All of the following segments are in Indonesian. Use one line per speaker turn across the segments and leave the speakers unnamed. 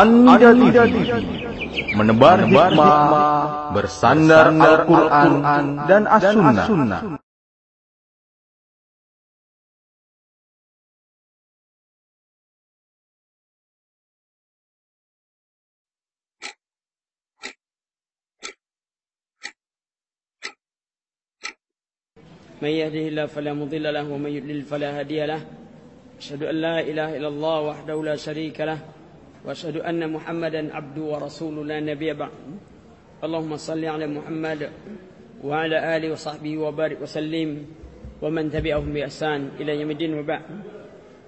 Anda TV menebar hikmah bersandar Al-Quran dan As-Sunnah.
من يهده الله فلا مضل له ومن يضلل فلا هادي له أشهد أن لا إله إلا الله وحده لا شريك له وأشهد أن محمدا عبده ورسوله لا نبي بعد. اللهم صل على محمد وعلى آله وصحبه وبارك وسلم ومن تبعهم بإحسان إلى يوم الدين وبعد.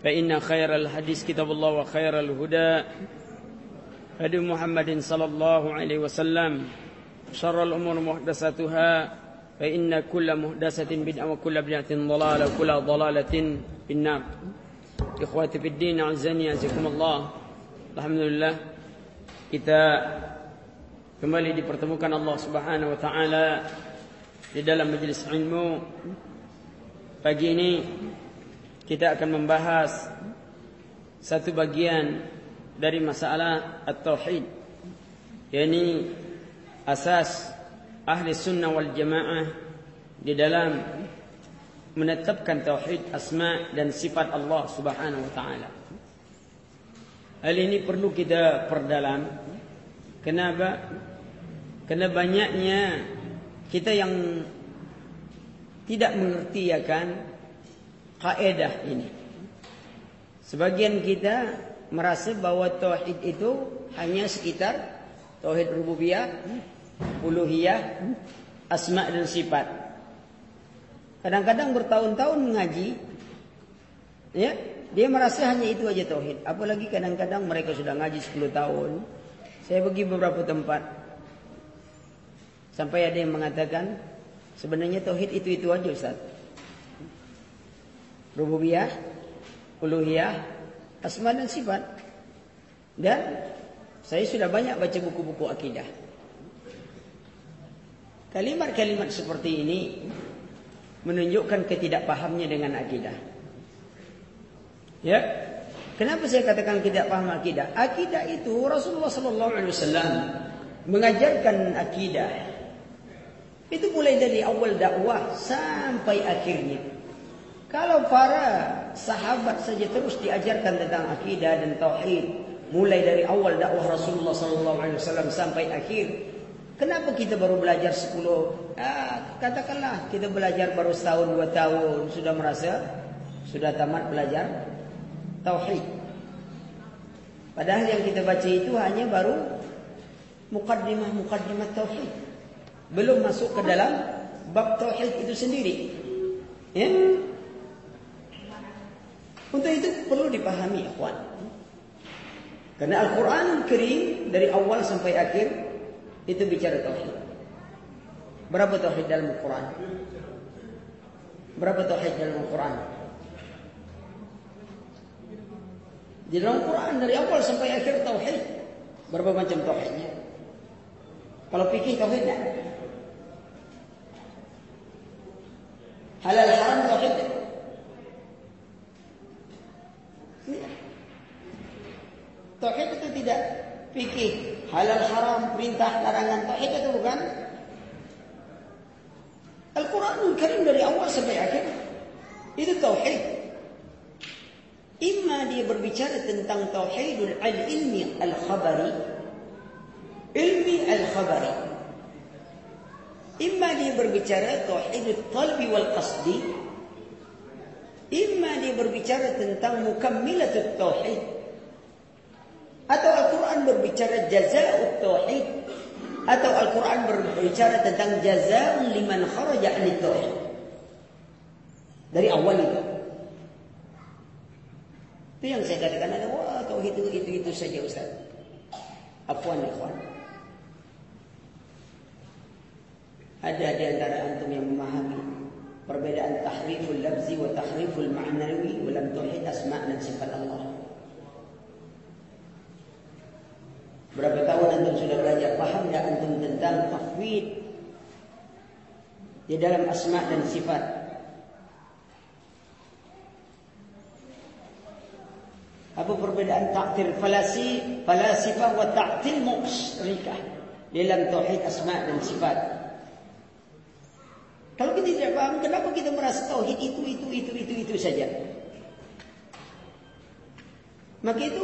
فإن خير الحديث كتاب الله وخير الهدى هدي محمد صلى الله عليه وسلم. شر الأمور محدثاتها فإن كل محدثة بدعة وكل بدعة ضلالة وكل ضلالة في النار. إخواتي في الدين أعزني أعزكم الله. Alhamdulillah kita kembali dipertemukan Allah Subhanahu wa taala di dalam majelis ilmu. Pagi ini kita akan membahas satu bagian dari masalah at-tauhid yakni asas ahli sunnah wal jamaah di dalam menetapkan tauhid asma dan sifat Allah Subhanahu wa taala. Hal ini perlu kita perdalam. Kenapa? Karena banyaknya kita yang tidak mengerti akan kaidah ini. Sebagian kita merasa bahwa tauhid itu hanya sekitar tauhid rububiyah, uluhiyah, asma dan sifat. Kadang-kadang bertahun-tahun mengaji, ya, dia merasa hanya itu aja tauhid. Apalagi kadang-kadang mereka sudah ngaji 10 tahun. Saya pergi beberapa tempat. Sampai ada yang mengatakan sebenarnya tauhid itu-itu aja Ustaz. Rububiyah, uluhiyah, asma dan sifat. Dan saya sudah banyak baca buku-buku akidah. Kalimat-kalimat seperti ini menunjukkan ketidakpahamnya dengan akidah. Ya. Kenapa saya katakan tidak paham akidah? Akidah itu Rasulullah sallallahu alaihi wasallam mengajarkan akidah. Itu mulai dari awal dakwah sampai akhirnya. Kalau para sahabat saja terus diajarkan tentang akidah dan tauhid mulai dari awal dakwah Rasulullah sallallahu alaihi wasallam sampai akhir, kenapa kita baru belajar 10? Ah, katakanlah kita belajar baru setahun dua tahun sudah merasa sudah tamat belajar tauhid. Padahal yang kita baca itu hanya baru mukaddimah-mukaddimah tauhid. Belum masuk ke dalam bab tauhid itu sendiri. Ya? Untuk itu perlu dipahami, ikhwan. Karena Al-Quran Karim dari awal sampai akhir itu bicara tauhid. Berapa tauhid dalam Al-Quran? Berapa tauhid dalam Al-Quran? Di dalam Quran dari awal sampai akhir tauhid. Berapa macam tauhidnya? Kalau fikih tauhid? Halal haram tauhid. Tauhid itu tidak fikih halal haram perintah larangan tauhid itu bukan Al-Quranul Karim dari awal sampai akhir itu tauhid Imma dia berbicara tentang tauhidul al-ilmi al-khabari. Ilmi al-khabari. Imma dia berbicara tauhidul talbi wal qasdi. Imma dia berbicara tentang mukammilatut tauhid. Atau Al-Quran berbicara jazaa'ut tauhid. Atau Al-Quran berbicara tentang jazaa'un liman kharaja tauhid. Dari awal itu. Itu yang saya katakan ada wah tauhid itu itu itu saja Ustaz. Afwan ikhwan. Ada di antara antum yang memahami perbedaan tahriful lafzi wa tahriful ma'nawi dalam tauhid asma dan sifat Allah. Berapa tahun antum sudah belajar paham enggak antum tentang tafwid di dalam asma dan sifat? Apa perbedaan takdir falasi, falasifah wa ta'til musyrikah dalam tauhid asma dan sifat? Kalau kita tidak paham, kenapa kita merasa tauhid itu, itu, itu, itu, itu saja? Maka itu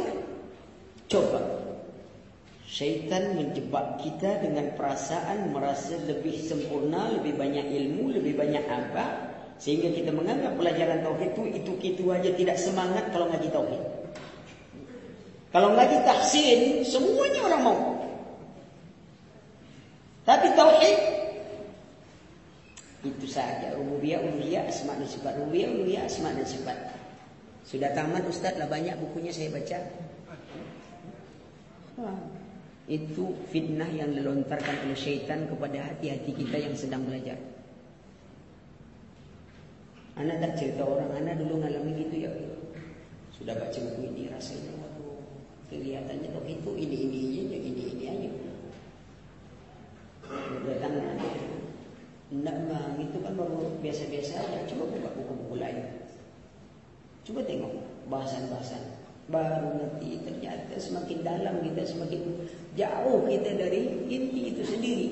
coba Syaitan menjebak kita dengan perasaan merasa lebih sempurna, lebih banyak ilmu, lebih banyak apa sehingga kita menganggap pelajaran tauhid itu itu itu aja tidak semangat kalau ngaji tauhid. Kalau ngaji tahsin, semuanya orang mau. Tapi tauhid itu saja rububiyah, uluhiyah, asma dan sifat. Rububiyah, uluhiyah, asma dan sifat. Sudah tamat Ustaz lah banyak bukunya saya baca. Itu fitnah yang dilontarkan oleh syaitan kepada hati-hati kita yang sedang belajar. Anak tak cerita orang, anak dulu ngalami gitu ya. Sudah baca buku ini rasanya kelihatannya tuh itu ini ini aja ini ini aja. Datang. Enggak mah, itu kan baru biasa-biasa aja. Coba buka buku-buku lain. Coba tengok bahasan-bahasan. Baru ngerti ternyata semakin dalam kita semakin jauh kita dari inti itu sendiri.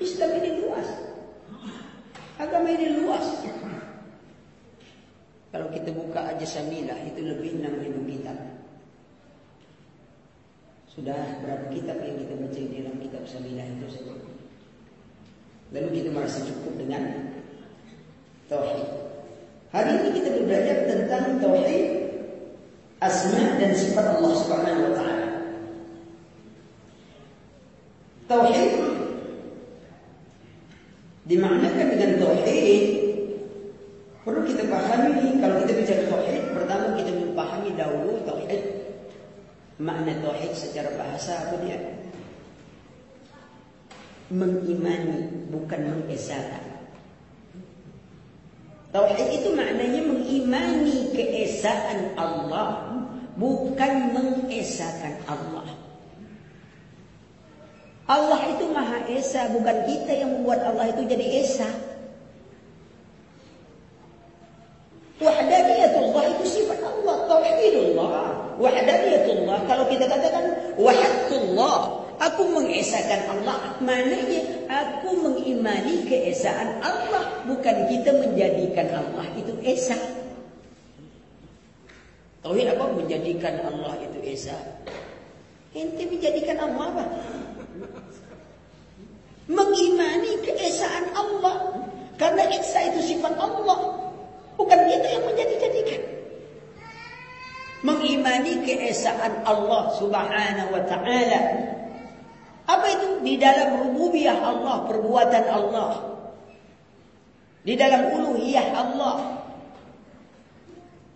Islam ini luas. Agama ini luas. Kalau kita buka aja samilah itu lebih 6000 kitab. Sudah berapa kitab yang kita baca di dalam kitab samilah itu saja. Lalu kita merasa cukup dengan tauhid. Hari ini kita belajar tentang tauhid asma dan sifat Allah Subhanahu wa taala. Tauhid dimaknakan dengan tauhid perlu kita pahami kalau kita bicara tauhid pertama kita memahami dahulu tauhid makna tauhid secara bahasa apa dia? Mengimani bukan mengesahkan. Tauhid itu maknanya mengimani keesaan Allah bukan mengesahkan Allah. Allah itu Maha Esa, bukan kita yang membuat Allah itu jadi Esa. Wahdaniyatullah itu sifat Allah, tauhidullah. Wahdaniyatullah kalau kita katakan wahadullah, aku mengesakan Allah, maknanya aku mengimani keesaan Allah, bukan kita menjadikan Allah itu Esa. Tauhid apa menjadikan Allah itu Esa? Ente menjadikan Allah apa? Mengimani keesaan Allah. Karena Esa itu sifat Allah. Bukan kita yang menjadi-jadikan. Mengimani keesaan Allah subhanahu wa ta'ala. Apa itu? Di dalam rububiyah Allah, perbuatan Allah. Di dalam uluhiyah Allah.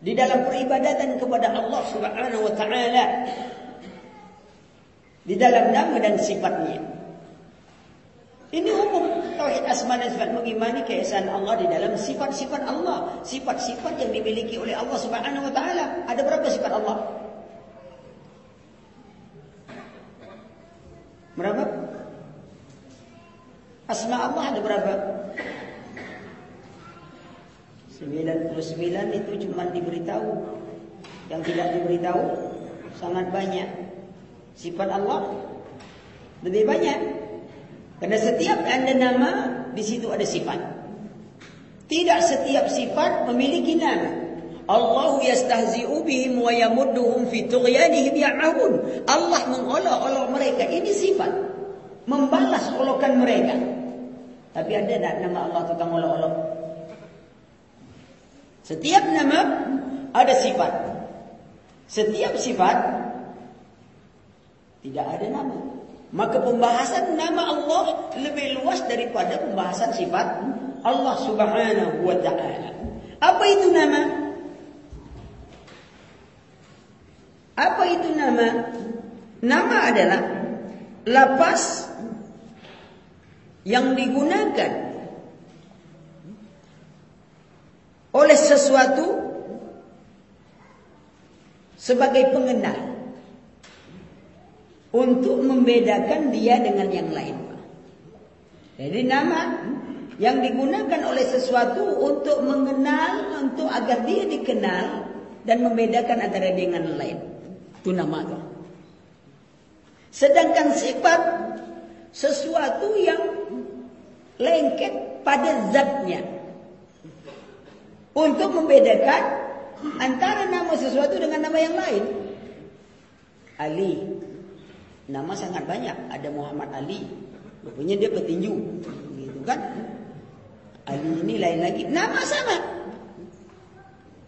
Di dalam peribadatan kepada Allah subhanahu wa ta'ala. Di dalam nama dan sifatnya. Ini umum tauhid asma dan sifat mengimani keesaan Allah di dalam sifat-sifat Allah, sifat-sifat yang dimiliki oleh Allah Subhanahu wa taala. Ada berapa sifat Allah? Berapa? Asma Allah ada berapa? 99 itu cuma diberitahu. Yang tidak diberitahu sangat banyak. Sifat Allah lebih banyak. Karena setiap anda nama di situ ada sifat. Tidak setiap sifat memiliki nama. Allah yastahzi'u bihim wa yamudduhum fi tughyanihim ya'mahun. Allah mengolok-olok mereka. Ini sifat. Membalas olokan mereka. Tapi ada tak nama Allah tukang olok-olok? Setiap nama ada sifat. Setiap sifat tidak ada nama. Maka pembahasan nama Allah lebih luas daripada pembahasan sifat Allah Subhanahu wa taala. Apa itu nama? Apa itu nama? Nama adalah lapas yang digunakan oleh sesuatu sebagai pengenal untuk membedakan dia dengan yang lain. Jadi nama yang digunakan oleh sesuatu untuk mengenal, untuk agar dia dikenal dan membedakan antara dengan lain. Itu nama itu. Sedangkan sifat sesuatu yang lengket pada zatnya. Untuk membedakan antara nama sesuatu dengan nama yang lain. Ali. Nama sangat banyak. Ada Muhammad Ali. Rupanya dia petinju. Gitu kan. Ali ini lain lagi. Nama sama.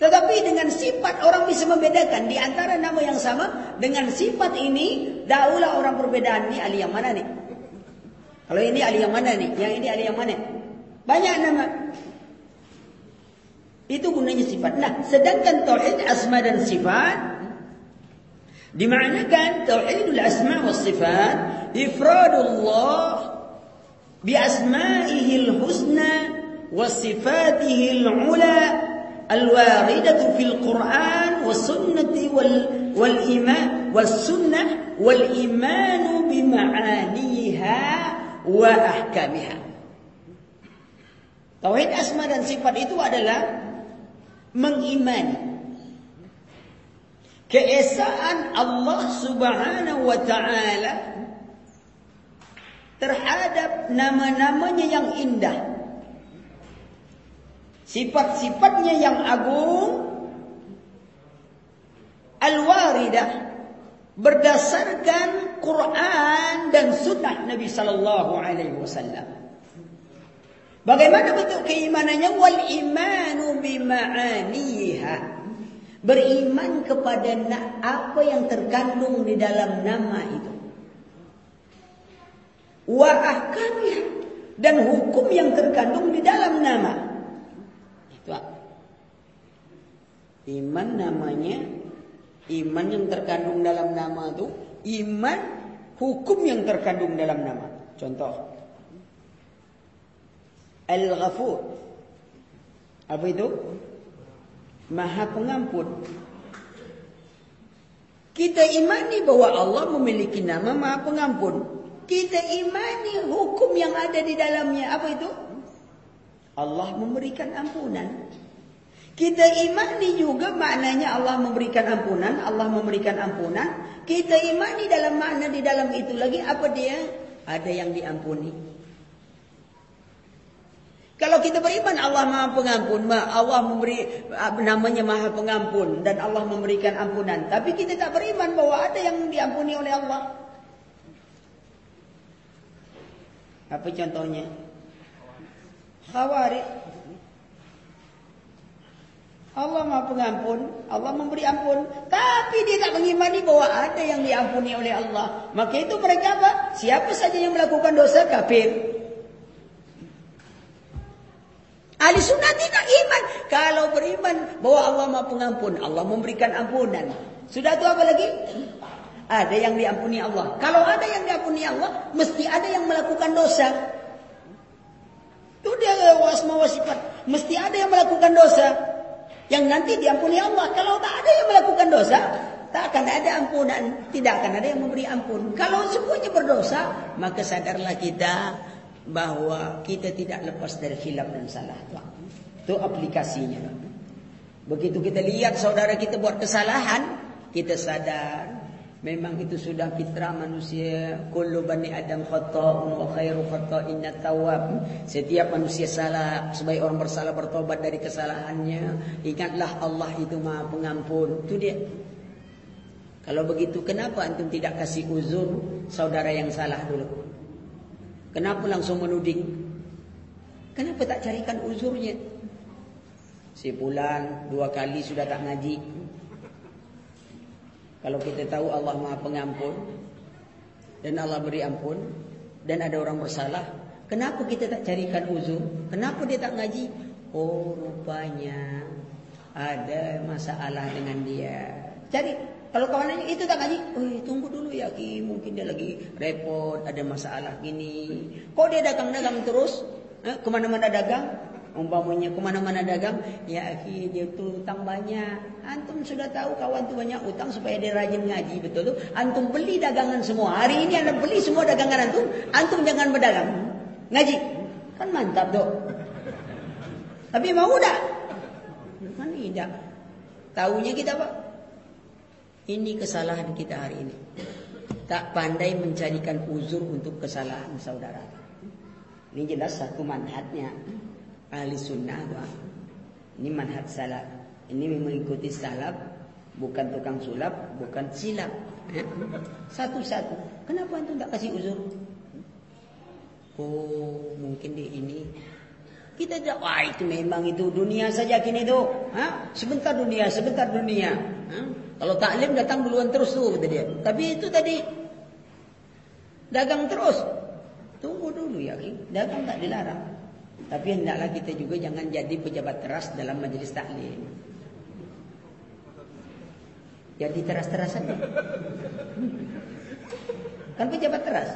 Tetapi dengan sifat orang bisa membedakan di antara nama yang sama dengan sifat ini dahulu orang perbedaan ini Ali yang mana nih? Kalau ini Ali yang mana nih? Yang ini Ali yang mana? Banyak nama. Itu gunanya sifat. Nah, sedangkan tauhid asma dan sifat dimanakan tauhidul asma was sifat ifradullah bi asma'ihil husna was sifatihil ula الواردة في القرآن والسنة والإيمان والسنة والإيمان بمعانيها وأحكامها Tauhid asma dan sifat itu adalah mengimani. Keesaan Allah Subhanahu wa taala terhadap nama-namanya yang indah. Sifat-sifatnya yang agung. Al-waridah berdasarkan Quran dan sunnah Nabi sallallahu alaihi wasallam. Bagaimana bentuk keimanannya wal imanu bima'aniha. Beriman kepada apa yang terkandung di dalam nama itu. Wa ahkamiha dan hukum yang terkandung di dalam nama. Iman namanya iman yang terkandung dalam nama itu iman hukum yang terkandung dalam nama. Contoh Al-Ghafur. Apa itu? Maha Pengampun. Kita imani bahwa Allah memiliki nama Maha Pengampun. Kita imani hukum yang ada di dalamnya. Apa itu? Allah memberikan ampunan. Kita imani juga maknanya Allah memberikan ampunan, Allah memberikan ampunan. Kita imani dalam makna di dalam itu lagi apa dia? Ada yang diampuni. Kalau kita beriman Allah Maha Pengampun, Allah memberi namanya Maha Pengampun dan Allah memberikan ampunan, tapi kita tak beriman bahwa ada yang diampuni oleh Allah. Apa contohnya? Khawarij Allah maha pengampun, Allah memberi ampun. Tapi dia tak mengimani bahwa ada yang diampuni oleh Allah. Maka itu mereka apa? Siapa saja yang melakukan dosa kafir. Ahli sunnah tidak iman. Kalau beriman bahwa Allah maha pengampun, Allah memberikan ampunan. Sudah itu apa lagi? Ada yang diampuni Allah. Kalau ada yang diampuni Allah, mesti ada yang melakukan dosa. Itu dia wasma wasifat. Mesti ada yang melakukan dosa yang nanti diampuni Allah. Kalau tak ada yang melakukan dosa, tak akan ada ampunan, tidak akan ada yang memberi ampun. Kalau semuanya berdosa, maka sadarlah kita bahwa kita tidak lepas dari khilaf dan salah. Itu aplikasinya. Begitu kita lihat saudara kita buat kesalahan, kita sadar Memang itu sudah fitrah manusia. Kullu bani Adam khata'un wa khairu khata'in tawab. Setiap manusia salah, sebaik orang bersalah bertobat dari kesalahannya. Ingatlah Allah itu Maha Pengampun. Itu dia. Kalau begitu kenapa antum tidak kasih uzur saudara yang salah dulu? Kenapa langsung menuding? Kenapa tak carikan uzurnya? Si dua kali sudah tak ngaji, kalau kita tahu Allah Maha Pengampun dan Allah beri ampun dan ada orang bersalah, kenapa kita tak carikan uzur? Kenapa dia tak ngaji? Oh, rupanya ada masalah dengan dia. Cari kalau kawannya itu tak ngaji, oh tunggu dulu ya Ki, mungkin dia lagi repot, ada masalah gini. Kok dia dagang-dagang terus? Eh, ke mana-mana dagang? Umpamanya ke mana-mana dagang, ya akhi dia tuh utang banyak. Antum sudah tahu kawan tuh banyak utang supaya dia rajin ngaji betul tuh. Antum beli dagangan semua. Hari ini anda beli semua dagangan antum. Antum jangan berdagang. Ngaji. Kan mantap tuh. Tapi mau udah? Kan tidak. Tahunya kita apa? Ini kesalahan kita hari ini. Tak pandai mencarikan uzur untuk kesalahan saudara. Ini jelas satu manhatnya ahli sunnah. Wah. Ini manhat salaf. Ini mengikuti salaf, bukan tukang sulap, bukan silap. Ya. Satu-satu. Kenapa antum tak kasih uzur? Oh, mungkin di ini kita tidak, wah itu memang itu dunia saja kini itu. Ha? Sebentar dunia, sebentar dunia. Ha? Kalau taklim datang duluan terus tuh kata dia. Tapi itu tadi dagang terus. Tunggu dulu ya, dagang tak dilarang. Tapi hendaklah kita juga jangan jadi pejabat teras dalam majelis taklim. Jadi teras-terasan. Kan pejabat teras.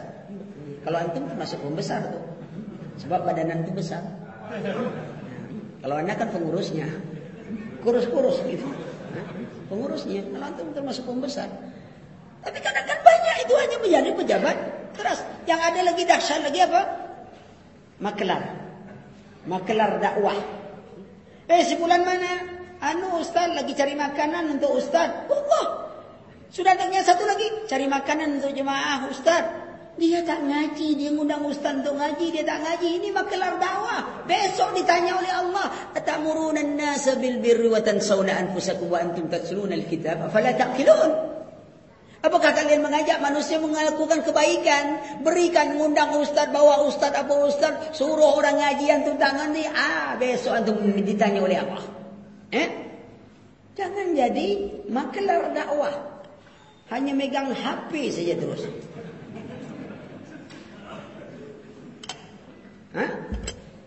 Kalau antum termasuk pembesar tuh. Sebab badan antum besar. Kalau anda kan pengurusnya, kurus-kurus gitu. Pengurusnya, kalau antum termasuk pembesar. Tapi kadang-kadang banyak itu hanya menjadi pejabat. Terus yang ada lagi dahsyat lagi apa? Makelar. Makelar dakwah. Eh sebulan mana? Anu Ustaz lagi cari makanan untuk Ustaz. Allah. Sudah datangnya satu lagi. Cari makanan untuk jemaah Ustaz. Dia tak ngaji, dia ngundang ustaz untuk ngaji, dia tak ngaji. Ini makelar dakwah. Besok ditanya oleh Allah, "Atamuruna an-nasa bil birri wa tansawna anfusakum wa antum tatluna al-kitab, afala taqilun?" Apakah kalian mengajak manusia melakukan kebaikan? Berikan ngundang ustaz, bawa ustaz, apa ustaz, suruh orang ngaji antum tangan ni, ah besok antum ditanya oleh Allah. Eh? Jangan jadi makelar dakwah. Hanya megang HP saja terus. Hah?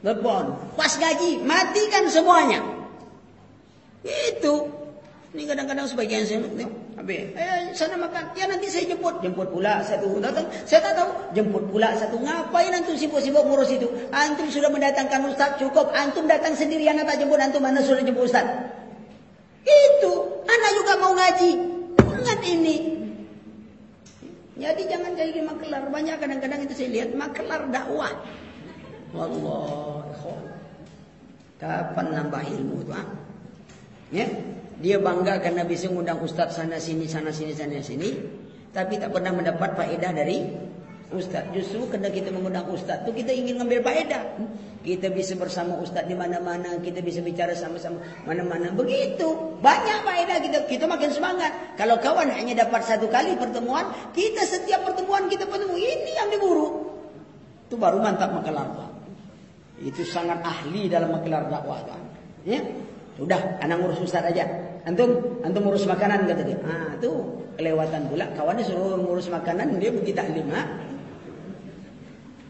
Telepon. Pas gaji, matikan semuanya. Itu. Ini kadang-kadang sebagian saya Habis, eh sana makan. Ya nanti saya jemput. Jemput pula satu. Datang, saya tak tahu. Jemput pula satu. Ngapain antum sibuk-sibuk ngurus itu? Antum sudah mendatangkan ustaz. Cukup. Antum datang sendiri. Anak tak jemput antum. Mana sudah jemput ustaz? Itu. Anak juga mau ngaji. Ingat ini. Jadi jangan jadi makelar. Banyak kadang-kadang itu saya lihat makelar dakwah. Allah, kapan nambah ilmu tu? Ha? Ya, dia bangga karena bisa mengundang ustaz sana sini sana sini sana sini, tapi tak pernah mendapat faedah dari ustaz. Justru karena kita mengundang ustaz tu kita ingin mengambil faedah. Kita bisa bersama ustaz di mana-mana, kita bisa bicara sama-sama mana-mana. Begitu banyak faedah kita kita makin semangat. Kalau kawan hanya dapat satu kali pertemuan, kita setiap pertemuan kita bertemu ini yang diburu. Itu baru mantap makalar itu sangat ahli dalam menggelar dakwah tuan. Ya. Sudah, anak ngurus ustaz aja. Antum, antum ngurus makanan kata dia. Ah, tuh kelewatan pula kawannya suruh ngurus makanan dia pergi taklim, ha?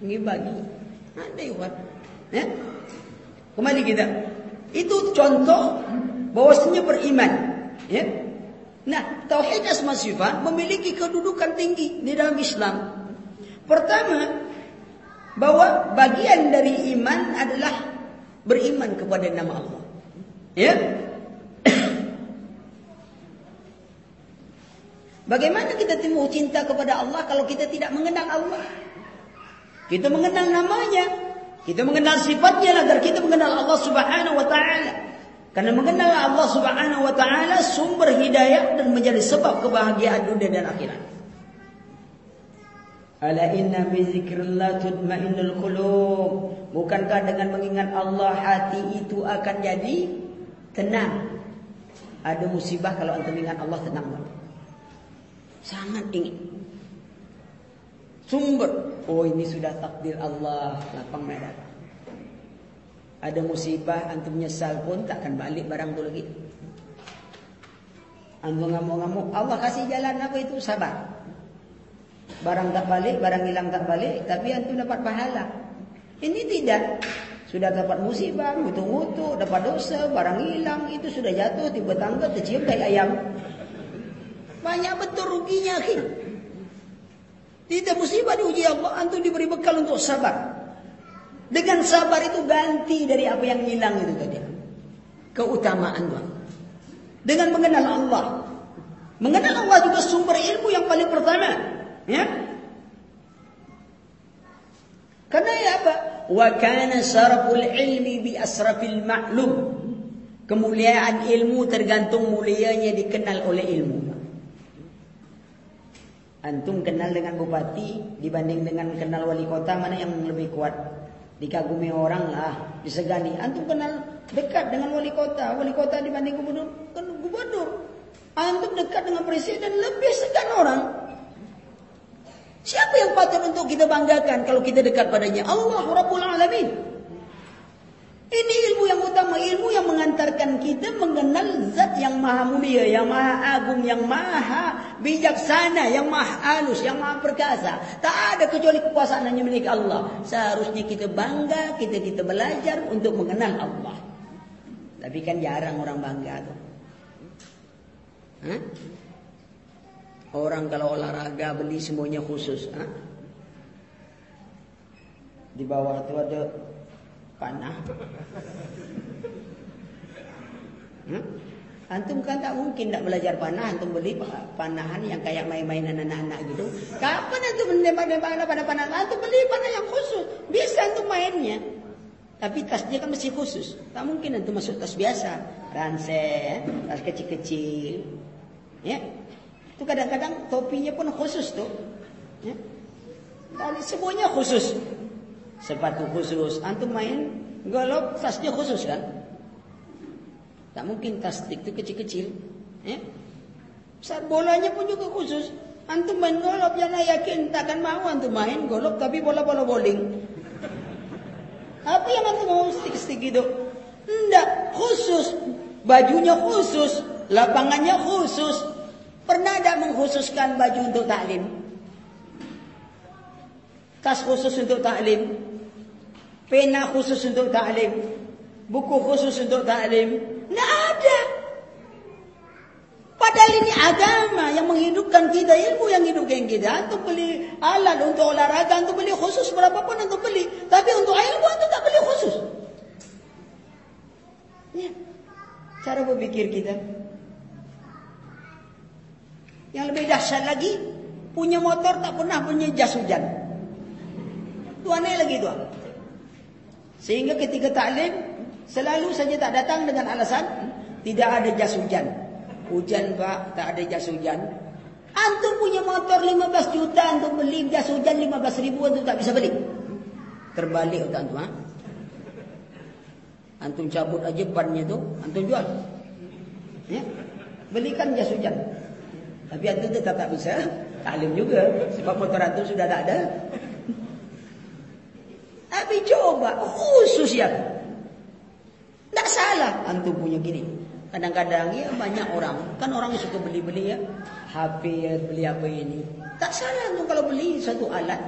Ini bagi. Ada buat. Ya. Kembali kita. Itu contoh bahwasanya beriman, ya. Nah, tauhid asma sifat memiliki kedudukan tinggi di dalam Islam. Pertama, bahwa bagian dari iman adalah beriman kepada nama Allah. Ya. Bagaimana kita timbul cinta kepada Allah kalau kita tidak mengenal Allah? Kita mengenal namanya, kita mengenal sifatnya agar kita mengenal Allah Subhanahu wa taala. Karena mengenal Allah Subhanahu wa taala sumber hidayah dan menjadi sebab kebahagiaan dunia dan akhirat. Ala inna bi zikrillah tutmainnul qulub. Bukankah dengan mengingat Allah hati itu akan jadi tenang? Ada musibah kalau antum ingat Allah tenang banget. Sangat ingin. Sumber. Oh ini sudah takdir Allah. Lapang merah. Ada musibah antum nyesal pun takkan balik barang itu lagi. Antum ngamuk-ngamuk. Allah kasih jalan apa itu? Sabar. Barang tak balik, barang hilang tak balik, tapi antum dapat pahala. Ini tidak. Sudah dapat musibah, mutu-mutu, dapat dosa, barang hilang, itu sudah jatuh, tiba tangga, tercium kayak ayam. Banyak betul ruginya, akhir. Tidak musibah diuji Allah, antum diberi bekal untuk sabar. Dengan sabar itu ganti dari apa yang hilang itu tadi. Keutamaan Tuhan. Dengan mengenal Allah. Mengenal Allah juga sumber ilmu yang paling pertama. Ya? Karena ya apa? Wa kana sarful ilmi bi asrafil ma'lum. Kemuliaan ilmu tergantung mulianya dikenal oleh ilmu. Antum kenal dengan bupati dibanding dengan kenal wali kota mana yang lebih kuat? Dikagumi orang lah, disegani. Antum kenal dekat dengan wali kota, wali kota dibanding gubernur, kan gubernur. Antum dekat dengan presiden lebih segan orang. Siapa yang patut untuk kita banggakan kalau kita dekat padanya? Allah Rabbul Alamin. Ini ilmu yang utama, ilmu yang mengantarkan kita mengenal zat yang maha mulia, yang maha agung, yang maha bijaksana, yang maha halus, yang maha perkasa. Tak ada kecuali kekuasaan hanya milik Allah. Seharusnya kita bangga, kita kita belajar untuk mengenal Allah. Tapi kan jarang orang bangga tuh. Hah? Orang kalau olahraga beli semuanya khusus. Di bawah itu ada panah. Hmm? Antum kan tak mungkin tak belajar panah, antum beli panahan yang kayak main-mainan anak-anak gitu. Kapan antum menembak-nembak panah-panah? Antum beli panah yang khusus, bisa antum mainnya. Tapi tasnya kan mesti khusus. Tak mungkin antum masuk tas biasa, ransel, tas kecil-kecil. Ya. Itu kadang-kadang topinya pun khusus tuh. Ya. semuanya khusus sepatu khusus. Antum main golok tasnya khusus kan? Tak mungkin tas itu kecil-kecil. Ya? Bolanya pun juga khusus. Antum main golok jangan yakin takkan mau antum main golok tapi bola-bola bowling. Apa yang antum mau stick-stick gitu? Enggak, khusus. Bajunya khusus, lapangannya khusus. Pernah ada mengkhususkan baju untuk taklim? Tas khusus untuk taklim, pena khusus untuk taklim, buku khusus untuk taklim. Tidak ada. Padahal ini agama yang menghidupkan kita, ilmu yang hidupkan kita. Untuk beli alat untuk olahraga, untuk beli khusus berapapun untuk beli. Tapi untuk ilmu itu tak beli khusus. Ya. Cara berpikir kita. Yang lebih dahsyat lagi, punya motor tak pernah punya jas hujan. Tuan aneh lagi tuan. Sehingga ketika taklim selalu saja tak datang dengan alasan tidak ada jas hujan. Hujan pak, tak ada jas hujan. Antum punya motor 15 juta untuk beli jas hujan 15 ribu antum tak bisa beli. Terbalik otak antum. Ha? Antum cabut aja bannya tu, antum jual. Ya? Belikan jas hujan. Tapi antum tetap tak bisa. Taklim juga. Sebab motor antum sudah tak ada. Tapi coba khusus ya. Tidak salah antum punya gini. Kadang-kadang ya banyak orang. Kan orang suka beli-beli ya. HP beli apa ini. Tak salah antum kalau beli satu alat.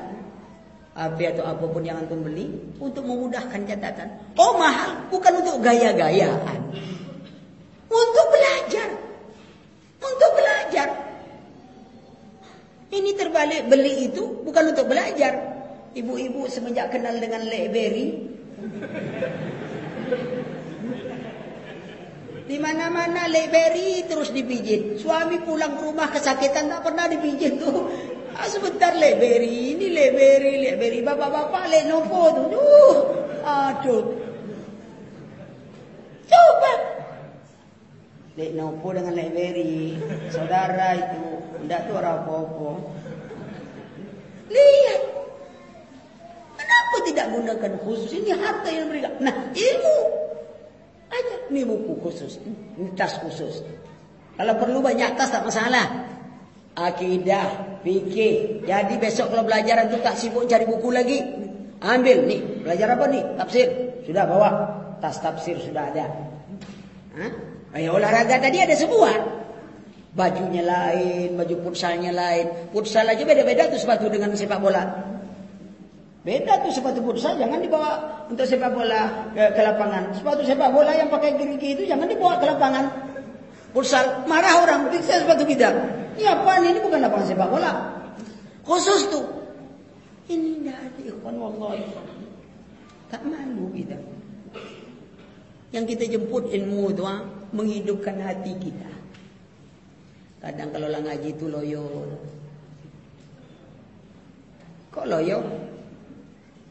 HP atau apa pun yang antum beli. Untuk memudahkan catatan. Oh mahal. Bukan untuk gaya-gayaan. Untuk belajar. Untuk belajar. Ini terbalik beli itu bukan untuk belajar. Ibu-ibu semenjak kenal dengan Blackberry Di mana-mana terus dipijit. Suami pulang ke rumah kesakitan tak pernah dipijit tuh. Ah, Sebentar Blackberry Ini Blackberry, Blackberry Bapak-bapak Lenovo tuh. Duh, Aduh. Coba Lenovo dengan Blackberry Saudara itu Tidak tuh orang apa-apa Lihat Kenapa tidak gunakan khusus? Ini harta yang berikan. Nah, ilmu. Aja. Ini buku khusus. Ini tas khusus. Kalau perlu banyak tas tak masalah. Akidah, fikih. Jadi besok kalau belajar itu tak sibuk cari buku lagi. Ambil nih. Belajar apa nih? Tafsir. Sudah bawa. Tas tafsir sudah ada. Hah? Kayak olahraga tadi ada sebuah. Bajunya lain, baju futsalnya lain. Futsal aja beda-beda tuh sepatu dengan sepak bola. Beda tuh sepatu futsal jangan dibawa untuk sepak bola ke, ke lapangan. Sepatu sepak bola yang pakai gerigi itu jangan dibawa ke lapangan. Futsal marah orang, periksa sepatu kita. Ini apa ini bukan lapangan sepak bola. Khusus tuh. Ini tidak ada ikhwan wallahi. Tak malu kita. Yang kita jemput ilmu itu ha, menghidupkan hati kita. Kadang kalau lah ngaji itu loyo. Kok loyo?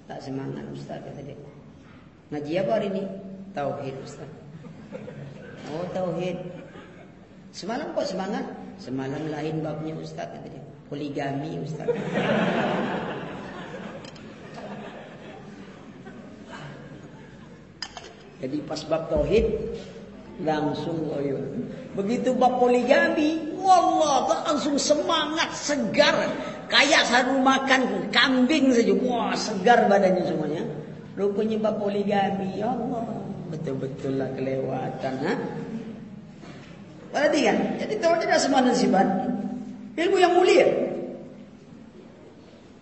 Tak semangat Ustaz kata dia. Ngaji apa hari ini? Tauhid Ustaz. Oh tauhid. Semalam kok semangat? Semalam lain babnya Ustaz kata dia. Poligami Ustaz. Jadi pas bab tauhid langsung loyo. Begitu bab poligami, wallah langsung semangat segar. Kayak selalu makan kambing saja. Wah, segar badannya semuanya. Rupanya bab poligami, ya Allah. Betul-betul lah kelewatan, ha? Perhatikan, jadi tauhid tidak semua sifat ilmu yang mulia.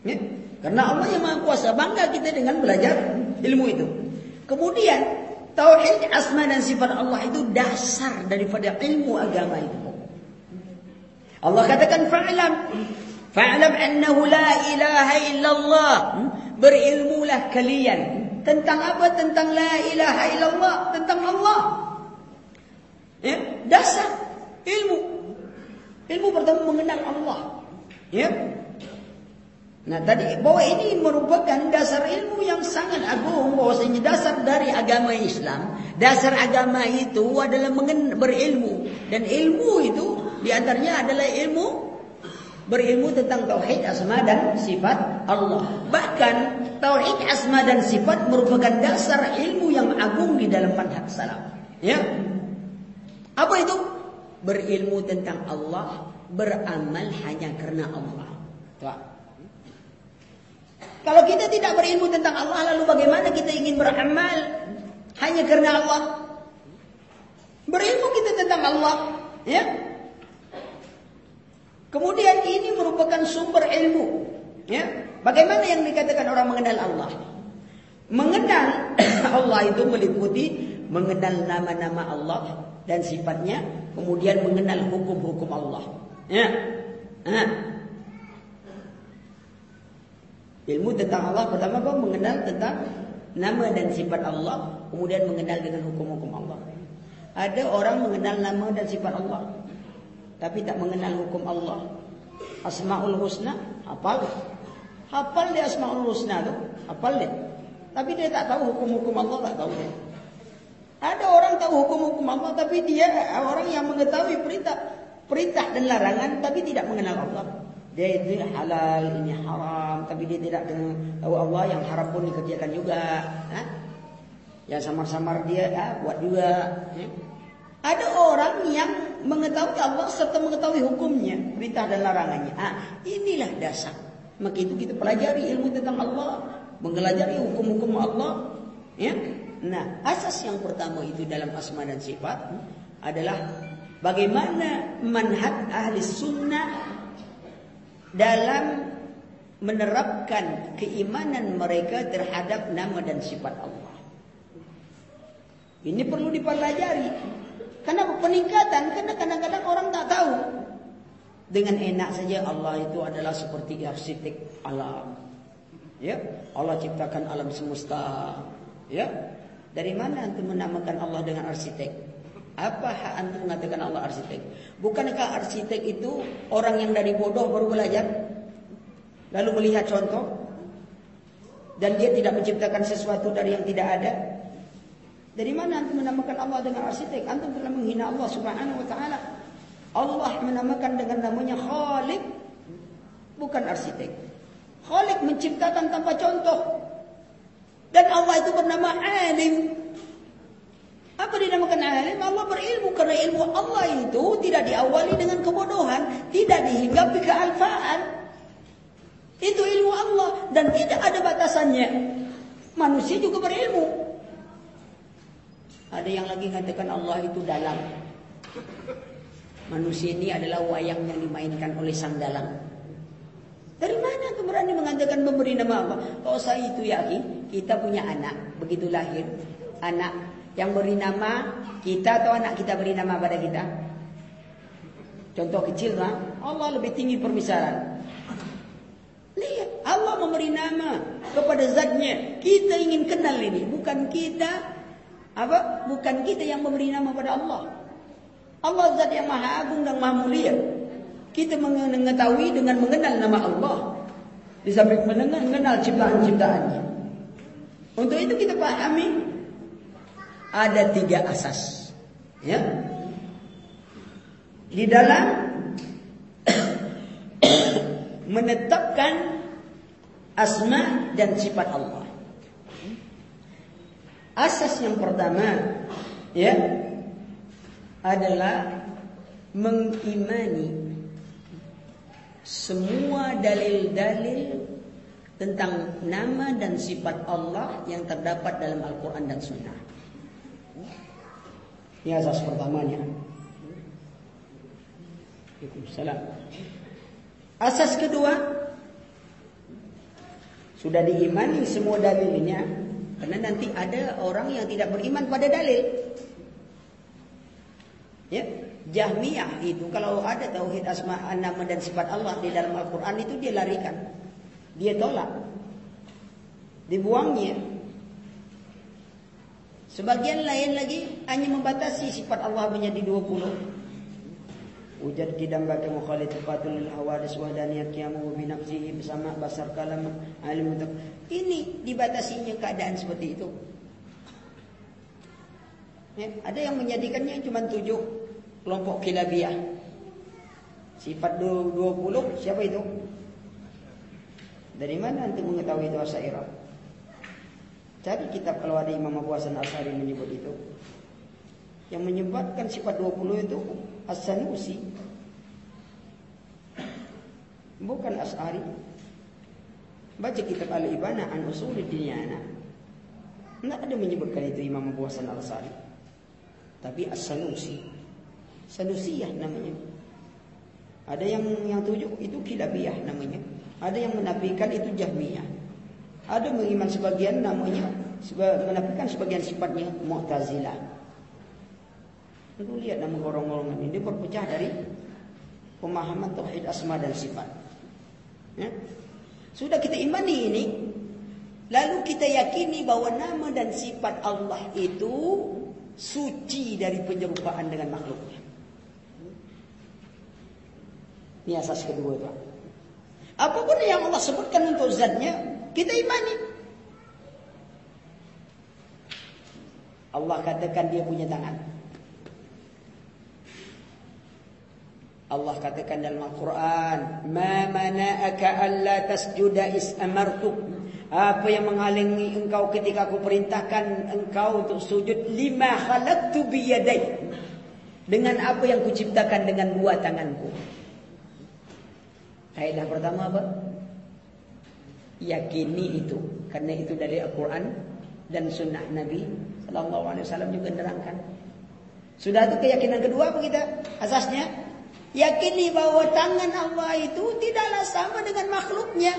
Ya? Karena Allah yang Maha Kuasa, bangga kita dengan belajar ilmu itu. Kemudian Tauhid asma dan sifat Allah itu dasar daripada ilmu agama itu. Allah katakan fa'lam fa'lam annahu la ilaha illallah. Berilmulah kalian tentang apa? Tentang la ilaha illallah, tentang Allah. Ya, dasar ilmu. Ilmu pertama mengenal Allah. Ya, Nah tadi bahwa ini merupakan dasar ilmu yang sangat agung bahwasanya dasar dari agama Islam, dasar agama itu adalah berilmu dan ilmu itu di antaranya adalah ilmu berilmu tentang tauhid asma dan sifat Allah. Bahkan tauhid asma dan sifat merupakan dasar ilmu yang agung di dalam manhaj salaf. Ya. Apa itu? Berilmu tentang Allah, beramal hanya karena Allah. Tuh. Kalau kita tidak berilmu tentang Allah, lalu bagaimana kita ingin beramal hanya karena Allah? Berilmu kita tentang Allah, ya. Kemudian ini merupakan sumber ilmu, ya. Bagaimana yang dikatakan orang mengenal Allah? Mengenal Allah itu meliputi mengenal nama-nama Allah dan sifatnya, kemudian mengenal hukum-hukum Allah. Ya. Nah, Ilmu tentang Allah pertama apa? Mengenal tentang nama dan sifat Allah, kemudian mengenal dengan hukum-hukum Allah. Ada orang mengenal nama dan sifat Allah, tapi tak mengenal hukum Allah. Asmaul Husna, hafal. Hafal dia Asmaul Husna tu, hafal dia. Tapi dia tak tahu hukum-hukum Allah, tak tahu dia. Ada orang tahu hukum-hukum Allah, tapi dia orang yang mengetahui perintah perintah dan larangan, tapi tidak mengenal Allah. Dia itu halal, ini haram, tapi dia tidak tahu Allah yang haram pun dikerjakan juga. Ha? Yang samar-samar dia ha? buat juga. Ha? Ada orang yang mengetahui Allah serta mengetahui hukumnya, perintah dan larangannya. Ah, inilah dasar. Maka itu kita pelajari ilmu tentang Allah, mempelajari hukum-hukum Allah. Ya. Nah, asas yang pertama itu dalam asma dan sifat adalah bagaimana manhaj ahli sunnah dalam menerapkan keimanan mereka terhadap nama dan sifat Allah. Ini perlu dipelajari. Karena peningkatan, karena kadang-kadang orang tak tahu. Dengan enak saja Allah itu adalah seperti arsitek alam. Ya, Allah ciptakan alam semesta. Ya, dari mana antum menamakan Allah dengan arsitek? Apa hak antum mengatakan Allah arsitek? Bukankah arsitek itu orang yang dari bodoh baru belajar? Lalu melihat contoh dan dia tidak menciptakan sesuatu dari yang tidak ada. Dari mana antum menamakan Allah dengan arsitek? Antum telah menghina Allah Subhanahu wa taala. Allah menamakan dengan namanya Khalik bukan arsitek. Khalik menciptakan tanpa contoh. Dan Allah itu bernama Alim. Apa dinamakan alim? Allah berilmu karena ilmu Allah itu tidak diawali dengan kebodohan, tidak dihinggapi kealfaan. Itu ilmu Allah dan tidak ada batasannya. Manusia juga berilmu. Ada yang lagi katakan Allah itu dalam. Manusia ini adalah wayang yang dimainkan oleh sang dalang. Dari mana tuh berani mengatakan memberi nama Allah? Kalau saya itu yakin, kita punya anak, begitu lahir, anak yang beri nama kita atau anak kita beri nama pada kita? Contoh kecil lah, Allah lebih tinggi permisalan. Lihat, Allah memberi nama kepada zatnya. Kita ingin kenal ini, bukan kita apa? Bukan kita yang memberi nama pada Allah. Allah zat yang maha agung dan maha mulia. Kita mengetahui dengan mengenal nama Allah. Di samping mengenal ciptaan-ciptaannya. Untuk itu kita pahami ada tiga asas. Ya. Di dalam menetapkan asma dan sifat Allah. Asas yang pertama ya adalah mengimani semua dalil-dalil tentang nama dan sifat Allah yang terdapat dalam Al-Quran dan Sunnah. Ini asas pertamanya. Waalaikumsalam. Asas kedua sudah diimani semua dalilnya karena nanti ada orang yang tidak beriman pada dalil. Ya, Jahmiyah itu kalau ada tauhid asma nama dan sifat Allah di dalam Al-Qur'an itu dia larikan. Dia tolak. Dibuangnya. Sebagian lain lagi hanya membatasi sifat Allah menjadi 20. Wujud kidam bagi mukhalifatul lil hawadis wa daniyat bi nafsihi bersama basar kalam alim untuk ini dibatasinya keadaan seperti itu. Ya, ada yang menjadikannya cuma tujuh kelompok kilabiyah. Sifat 20 siapa itu? Dari mana antum mengetahui itu asyairah? Cari kitab kalau ada Imam Abu Hasan Asy'ari menyebut itu. Yang menyebutkan sifat 20 itu As-Sanusi. Bukan As'ari. Baca kitab Al-Ibana an Usul Diyana. Tidak ada menyebutkan itu Imam Abu Hasan Al-Asari. Tapi As-Sanusi. Sanusiyah namanya. Ada yang yang tujuh itu Kilabiyah namanya. Ada yang menafikan itu Jahmiyah. Ada mengiman sebagian namanya menafikan sebagian sifatnya Mu'tazilah. Lu lihat nama golongan-golongan ini berpecah dari pemahaman tauhid asma dan sifat. Ya? Sudah kita imani ini, lalu kita yakini bahwa nama dan sifat Allah itu suci dari penyerupaan dengan makhluknya. Ini asas kedua Pak. Apa pun yang Allah sebutkan untuk zatnya, kita imani. Allah katakan dia punya tangan. Allah katakan dalam Al-Quran, "Ma mana'aka alla tasjuda is amartuk." Apa yang menghalangi engkau ketika aku perintahkan engkau untuk sujud lima khalaqtu biyadai. Dengan apa yang kuciptakan dengan dua tanganku. Kaidah pertama apa? Yakini itu, karena itu dari Al-Quran dan Sunnah Nabi Sallallahu Alaihi Wasallam juga menerangkan. Sudah itu keyakinan kedua apa kita? Asasnya Yakini bahwa tangan Allah itu tidaklah sama dengan makhluknya.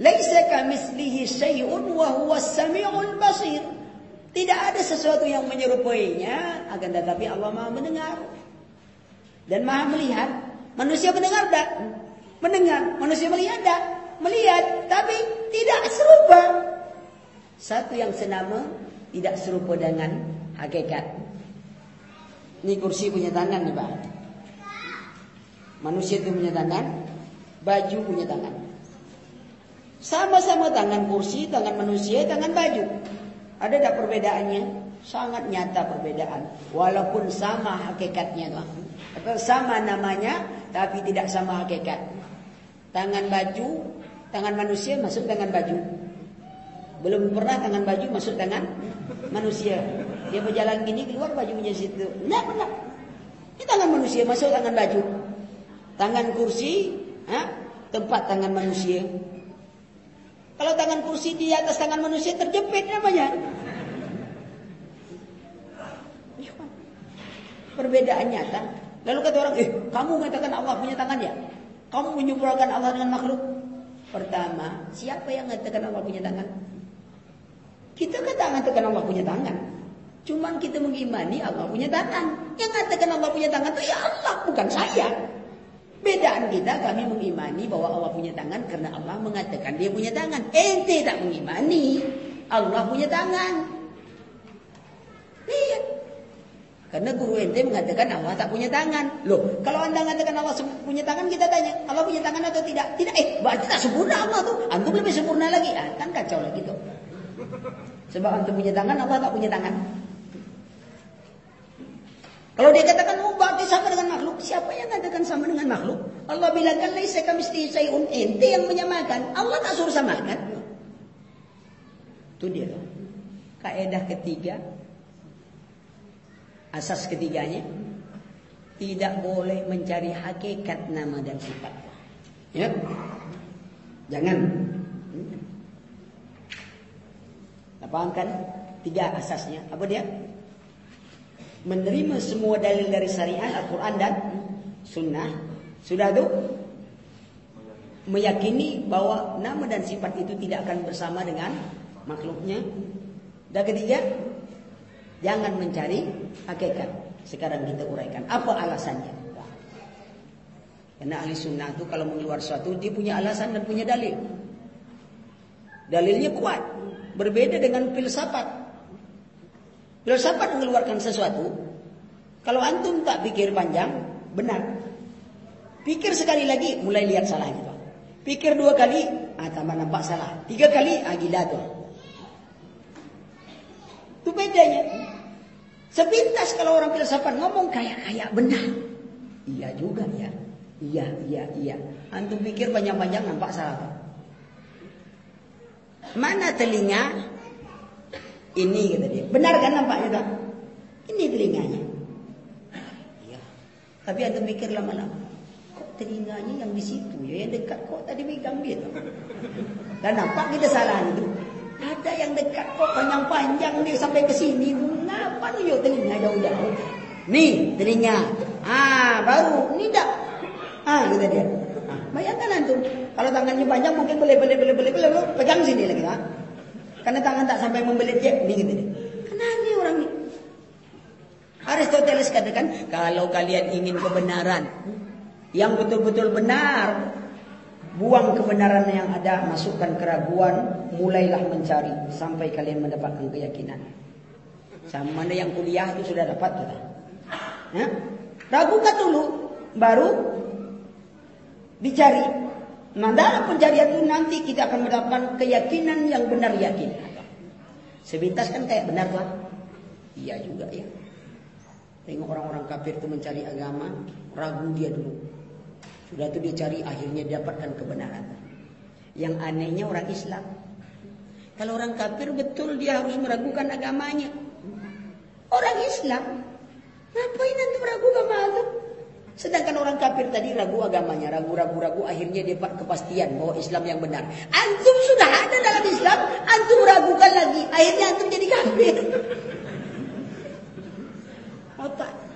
Laisa kamislihi syai'un wa huwa samiul basir. Tidak ada sesuatu yang menyerupainya, akan tetapi Allah Maha mendengar dan Maha melihat. Manusia mendengar tak? Mendengar. Manusia melihat tak? Melihat, tapi tidak serupa. Satu yang senama tidak serupa dengan hakikat. Ini kursi punya tangan nih Pak. Manusia itu punya tangan, baju punya tangan. Sama-sama tangan kursi, tangan manusia, tangan baju. Ada tak perbedaannya? Sangat nyata perbedaan. Walaupun sama hakikatnya tuh. Atau sama namanya, tapi tidak sama hakikat. Tangan baju, tangan manusia masuk tangan baju. Belum pernah tangan baju masuk tangan manusia. Dia berjalan gini keluar bajunya situ. Tidak pernah. Ini tangan manusia masuk tangan baju. Tangan kursi, ha? tempat tangan manusia. Kalau tangan kursi di atas tangan manusia terjepit namanya. Perbedaan nyata. Lalu kata orang, eh kamu mengatakan Allah punya tangan ya? Kamu menyuburkan Allah dengan makhluk? Pertama, siapa yang mengatakan Allah punya tangan? Kita kata mengatakan Allah punya tangan. Cuman kita mengimani Allah punya tangan. Yang katakan Allah punya tangan itu ya Allah, bukan saya. Bedaan kita kami mengimani bahwa Allah punya tangan karena Allah mengatakan dia punya tangan. Ente tak mengimani Allah punya tangan. Lihat. Karena guru ente mengatakan Allah tak punya tangan. Loh, kalau anda mengatakan Allah punya tangan, kita tanya, Allah punya tangan atau tidak? Tidak. Eh, berarti tak sempurna Allah tuh. Antum lebih sempurna lagi. Ah, kan kacau lagi tuh. Sebab antum punya tangan, Allah tak punya tangan. Kalau dia katakan oh berarti sama dengan makhluk, siapa yang katakan sama dengan makhluk? Allah bilang kan laisa kamitslihi syai'un ente yang menyamakan. Allah tak suruh samakan. Itu dia. Kaidah ketiga asas ketiganya tidak boleh mencari hakikat nama dan sifat. Ya. Jangan. Paham kan? Tiga asasnya. Apa dia? menerima semua dalil dari syariat Al-Quran dan Sunnah sudah tu meyakini bahwa nama dan sifat itu tidak akan bersama dengan makhluknya dan ketiga jangan mencari hakikat sekarang kita uraikan apa alasannya karena ahli sunnah itu kalau mengeluar sesuatu dia punya alasan dan punya dalil dalilnya kuat berbeda dengan filsafat Filsafat mengeluarkan sesuatu. Kalau antum tak pikir panjang, benar. Pikir sekali lagi, mulai lihat salah gitu. Pikir dua kali, ah tambah nampak salah. Tiga kali, ah gila tuh. Itu bedanya. Sepintas kalau orang filsafat ngomong kayak-kayak benar. Iya juga ya. Iya, iya, iya. Antum pikir panjang-panjang nampak salah. Mana telinga ini kata dia. Benar kan nampaknya tak? Ini telinganya. Ya. Tapi ada mikir lama-lama. Telinganya yang di situ ya yang dekat kok tadi megang dia. Dan nampak kita salah itu. Ada yang dekat kok panjang-panjang dia sampai ke sini. Kenapa nih yo telinga jauh-jauh? Nih telinga. Ah baru ini dah. Ah kata dia. Ah, bayangkan antum kalau tangannya panjang mungkin boleh boleh boleh boleh boleh pegang sini lagi. Ha? Karena tangan tak sampai membelit dia. Ini gitu. Kenapa orang ini? Aristoteles katakan, kalau kalian ingin kebenaran, yang betul-betul benar, buang kebenaran yang ada, masukkan keraguan, mulailah mencari sampai kalian mendapatkan keyakinan. Sama mana yang kuliah itu sudah dapat sudah. Ya? Ragukan dulu, baru dicari. Nah dalam pencarian itu nanti kita akan mendapatkan keyakinan yang benar yakin. Sebintas kan kayak benar tuh. Iya juga ya. Tengok orang-orang kafir itu mencari agama, ragu dia dulu. Sudah itu dia cari akhirnya dapatkan kebenaran. Yang anehnya orang Islam. Kalau orang kafir betul dia harus meragukan agamanya. Orang Islam, ngapain nanti meragukan agama? Sedangkan orang kafir tadi ragu agamanya, ragu-ragu-ragu, akhirnya dia dapat kepastian bahwa Islam yang benar. Antum sudah ada dalam Islam, antum ragukan lagi, akhirnya antum jadi kafir. Otak.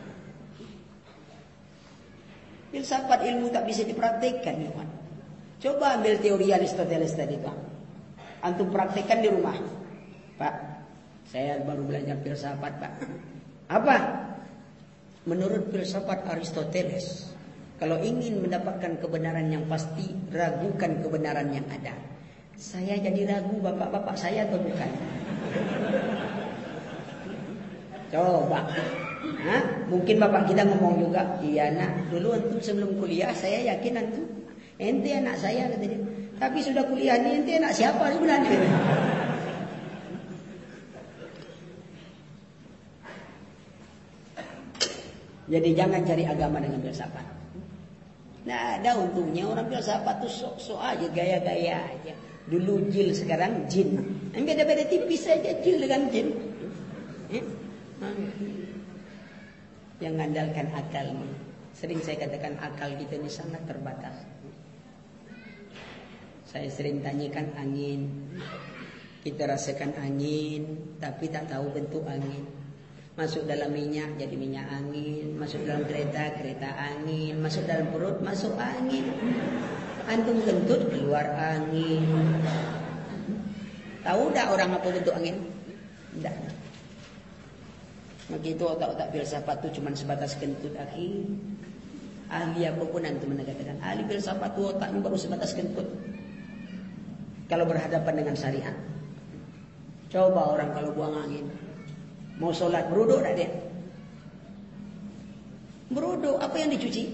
Filsafat ilmu tak bisa dipraktikkan, ya kan? Coba ambil teori Aristoteles tadi, Pak. Antum praktekkan di rumah. Pak, saya baru belajar filsafat, Pak. Apa? Menurut filsafat Aristoteles, kalau ingin mendapatkan kebenaran yang pasti, ragukan kebenaran yang ada. Saya jadi ragu bapak-bapak saya atau bukan? Coba. Hah? Mungkin bapak kita ngomong juga, iya nak, dulu antum sebelum kuliah saya yakin antum ente anak saya kata dia. Tapi sudah kuliah ini ente anak siapa sebenarnya? Jadi jangan cari agama dengan filsafat. Nah, ada untungnya orang filsafat tuh sok-sok aja, gaya-gaya aja. Dulu jil, sekarang jin. Beda-beda tipis saja jil dengan jin. Ya? Yang mengandalkan akal. Sering saya katakan akal kita ini sangat terbatas. Saya sering tanyakan angin. Kita rasakan angin, tapi tak tahu bentuk angin. Masuk dalam minyak jadi minyak angin Masuk dalam kereta, kereta angin Masuk dalam perut, masuk angin Antum kentut, keluar angin Tahu tak orang apa bentuk angin? Tidak Maka itu otak-otak filsafat itu cuma sebatas kentut akhi Ahli apa pun antum mengatakan Ahli filsafat itu otaknya baru sebatas kentut Kalau berhadapan dengan syariat Coba orang kalau buang angin Mau sholat beruduk tak dia? Beruduk, apa yang dicuci?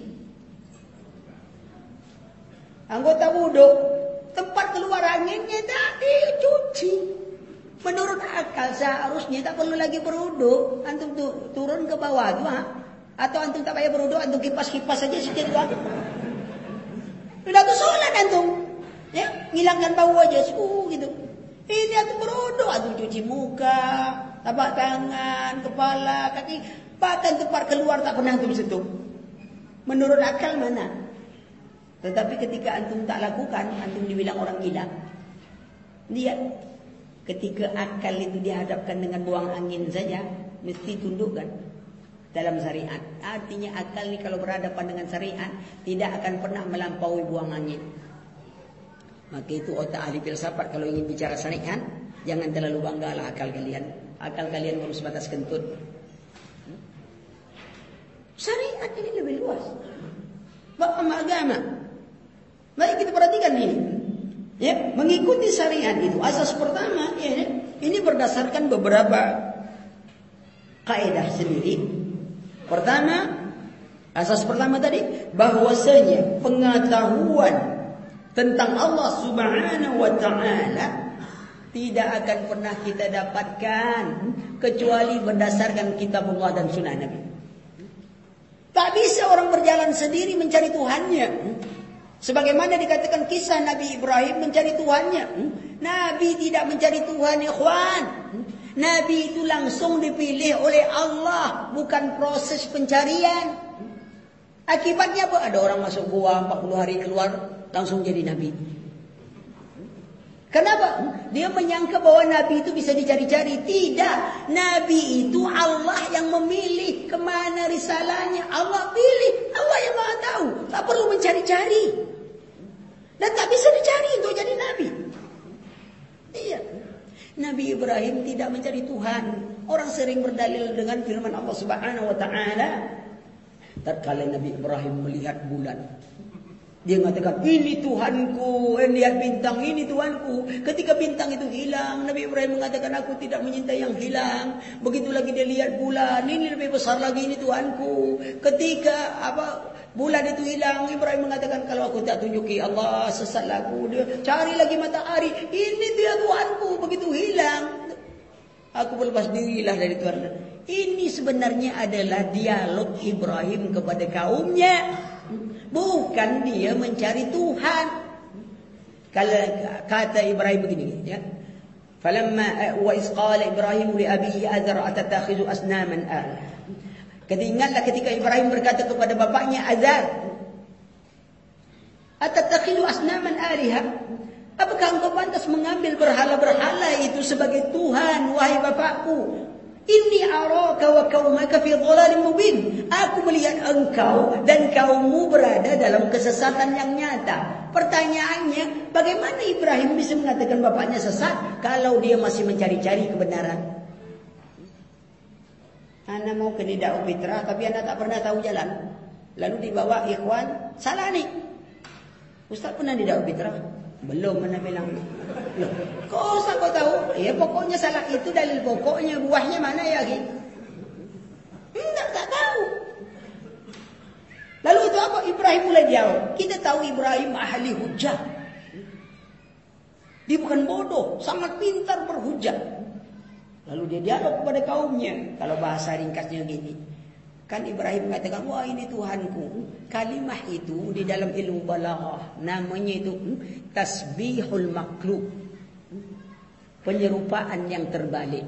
Anggota wuduk, tempat keluar anginnya tak dicuci. Menurut akal seharusnya tak perlu lagi beruduk. Antum tu, turun ke bawah tu, ha? Atau antum tak payah berwudu, antum kipas-kipas saja sikit doang. Sudah tu sholat antum. Ya, hilangkan bau aja, suh gitu. Ini antum berwudu, antum cuci muka, tapak tangan, kepala, kaki, bahkan tempat keluar tak pernah antum sentuh. Menurut akal mana? Tetapi ketika antum tak lakukan, antum dibilang orang gila. Lihat, ketika akal itu dihadapkan dengan buang angin saja, mesti tundukkan dalam syariat. Artinya akal ini kalau berhadapan dengan syariat tidak akan pernah melampaui buang angin. Maka itu otak ahli filsafat kalau ingin bicara syariat, jangan terlalu banggalah akal kalian. Akal kalian baru sebatas kentut. Syariat ini lebih luas. Bapak agama. Baik kita perhatikan ini. Ya, mengikuti syariat itu asas pertama ya, ini berdasarkan beberapa kaidah sendiri. Pertama, asas pertama tadi bahwasanya pengetahuan tentang Allah Subhanahu wa taala tidak akan pernah kita dapatkan kecuali berdasarkan kitab Allah dan sunnah Nabi. Tak bisa orang berjalan sendiri mencari Tuhannya. Sebagaimana dikatakan kisah Nabi Ibrahim mencari Tuhannya. Nabi tidak mencari Tuhan, ikhwan. Nabi itu langsung dipilih oleh Allah, bukan proses pencarian. Akibatnya apa? Ada orang masuk gua 40 hari keluar, langsung jadi Nabi. Kenapa? Dia menyangka bahwa Nabi itu bisa dicari-cari. Tidak. Nabi itu Allah yang memilih ke mana risalahnya. Allah pilih. Allah yang maha tahu. Tak perlu mencari-cari. Dan tak bisa dicari untuk jadi Nabi. Iya. Nabi Ibrahim tidak mencari Tuhan. Orang sering berdalil dengan firman Allah Subhanahu wa taala. Tatkala Nabi Ibrahim melihat bulan, dia mengatakan, ini Tuhanku. Eh, lihat bintang, ini Tuhanku. Ketika bintang itu hilang, Nabi Ibrahim mengatakan, aku tidak menyintai yang hilang. Begitu lagi dia lihat bulan, ini lebih besar lagi, ini Tuhanku. Ketika apa bulan itu hilang, Ibrahim mengatakan, kalau aku tak tunjuki Allah, sesatlah aku. Dia cari lagi matahari, ini dia Tuhanku. Begitu hilang, aku berlepas dirilah dari Tuhan. Ini sebenarnya adalah dialog Ibrahim kepada kaumnya. Bukan dia mencari Tuhan. Kalau kata Ibrahim begini, ya. Falamma wa isqala Ibrahim li abihi azar atatakhizu asnaman al. Ketika ketika Ibrahim berkata kepada bapaknya Azar, "Atatakhizu asnaman aliha?" Apakah engkau pantas mengambil berhala-berhala itu sebagai Tuhan, wahai bapakku? Inni araka wa kaumaka fi dhalalin mubin. Aku melihat engkau dan kaummu berada dalam kesesatan yang nyata. Pertanyaannya, bagaimana Ibrahim bisa mengatakan bapaknya sesat kalau dia masih mencari-cari kebenaran? Anak mau ke Nida Upitra, tapi anak tak pernah tahu jalan. Lalu dibawa ikhwan, salah nih. Ustaz pernah Nida Upitra? Belum mana bilang. Loh, kok kau tahu? Ya pokoknya salah itu dalil pokoknya. Buahnya mana ya, Ki? Enggak, tak tahu. Lalu itu apa? Ibrahim mulai jawab. Kita tahu Ibrahim ahli hujah. Dia bukan bodoh, sangat pintar berhujah. Lalu dia dialog kepada kaumnya. Kalau bahasa ringkasnya gini. Kan Ibrahim mengatakan, wah ini Tuhanku. Kalimah itu di dalam ilmu balaghah. Namanya itu tasbihul makhluk. Penyerupaan yang terbalik.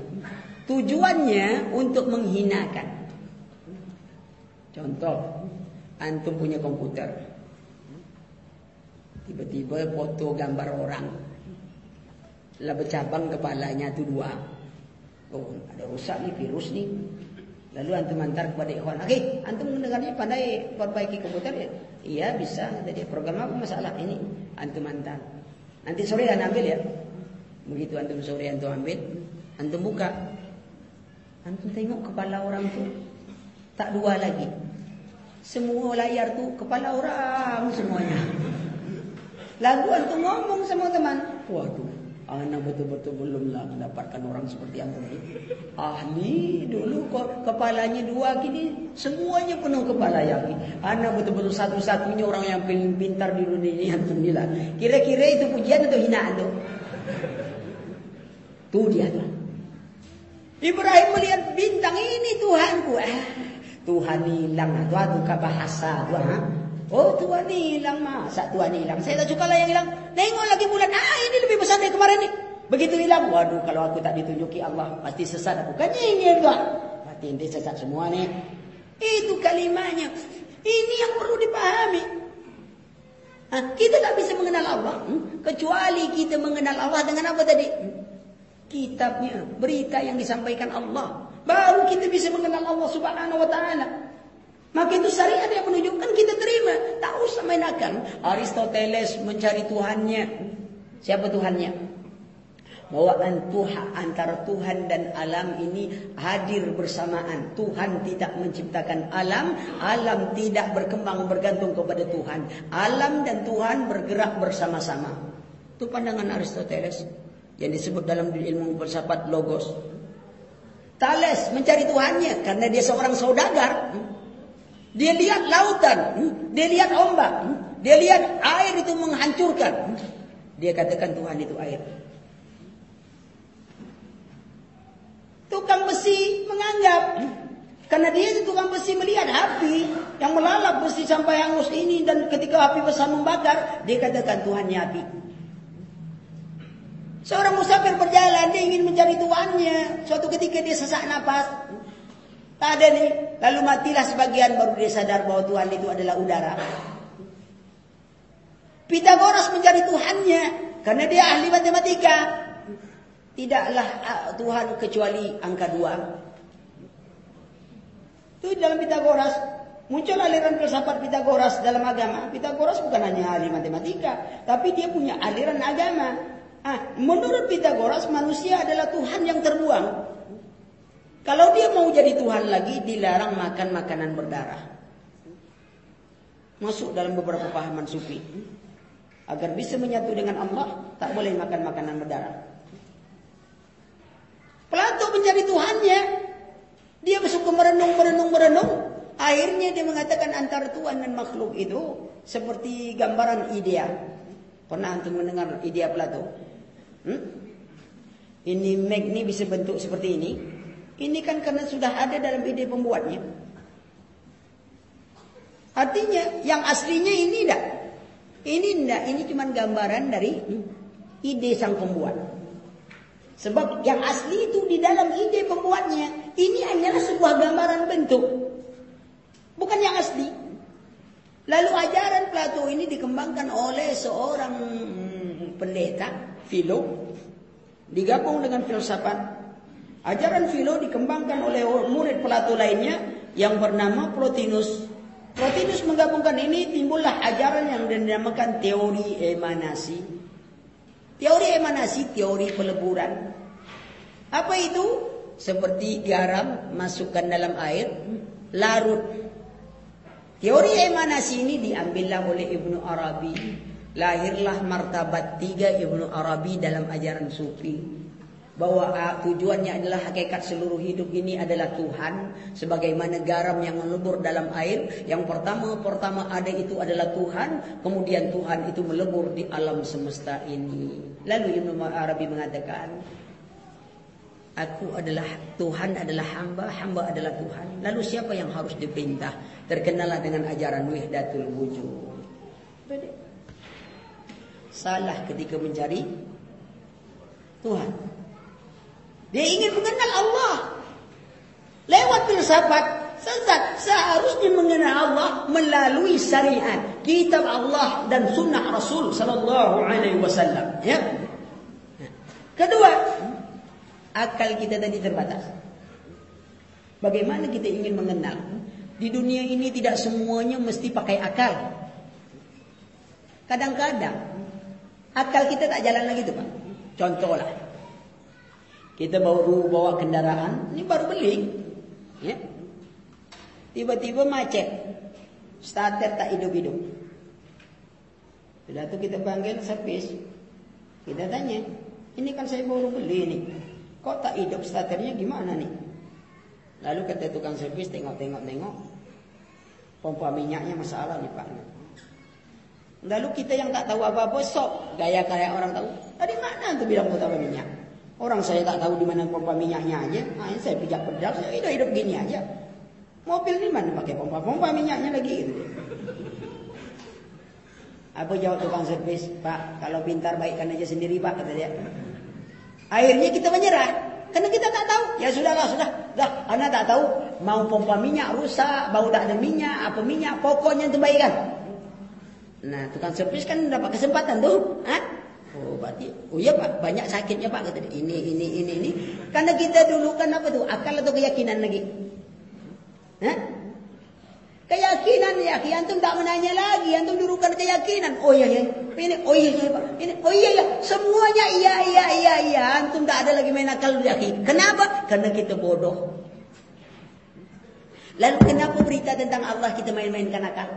Tujuannya untuk menghinakan. Contoh, antum punya komputer. Tiba-tiba foto gambar orang. Lah bercabang kepalanya itu dua. Oh, ada rusak nih, virus nih. Lalu antum antar kepada ikhwan. Oke, antum mendengarnya pandai perbaiki komputer ya? Iya bisa. Jadi program apa masalah ini? Antum antar. Nanti sore anda ambil ya. Begitu antum sore antum ambil, antum buka. Antum tengok kepala orang tu tak dua lagi. Semua layar tu kepala orang semuanya. Lalu antum ngomong sama teman. Waduh, Ana betul-betul belumlah mendapatkan orang seperti antum ini. Ahli dulu kok kepalanya dua kini semuanya penuh kepala yakin. Ana betul-betul satu-satunya orang yang paling pintar di dunia ini bilang. Kira-kira itu pujian atau hinaan tuh? Tuh dia tuh. Ibrahim melihat bintang ini Tuhanku. Ah, Tuhan hilang. Tuhan tu ka bahasa tu ha. Oh Tuhan hilang masa Tuhan hilang. Saya tak suka lah yang hilang. Tengok lagi bulan. Ah ini lebih besar dari kemarin ni. Begitu hilang. Waduh kalau aku tak ditunjuki Allah pasti sesat aku. Kan ini Tuhan. Berarti ini sesat semua ni. Itu kalimatnya. Ini yang perlu dipahami. Ha, kita tak bisa mengenal Allah. Hmm? Kecuali kita mengenal Allah dengan apa tadi? Hmm? Kitabnya, berita yang disampaikan Allah. Baru kita bisa mengenal Allah subhanahu wa ta'ala. Maka itu syariat yang menunjukkan kita terima. Tak usah main. Aristoteles mencari Tuhannya. Siapa Tuhannya? Bahwa Tuhan antara Tuhan dan alam ini hadir bersamaan. Tuhan tidak menciptakan alam, alam tidak berkembang bergantung kepada Tuhan. Alam dan Tuhan bergerak bersama-sama. Itu pandangan Aristoteles yang disebut dalam ilmu filsafat logos. Thales mencari Tuhannya karena dia seorang saudagar. Dia lihat lautan, dia lihat ombak, dia lihat air itu menghancurkan. Dia katakan Tuhan itu air. Tukang besi menganggap karena dia itu tukang besi melihat api yang melalap besi sampai hangus ini dan ketika api besar membakar, dia katakan Tuhannya api. Seorang musafir berjalan, dia ingin mencari tuannya. Suatu ketika dia sesak nafas. Tak ada nih. Lalu matilah sebagian baru dia sadar bahwa Tuhan itu adalah udara. Pitagoras mencari Tuhannya. Karena dia ahli matematika. Tidaklah ah, Tuhan kecuali angka dua. Itu dalam Pitagoras. Muncul aliran filsafat Pitagoras dalam agama. Pitagoras bukan hanya ahli matematika. Tapi dia punya aliran agama. Ah, menurut Pitagoras manusia adalah Tuhan yang terbuang. Kalau dia mau jadi Tuhan lagi dilarang makan makanan berdarah. Masuk dalam beberapa pahaman sufi. Agar bisa menyatu dengan Allah, tak boleh makan makanan berdarah. Plato mencari Tuhannya. Dia suka merenung, merenung, merenung. Akhirnya dia mengatakan antara Tuhan dan makhluk itu seperti gambaran idea. Pernah antum mendengar idea Plato? Hmm? Ini Mac ini bisa bentuk seperti ini. Ini kan karena sudah ada dalam ide pembuatnya. Artinya yang aslinya ini tidak. Ini tidak, ini cuma gambaran dari ide sang pembuat. Sebab yang asli itu di dalam ide pembuatnya. Ini hanyalah sebuah gambaran bentuk. Bukan yang asli. Lalu ajaran Plato ini dikembangkan oleh seorang pendeta Filo digabung dengan filsafat. Ajaran Filo dikembangkan oleh murid Plato lainnya yang bernama Plotinus. Plotinus menggabungkan ini timbullah ajaran yang dinamakan teori emanasi. Teori emanasi, teori peleburan. Apa itu? Seperti garam masukkan dalam air, larut. Teori emanasi ini diambillah oleh Ibnu Arabi lahirlah martabat tiga Ibnu Arabi dalam ajaran sufi bahwa ah, tujuannya adalah hakikat seluruh hidup ini adalah Tuhan sebagaimana garam yang melebur dalam air. Yang pertama-pertama ada itu adalah Tuhan kemudian Tuhan itu melebur di alam semesta ini. Lalu Ibnu Arabi mengatakan aku adalah Tuhan adalah hamba hamba adalah Tuhan. Lalu siapa yang harus dipinta terkenalah dengan ajaran wihdatul wujud. Salah ketika mencari Tuhan. Dia ingin mengenal Allah. Lewat filsafat sesat. Seharusnya mengenal Allah melalui syariat, kitab Allah dan sunnah Rasul sallallahu alaihi wasallam, ya. Kedua, akal kita tadi terbatas. Bagaimana kita ingin mengenal? Di dunia ini tidak semuanya mesti pakai akal. Kadang-kadang Akal kita tak jalan lagi tu Pak. Contohlah. Kita baru bawa kendaraan, ini baru beli. Ya. Tiba-tiba macet. Starter tak hidup-hidup. Sudah tu kita panggil servis. Kita tanya, ini kan saya baru beli nih. Kok tak hidup starternya gimana nih? Lalu kata tukang servis tengok-tengok-tengok. Pompa minyaknya masalah nih Pak. Lalu kita yang tak tahu apa-apa sok gaya kayak orang tahu. Tadi mana tuh bilang pompa minyak? Orang saya tak tahu di mana pompa minyaknya aja. Nah, saya pijak pedal, saya hidup hidup gini aja. Mobil ini mana pakai pompa-pompa minyaknya lagi gitu. Apa jawab tukang servis? Pak, kalau pintar baikkan aja sendiri pak, kata dia. Akhirnya kita menyerah. Karena kita tak tahu. Ya sudahlah, sudah. Dah, anak tak tahu. Mau pompa minyak rusak, bau tak ada minyak, apa minyak, pokoknya itu baikkan. Nah, tukang servis kan dapat kesempatan tuh. Hah? Oh, berarti, oh iya pak, banyak sakitnya pak. Kata dia, ini, ini, ini, ini. Karena kita dulu kan apa tuh, akal atau keyakinan lagi. Hah? Keyakinan ya, antum tak menanya lagi, antum dudukan keyakinan. Oh iya iya, ini oh iya iya Pak. Ini oh iya iya, semuanya iya iya iya iya. Antum tak ada lagi main akal yakin. Kenapa? Karena kita bodoh. Lalu kenapa berita tentang Allah kita main-mainkan akal?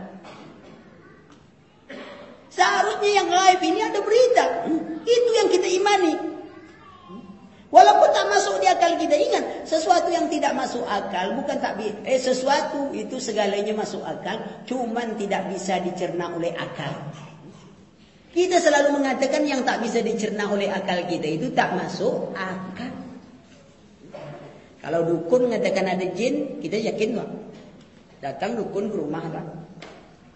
Seharusnya yang gaib ini ada berita. Itu yang kita imani. Walaupun tak masuk di akal kita ingat sesuatu yang tidak masuk akal bukan tak eh sesuatu itu segalanya masuk akal cuman tidak bisa dicerna oleh akal. Kita selalu mengatakan yang tak bisa dicerna oleh akal kita itu tak masuk akal. Kalau dukun mengatakan ada jin, kita yakin tak? Datang dukun ke rumah pak.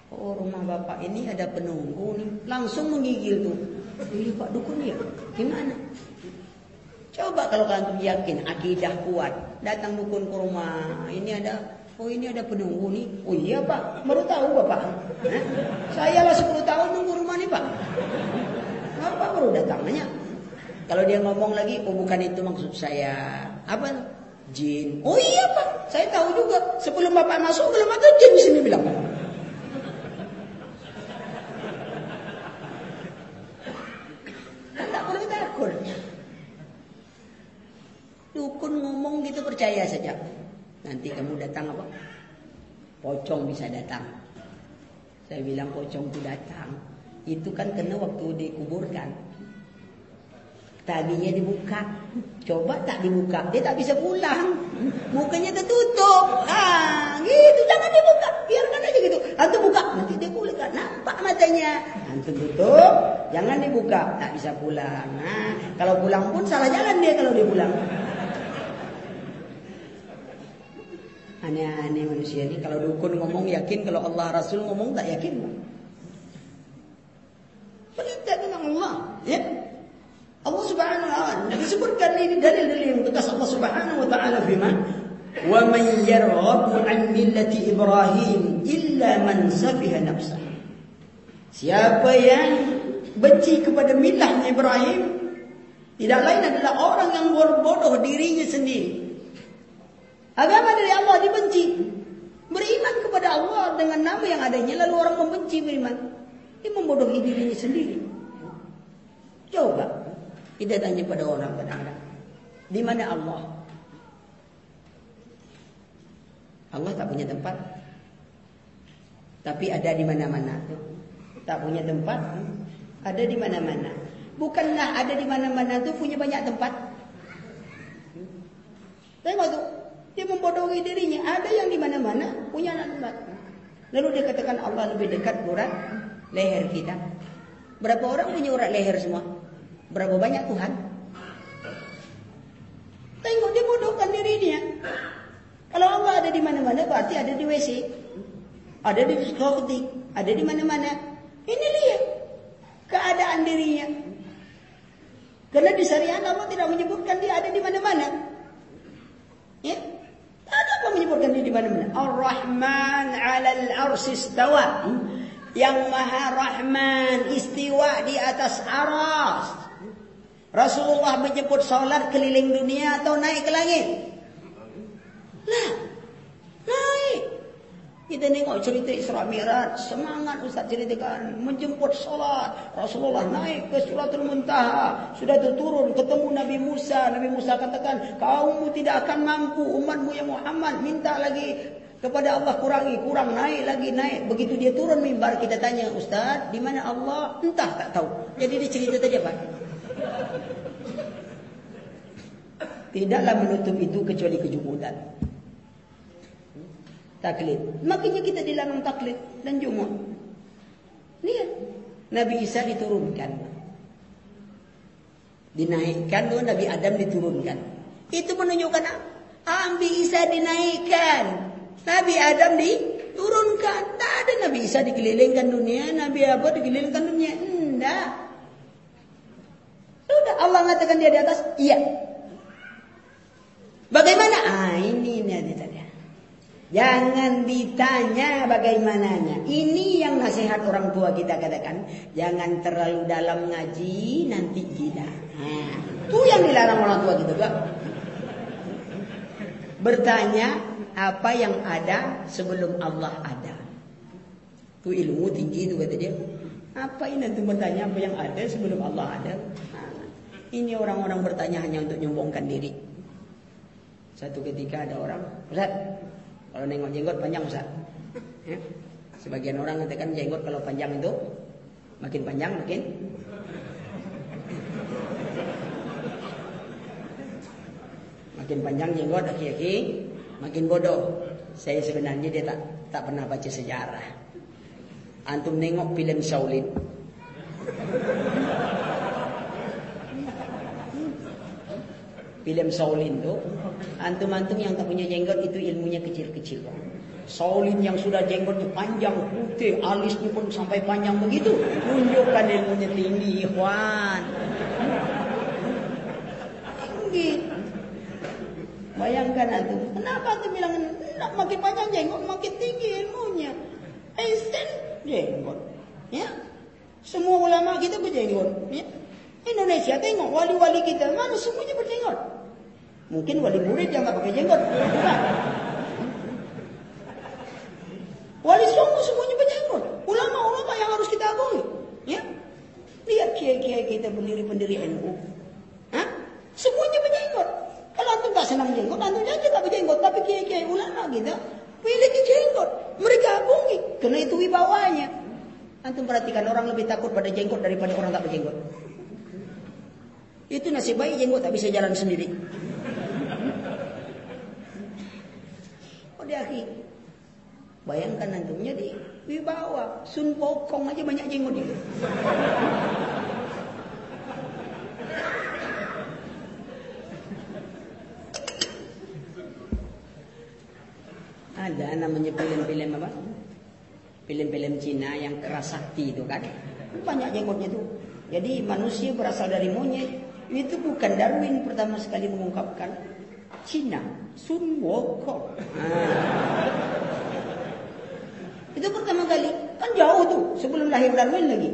Oh rumah bapak ini ada penunggu nih. Langsung menggigil tuh. Iya pak dukun ya. Gimana? Coba kalau kalian yakin akidah kuat, datang dukun ke rumah, ini ada Oh ini ada penunggu nih. Oh iya pak, baru tahu bapak. Saya lah 10 tahun nunggu rumah nih pak. Bapak baru datang nanya. Kalau dia ngomong lagi, oh bukan itu maksud saya. Apa? Jin. Oh iya pak, saya tahu juga. Sebelum bapak masuk belum ada jin di sini bilang. Tak perlu takut. Dukun ngomong gitu percaya saja. Nanti kamu datang apa? Pocong bisa datang. Saya bilang pocong itu datang. Itu kan kena waktu dikuburkan. Taginya dibuka. Coba tak dibuka. Dia tak bisa pulang. Mukanya tertutup. Ah, gitu. Jangan dibuka. Biarkan aja gitu. Antum buka. Nanti dia pulang. Nampak matanya. Antum tutup. Jangan dibuka. Tak bisa pulang. Nah, kalau pulang pun salah jalan dia kalau dia pulang. aneh-aneh manusia ini kalau dukun ngomong yakin kalau Allah Rasul ngomong tak yakin. Pelita tentang Allah ya. Allah Subhanahu wa taala. Disebutkan ini dalil-dalil yang tegas Allah Subhanahu wa taala firman wa man yarghabu an millati Ibrahim illa man safiha nafsah siapa yang benci kepada milahnya Ibrahim tidak lain adalah orang yang berbodoh dirinya sendiri. Agama dari Allah dibenci. Beriman kepada Allah dengan nama yang adanya lalu orang membenci beriman. Dia membodohi dirinya sendiri. Coba kita tanya pada orang kadang-kadang. Di mana Allah? Allah tak punya tempat. Tapi ada di mana-mana. Tak punya tempat. Ada di mana-mana. Bukanlah ada di mana-mana itu punya banyak tempat. Tengok tuh. Dia membodohi dirinya. Ada yang di mana-mana punya anak tempat. Lalu dia katakan Allah lebih dekat urat leher kita. Berapa orang punya urat leher semua? Berapa banyak Tuhan? Tengok dia bodohkan dirinya. Kalau Allah ada di mana-mana berarti ada di WC. Ada di diskotik, ada di mana-mana. Ini lihat keadaan dirinya. Karena di syariat Allah tidak menyebutkan dia ada di mana-mana. Ya, apa menyebutkan dia di mana-mana? Ar-Rahman 'alal arsy istawa. Yang Maha Rahman istiwa di atas aras. Rasulullah menyebut salat keliling dunia atau naik ke langit? Lah, naik. Kita tengok cerita Isra Mi'raj, semangat Ustaz ceritakan menjemput salat. Rasulullah naik ke Suratul Muntaha, sudah turun ketemu Nabi Musa. Nabi Musa katakan, "Kaummu tidak akan mampu, umatmu ya Muhammad minta lagi kepada Allah kurangi, kurang naik lagi naik. Begitu dia turun mimbar kita tanya, "Ustaz, di mana Allah?" Entah tak tahu. Jadi dia cerita tadi apa? Tidaklah menutup itu kecuali kejumudan taklid. Makanya kita dilarang taklid dan jumlah. Lihat, Nabi Isa diturunkan. Dinaikkan tuh Nabi Adam diturunkan. Itu menunjukkan Nabi Isa dinaikkan. Nabi Adam diturunkan. Tak ada Nabi Isa dikelilingkan dunia. Nabi apa dikelilingkan dunia. Enggak. Sudah Allah mengatakan dia di atas. Iya. Bagaimana? Ah ini tadi. Jangan ditanya bagaimananya. Ini yang nasihat orang tua kita katakan. Jangan terlalu dalam ngaji, nanti gila. Nah, itu yang dilarang orang tua kita juga. Bertanya apa yang ada sebelum Allah ada. Itu ilmu tinggi itu kata dia. Apa ini nanti bertanya apa yang ada sebelum Allah ada? Nah, ini orang-orang bertanya hanya untuk nyombongkan diri. Satu ketika ada orang, Ustaz, kalau nengok jenggot panjang Ustaz. Ya. Sebagian orang katakan jenggot kalau panjang itu makin panjang makin makin panjang jenggot aki-aki makin bodoh. Saya sebenarnya dia tak tak pernah baca sejarah. Antum nengok film Shaolin. Film Shaolin tu Antum-antum yang tak punya jenggot itu ilmunya kecil-kecil. Shaolin yang sudah jenggotnya panjang, putih, alisnya pun sampai panjang begitu. Tunjukkan ilmunya tinggi, ikhwan. Tinggi. Bayangkan antum, kenapa antum bilang makin panjang jenggot, makin tinggi ilmunya. Einstein jenggot. Ya. Semua ulama kita berjenggot. Ya. Indonesia tengok wali-wali kita mana semuanya berjenggot. Mungkin wali murid yang nggak pakai jenggot. Wali songo semuanya berjenggot. Ulama-ulama yang harus kita agungi. Ya. Lihat kiai-kiai kita pendiri-pendiri NU. Hah? Semuanya berjenggot. Kalau antum tak senang jenggot, antum aja tak berjenggot. Tapi kiai-kiai ulama kita pilih jenggot. Mereka agungi. Karena itu wibawanya. Antum perhatikan orang lebih takut pada jenggot daripada orang tak berjenggot. Itu nasib baik jenggot tak bisa jalan sendiri. Oh dia akhi. Bayangkan antumnya di wibawa. Sun Pokong aja banyak jenggot dia. Ada namanya film-film apa? Film-film Cina yang keras sakti itu kan. Banyak jenggotnya tuh. Jadi manusia berasal dari monyet. Itu bukan Darwin pertama sekali mengungkapkan. Cina. Sun Wokong. Nah. Itu pertama kali. Kan jauh tuh. Sebelum lahir Darwin lagi.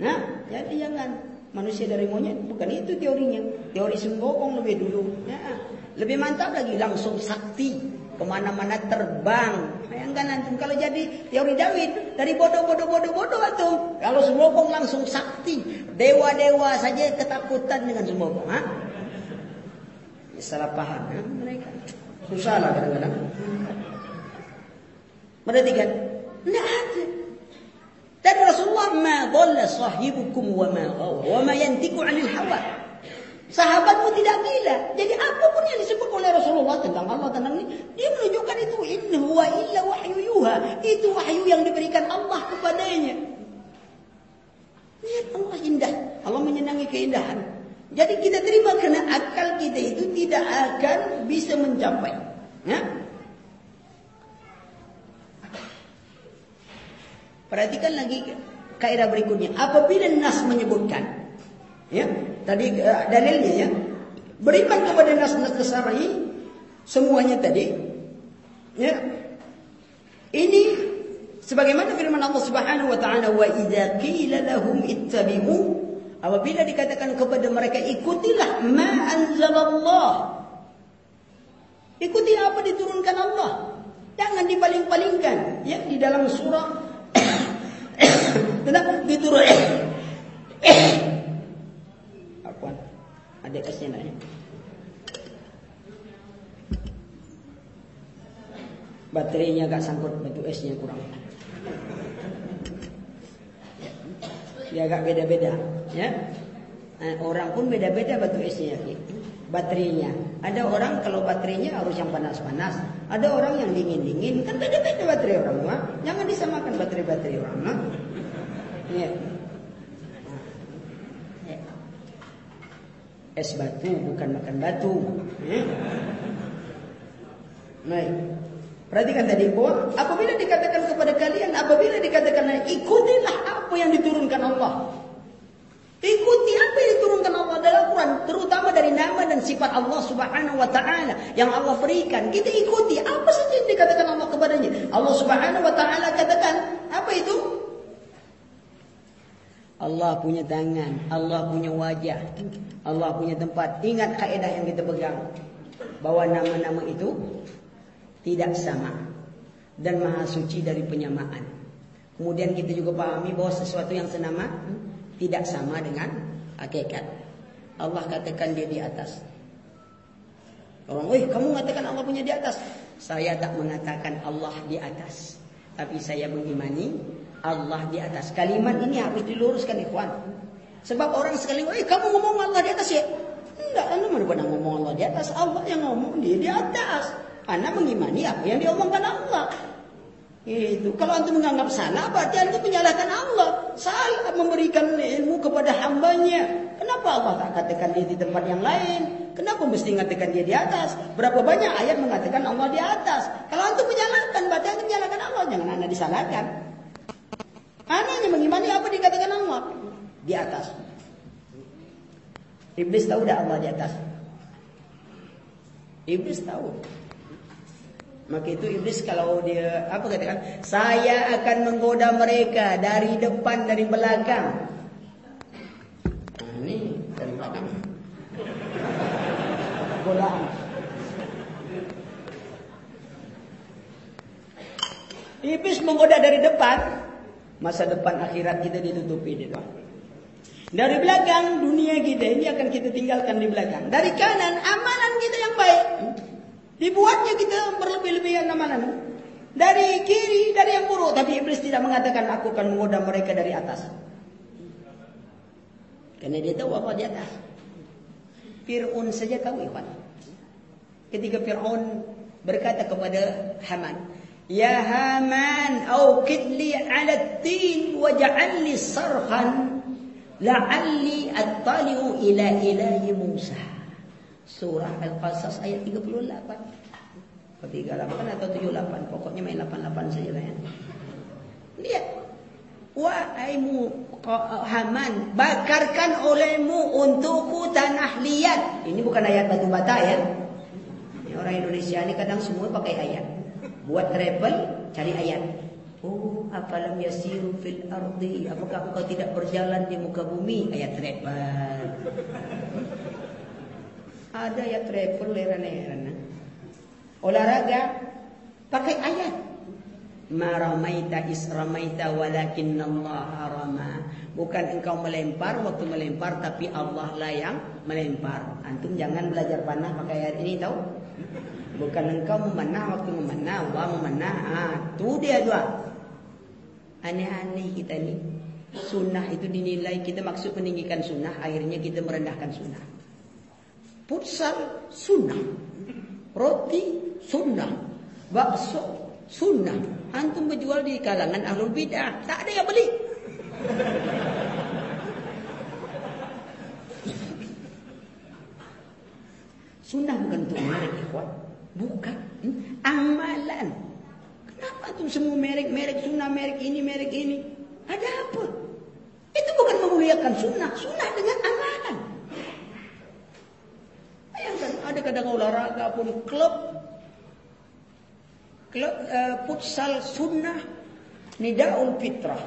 Nah, jadi jangan. Manusia dari monyet. Bukan itu teorinya. Teori Sun Wokong lebih dulu. Nah, lebih mantap lagi. Langsung sakti. Ke mana-mana terbang. Bayangkan antum kalau jadi teori David dari bodoh-bodoh bodoh-bodoh antum. Kalau Sumokong langsung sakti. Dewa-dewa saja ketakutan dengan Sumokong. Ha? Salah paham ya, mereka. Susah lah kadang-kadang. Perhatikan. Tidak ada. Dan Rasulullah ma dhalla sahibukum wa ma wa ma yantiku 'anil hawa. Sahabatmu tidak gila. Jadi apa pun yang disebut oleh Rasulullah tentang Allah tentang ini, dia menunjukkan itu in huwa illa wahyu yuha. Itu wahyu yang diberikan Allah kepadanya. Lihat Allah indah. Allah menyenangi keindahan. Jadi kita terima karena akal kita itu tidak akan bisa mencapai. Ya? Perhatikan lagi kaidah berikutnya. Apabila nas menyebutkan, ya, tadi uh, dalilnya ya, beriman kepada nas-nas syar'i semuanya tadi, ya. Ini sebagaimana firman Allah Subhanahu wa taala wa idza qila lahum ittabi'u apabila dikatakan kepada mereka ikutilah ma anzalallah ikuti apa diturunkan Allah jangan dipaling-palingkan ya di dalam surah Kenapa diturun? Apa? Ada esnya nak ya? Baterainya agak sangkut, batu esnya kurang. Dia agak beda-beda, ya. Orang pun beda-beda batu esnya, ya. baterainya. Ada orang kalau baterainya harus yang panas-panas, ada orang yang dingin-dingin, kan beda-beda baterai orang, mah. Jangan disamakan baterai-baterai orang, mah. Ya. Es batu bukan makan batu. Ya. Baik. Perhatikan tadi bahwa apabila dikatakan kepada kalian, apabila dikatakan ikutilah apa yang diturunkan Allah. Ikuti apa yang diturunkan Allah dalam Quran, terutama dari nama dan sifat Allah Subhanahu wa taala yang Allah berikan. Kita ikuti apa saja yang dikatakan Allah kepadanya. Allah Subhanahu wa taala katakan, apa itu? Allah punya tangan, Allah punya wajah, Allah punya tempat. Ingat kaidah yang kita pegang bahwa nama-nama itu tidak sama dan maha suci dari penyamaan. Kemudian kita juga pahami bahwa sesuatu yang senama tidak sama dengan hakikat. Allah katakan dia di atas. Orang, wih kamu mengatakan Allah punya di atas. Saya tak mengatakan Allah di atas. Tapi saya mengimani Allah di atas. Kalimat ini harus diluruskan ikhwan. Sebab orang sekali, wih kamu ngomong Allah di atas ya? Enggak, anda mana pernah ngomong Allah di atas. Allah yang ngomong dia di atas. Anda mengimani apa yang diomongkan Allah. Itu. Kalau antum menganggap salah, berarti antum menyalahkan Allah. Salah memberikan ilmu kepada hambanya. Kenapa Allah tak katakan dia di tempat yang lain? Kenapa mesti mengatakan dia di atas? Berapa banyak ayat mengatakan Allah di atas? Kalau antum menyalahkan, berarti antum menyalahkan Allah. Jangan anda disalahkan. Anda mengimani apa dikatakan Allah. Di atas. Iblis tahu dah Allah di atas. Iblis tahu. Maka itu iblis kalau dia apa katakan, saya akan menggoda mereka dari depan dari belakang. Ini dari belakang. Godaan. Iblis menggoda dari depan, masa depan akhirat kita ditutupi di depan. Dari belakang dunia kita ini akan kita tinggalkan di belakang. Dari kanan amalan kita yang baik. Dibuatnya kita berlebih-lebihan amalan. Dari kiri, dari yang buruk. Tapi iblis tidak mengatakan aku akan menggoda mereka dari atas. Karena dia tahu apa di atas. Fir'un saja tahu ikhwan. Ketika Fir'un berkata kepada Haman. Ya Haman, awqid li ala tin waj'al li sarhan la'alli attali'u ila ilahi Musa. Surah Al-Qasas ayat 38. Atau 38 atau 78. Pokoknya main 88 saja lah ya. Lihat. Wahaimu Haman, bakarkan olehmu untukku tanah liat. Ini bukan ayat batu bata ya. Orang Indonesia ini kadang semua pakai ayat. Buat travel, cari ayat. Oh, apalam yasiru fil ardi? Apakah engkau tidak berjalan di muka bumi? Ayat travel. Ada ya travel leran-leran. Olahraga pakai ayat. Ma ramaita is ramaita walakin Allah rama. Bukan engkau melempar waktu melempar tapi Allah lah yang melempar. Antum jangan belajar panah pakai ayat ini tahu? Bukan engkau memanah waktu memanah, Allah memanah. Ah, tu dia dua. Aneh-aneh kita ni. Sunnah itu dinilai kita maksud meninggikan sunnah, akhirnya kita merendahkan sunnah. Futsal sunnah. Roti sunnah. Bakso sunnah. Antum berjual di kalangan ahlul bidah. Tak ada yang beli. Sunnah bukan untuk merek ikhwan. Bukan. Amalan. Kenapa tuh semua merek-merek sunnah, merek ini, merek ini? Ada apa? Itu bukan memuliakan sunnah. Sunnah dengan amalan. Bayangkan ada kadang olahraga pun klub klub uh, futsal sunnah nidaul fitrah.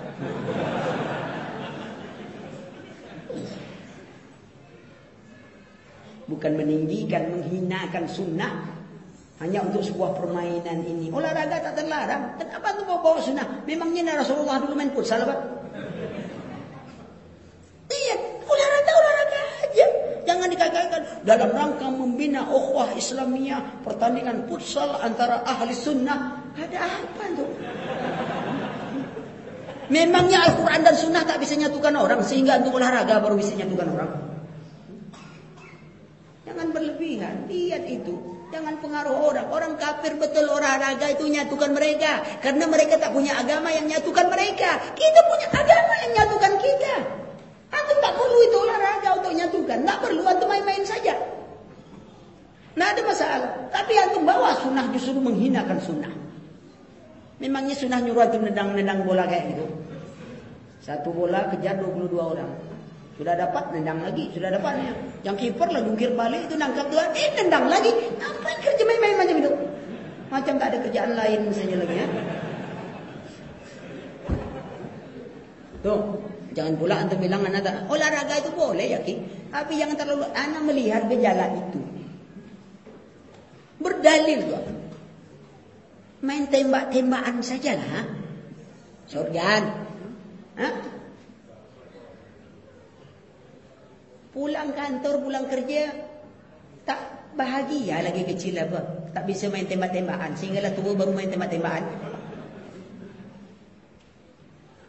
Bukan meninggikan, menghinakan sunnah hanya untuk sebuah permainan ini. Olahraga tak terlarang. Kenapa tu bawa, bawa sunnah? Memangnya Rasulullah dulu main futsal apa? Iya, olahraga. Jangan dikatakan dalam rangka membina ukhuwah Islamiyah, pertandingan futsal antara ahli sunnah. Ada apa tuh? Memangnya Al-Quran dan Sunnah tak bisa nyatukan orang sehingga untuk olahraga baru bisa nyatukan orang. Jangan berlebihan, lihat itu. Jangan pengaruh orang. Orang kafir betul olahraga itu nyatukan mereka. Karena mereka tak punya agama yang nyatukan mereka. Kita punya agama yang nyatukan kita. Antum tak perlu itu olahraga untuk nyatukan. Tak perlu antum main-main saja. Nah ada masalah. Tapi antum bawa sunnah justru menghinakan sunnah. Memangnya sunnah nyuruh antum nendang-nendang bola kayak gitu? Satu bola kejar 22 orang. Sudah dapat nendang lagi, sudah dapatnya. Yang kiper lah jungkir balik itu nangkap tuan, eh nendang lagi. Apa kerja main-main macam itu? Macam tak ada kerjaan lain saja lagi ya. Tuh, jangan pula antum bilang anak olahraga itu boleh ya ki. Tapi jangan terlalu anak melihat gejala itu. Berdalil tuh. Main tembak-tembakan saja lah. Hah? Pulang kantor, pulang kerja tak bahagia lagi kecil apa. Tak bisa main tembak-tembakan sehinggalah tua baru main tembak-tembakan.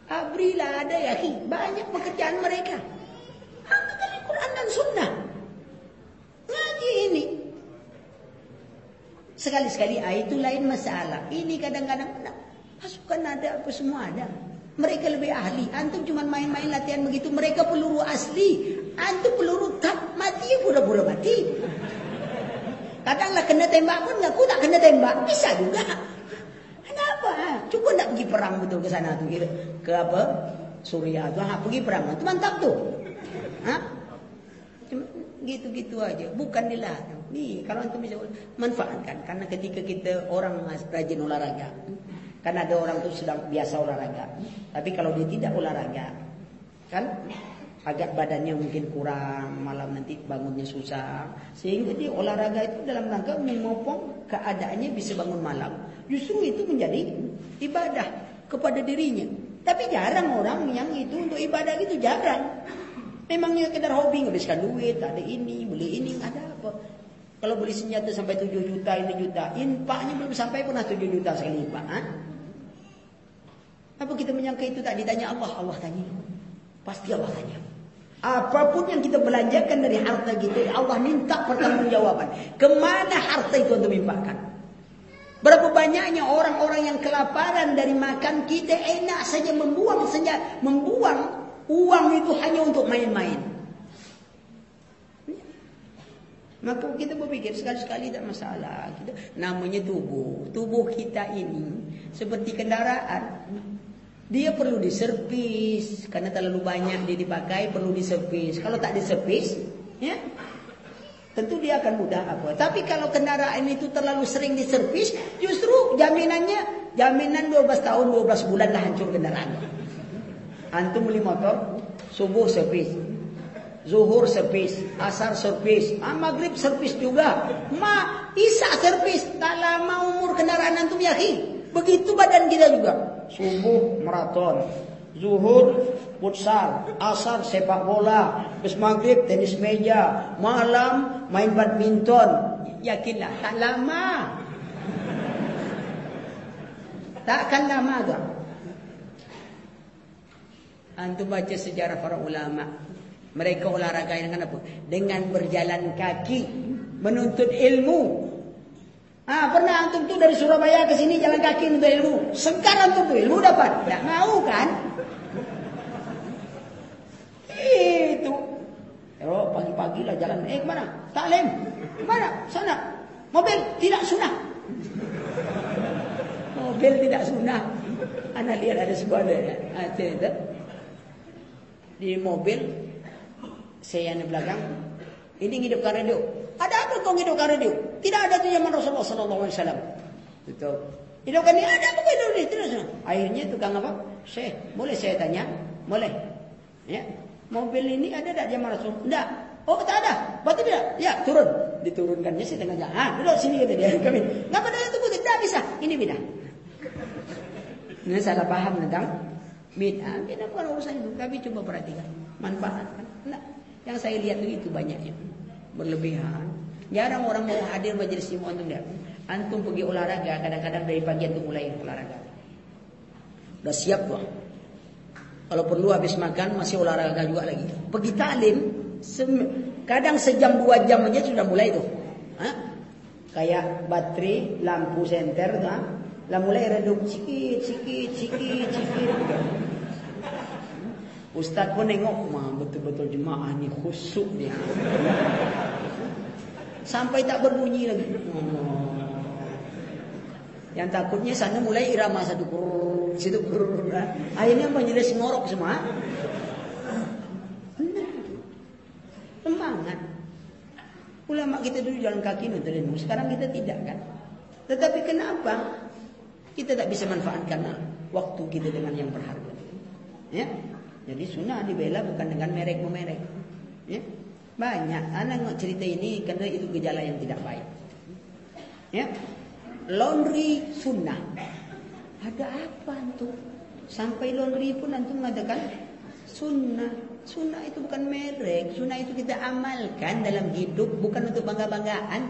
Abrilah ada ya banyak pekerjaan mereka. Amalkan Quran dan Sunnah. Ngaji ini. Sekali-sekali ah, itu lain masalah. Ini kadang-kadang pasukan ada apa semua ada. Mereka lebih ahli. Antum cuma main-main latihan begitu. Mereka peluru asli. Antum peluru tak mati pura-pura mati. Kadanglah kena tembak pun ngaku tak kena tembak. Bisa juga. Cukup nak pergi perang betul ke sana tu ke apa? Suria tu. Ha, pergi perang. Tu mantap tu. Ha? Gitu-gitu aja. Bukan dilarang. Ni kalau antum bisa manfaatkan karena ketika kita orang rajin olahraga. Kan ada orang tu sedang biasa olahraga. Tapi kalau dia tidak olahraga, kan agak badannya mungkin kurang, malam nanti bangunnya susah. Sehingga dia olahraga itu dalam rangka memopong keadaannya bisa bangun malam. Justru itu menjadi ibadah kepada dirinya. Tapi jarang orang yang itu untuk ibadah itu jarang. Memangnya sekedar hobi nghabiskan duit, ada ini, beli ini, ada apa. Kalau beli senjata sampai 7 juta, ini juta, infaknya belum sampai pernah 7 juta sekali infak. Ha? Apa kita menyangka itu tak ditanya Allah, Allah tanya. Pasti Allah tanya. Apa pun yang kita belanjakan dari harta kita, Allah minta pertanggungjawaban. Ke mana harta itu untuk infakkan? Berapa banyaknya orang-orang yang kelaparan dari makan kita enak saja membuang saja membuang uang itu hanya untuk main-main. Maka kita berpikir sekali-sekali tak masalah. Kita, namanya tubuh. Tubuh kita ini seperti kendaraan. Dia perlu diservis karena terlalu banyak dia dipakai perlu diservis. Kalau tak diservis, ya tentu dia akan mudah apa. Tapi kalau kendaraan itu terlalu sering diservis, justru jaminannya jaminan 12 tahun 12 bulan dah hancur kendaraan. Antum beli motor, subuh servis. Zuhur servis, asar servis, ah, maghrib servis juga. Ma, isya servis. Tak lama umur kendaraan antum yakin. Begitu badan kita juga. Subuh maraton, Zuhur futsal, asar sepak bola, habis maghrib tenis meja, malam main badminton. Yakinlah tak lama. Takkan lama tak? Antum baca sejarah para ulama. Mereka olahraga dengan apa? Dengan berjalan kaki menuntut ilmu. Ah, pernah antum tu dari Surabaya ke sini jalan kaki untuk ilmu. Sekarang antum tu ilmu dapat. Tak mau kan? Itu. Oh, pagi-pagi lah jalan. Eh, ke mana? Taklim. Ke mana? Sana. Mobil tidak sunnah. Mobil tidak sunnah. Anak lihat ada sebuah ada itu. Di mobil saya yang di belakang ini hidupkan radio. Ada apa kau hidupkan radio? Tidak ada tu zaman Rasulullah wasallam. Itu. Hidupkan ini ada apa kau hidupkan ini? Terus. Akhirnya tukang apa? Syekh, boleh saya tanya? Boleh. Ya. Mobil ini ada tak zaman Rasul? Tidak. Oh tak ada. Berarti tidak. Ya turun. Diturunkannya si tengah jalan. Duduk sini kata dia. Kami. Ngapa dah tunggu? Tidak bisa. Ini beda. Ini salah paham tentang bid'ah. Bid'ah bukan urusan itu. Kami coba perhatikan. Manfaatkan. Nah, yang saya lihat itu banyaknya. Berlebihan. Jarang orang mau hadir majelis ilmu antum lihat. Antum pergi olahraga kadang-kadang dari pagi antum mulai olahraga. Udah siap tuh. Kalau perlu habis makan masih olahraga juga lagi. Pergi taklim, kadang sejam dua jam aja sudah mulai tuh. Hah? Kayak baterai, lampu senter tuh. Lah mulai redup sikit, sikit, sikit, sikit. Ustaz pun nengok, mah betul-betul jemaah ni khusyuk dia. Sampai tak berbunyi lagi. Yang takutnya sana mulai irama satu kurur, situ kurur. Akhirnya majelis ngorok semua. Semangat. Ulama kita dulu jalan kaki nonton ilmu, sekarang kita tidak kan. Tetapi kenapa kita tak bisa manfaatkan waktu kita dengan yang berharga? Ya, jadi sunnah dibela bukan dengan merek memerek. Ya, banyak anak cerita ini karena itu gejala yang tidak baik. Ya, laundry sunnah. Ada apa tuh? Sampai laundry pun antum mengatakan sunnah. Sunnah itu bukan merek. Sunnah itu kita amalkan dalam hidup, bukan untuk bangga-banggaan.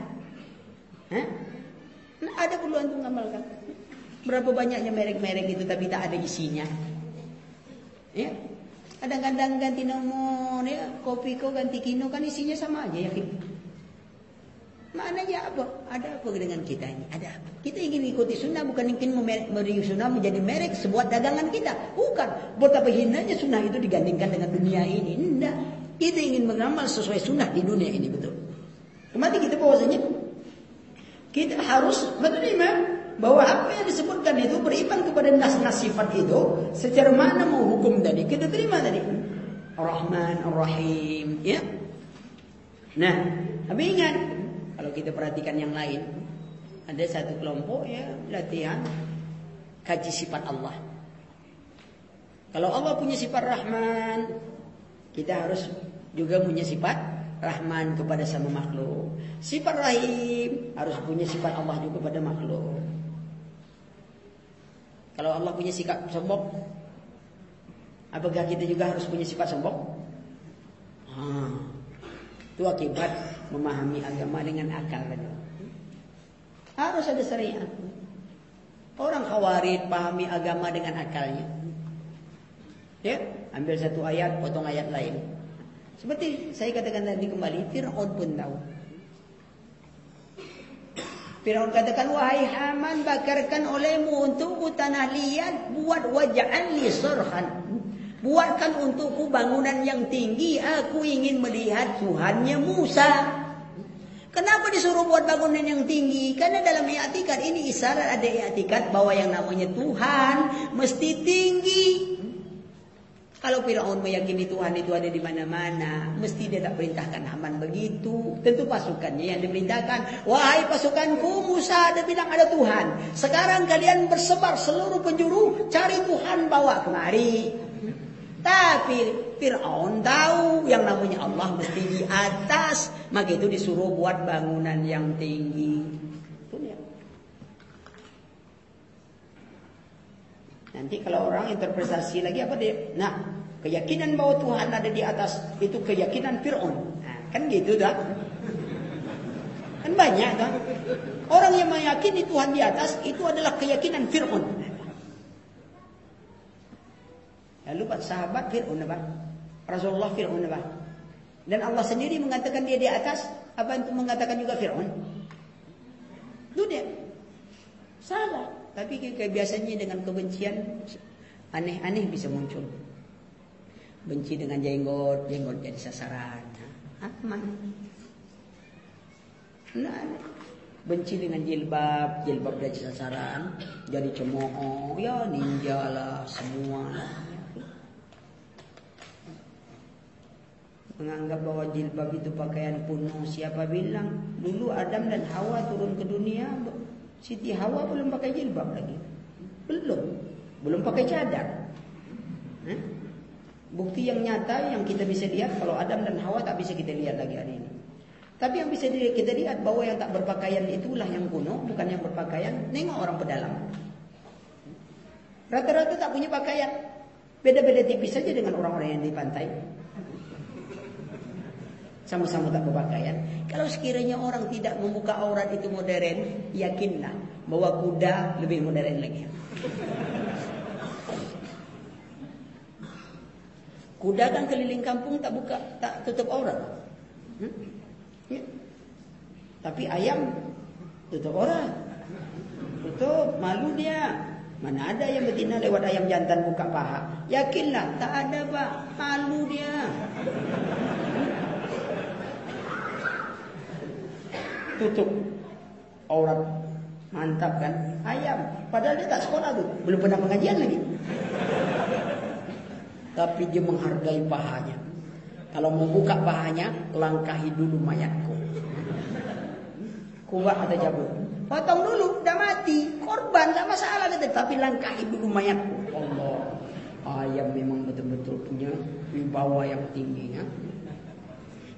Nah, ada perlu antum amalkan. Berapa banyaknya merek-merek itu tapi tak ada isinya. Ya. Kadang-kadang ganti nomor ya, kopi kau ganti kino kan isinya sama aja yakin. Maknanya apa? Ada apa dengan kita ini? Ada apa? Kita ingin ikuti sunnah bukan ingin memberi sunnah menjadi merek sebuah dagangan kita. Bukan. Betapa hinanya sunnah itu digandingkan dengan dunia ini. Tidak. Kita ingin mengamal sesuai sunnah di dunia ini betul. Kemati kita bahwasanya kita harus menerima bahwa apa yang disebutkan itu beriman kepada nas-nas sifat itu secara mana mau hukum tadi kita terima tadi. Ar-Rahman, Ar-Rahim, ya. Nah, tapi ingat kalau kita perhatikan yang lain, ada satu kelompok ya latihan kaji sifat Allah. Kalau Allah punya sifat Rahman, kita harus juga punya sifat Rahman kepada sama makhluk. Sifat Rahim harus punya sifat Allah juga kepada makhluk. Kalau Allah punya sikap sombong, apakah kita juga harus punya sifat sombong? Ah, itu akibat memahami agama dengan akal saja. Harus ada syariat. Orang khawarid pahami agama dengan akalnya. Ya, ambil satu ayat, potong ayat lain. Seperti saya katakan tadi kembali, Fir'aun pun tahu. Fir'aun katakan, wahai Haman, bakarkan olehmu untuk tanah liat, buat wajah li surhan. Buatkan untukku bangunan yang tinggi, aku ingin melihat Tuhannya Musa. Kenapa disuruh buat bangunan yang tinggi? Karena dalam i'tikad ini isyarat ada i'tikad bahwa yang namanya Tuhan mesti tinggi. Kalau Firaun meyakini Tuhan itu ada di mana-mana, mesti dia tak perintahkan Haman begitu. Tentu pasukannya yang diperintahkan, wahai pasukanku, Musa ada bilang ada Tuhan. Sekarang kalian bersebar seluruh penjuru, cari Tuhan bawa kemari. Tapi Fir'aun tahu yang namanya Allah mesti di atas. Maka itu disuruh buat bangunan yang tinggi. Nanti kalau orang interpretasi lagi apa dia? Nah, keyakinan bahwa Tuhan ada di atas itu keyakinan Fir'aun. Nah, kan gitu dah. Kan banyak kan? Orang yang meyakini Tuhan di atas itu adalah keyakinan Fir'aun. Lalu Pak sahabat Fir'aun apa? Rasulullah Fir'aun apa? Dan Allah sendiri mengatakan dia di atas. Apa itu mengatakan juga Fir'aun? Itu dia. Salah. Tapi kebiasaannya dengan kebencian aneh-aneh bisa muncul. Benci dengan jenggot, jenggot jadi sasaran. Aman. Nah, benci dengan jilbab, jilbab jadi sasaran, jadi cemooh, ya ninja lah semua. Menganggap bahwa jilbab itu pakaian kuno. Siapa bilang? Dulu Adam dan Hawa turun ke dunia, Siti Hawa belum pakai jilbab lagi. Belum. Belum pakai cadar. Bukti yang nyata yang kita bisa lihat kalau Adam dan Hawa tak bisa kita lihat lagi hari ini. Tapi yang bisa kita lihat bahwa yang tak berpakaian itulah yang kuno, bukan yang berpakaian. Nengok orang pedalaman. Rata-rata tak punya pakaian. Beda-beda tipis saja dengan orang-orang yang di pantai sama-sama tak berpakaian. Kalau sekiranya orang tidak membuka aurat itu modern, yakinlah bahwa kuda lebih modern lagi. Kuda kan keliling kampung tak buka, tak tutup aurat. Hmm? Ya. Tapi ayam tutup aurat. Tutup, malu dia. Mana ada yang betina lewat ayam jantan buka paha. Yakinlah, tak ada pak. Malu dia. Tutup aurat mantap kan ayam. Padahal dia tak sekolah tuh, belum pernah pengajian lagi. Tapi dia menghargai pahanya. Kalau mau buka pahanya, langkahi dulu mayatku. Kubah atau cabut. Potong dulu, udah mati. Korban, tak masalah. Kata. Tapi langkahi dulu mayatku. Allah. Ayam memang betul-betul punya wibawa yang tinggi. Ya?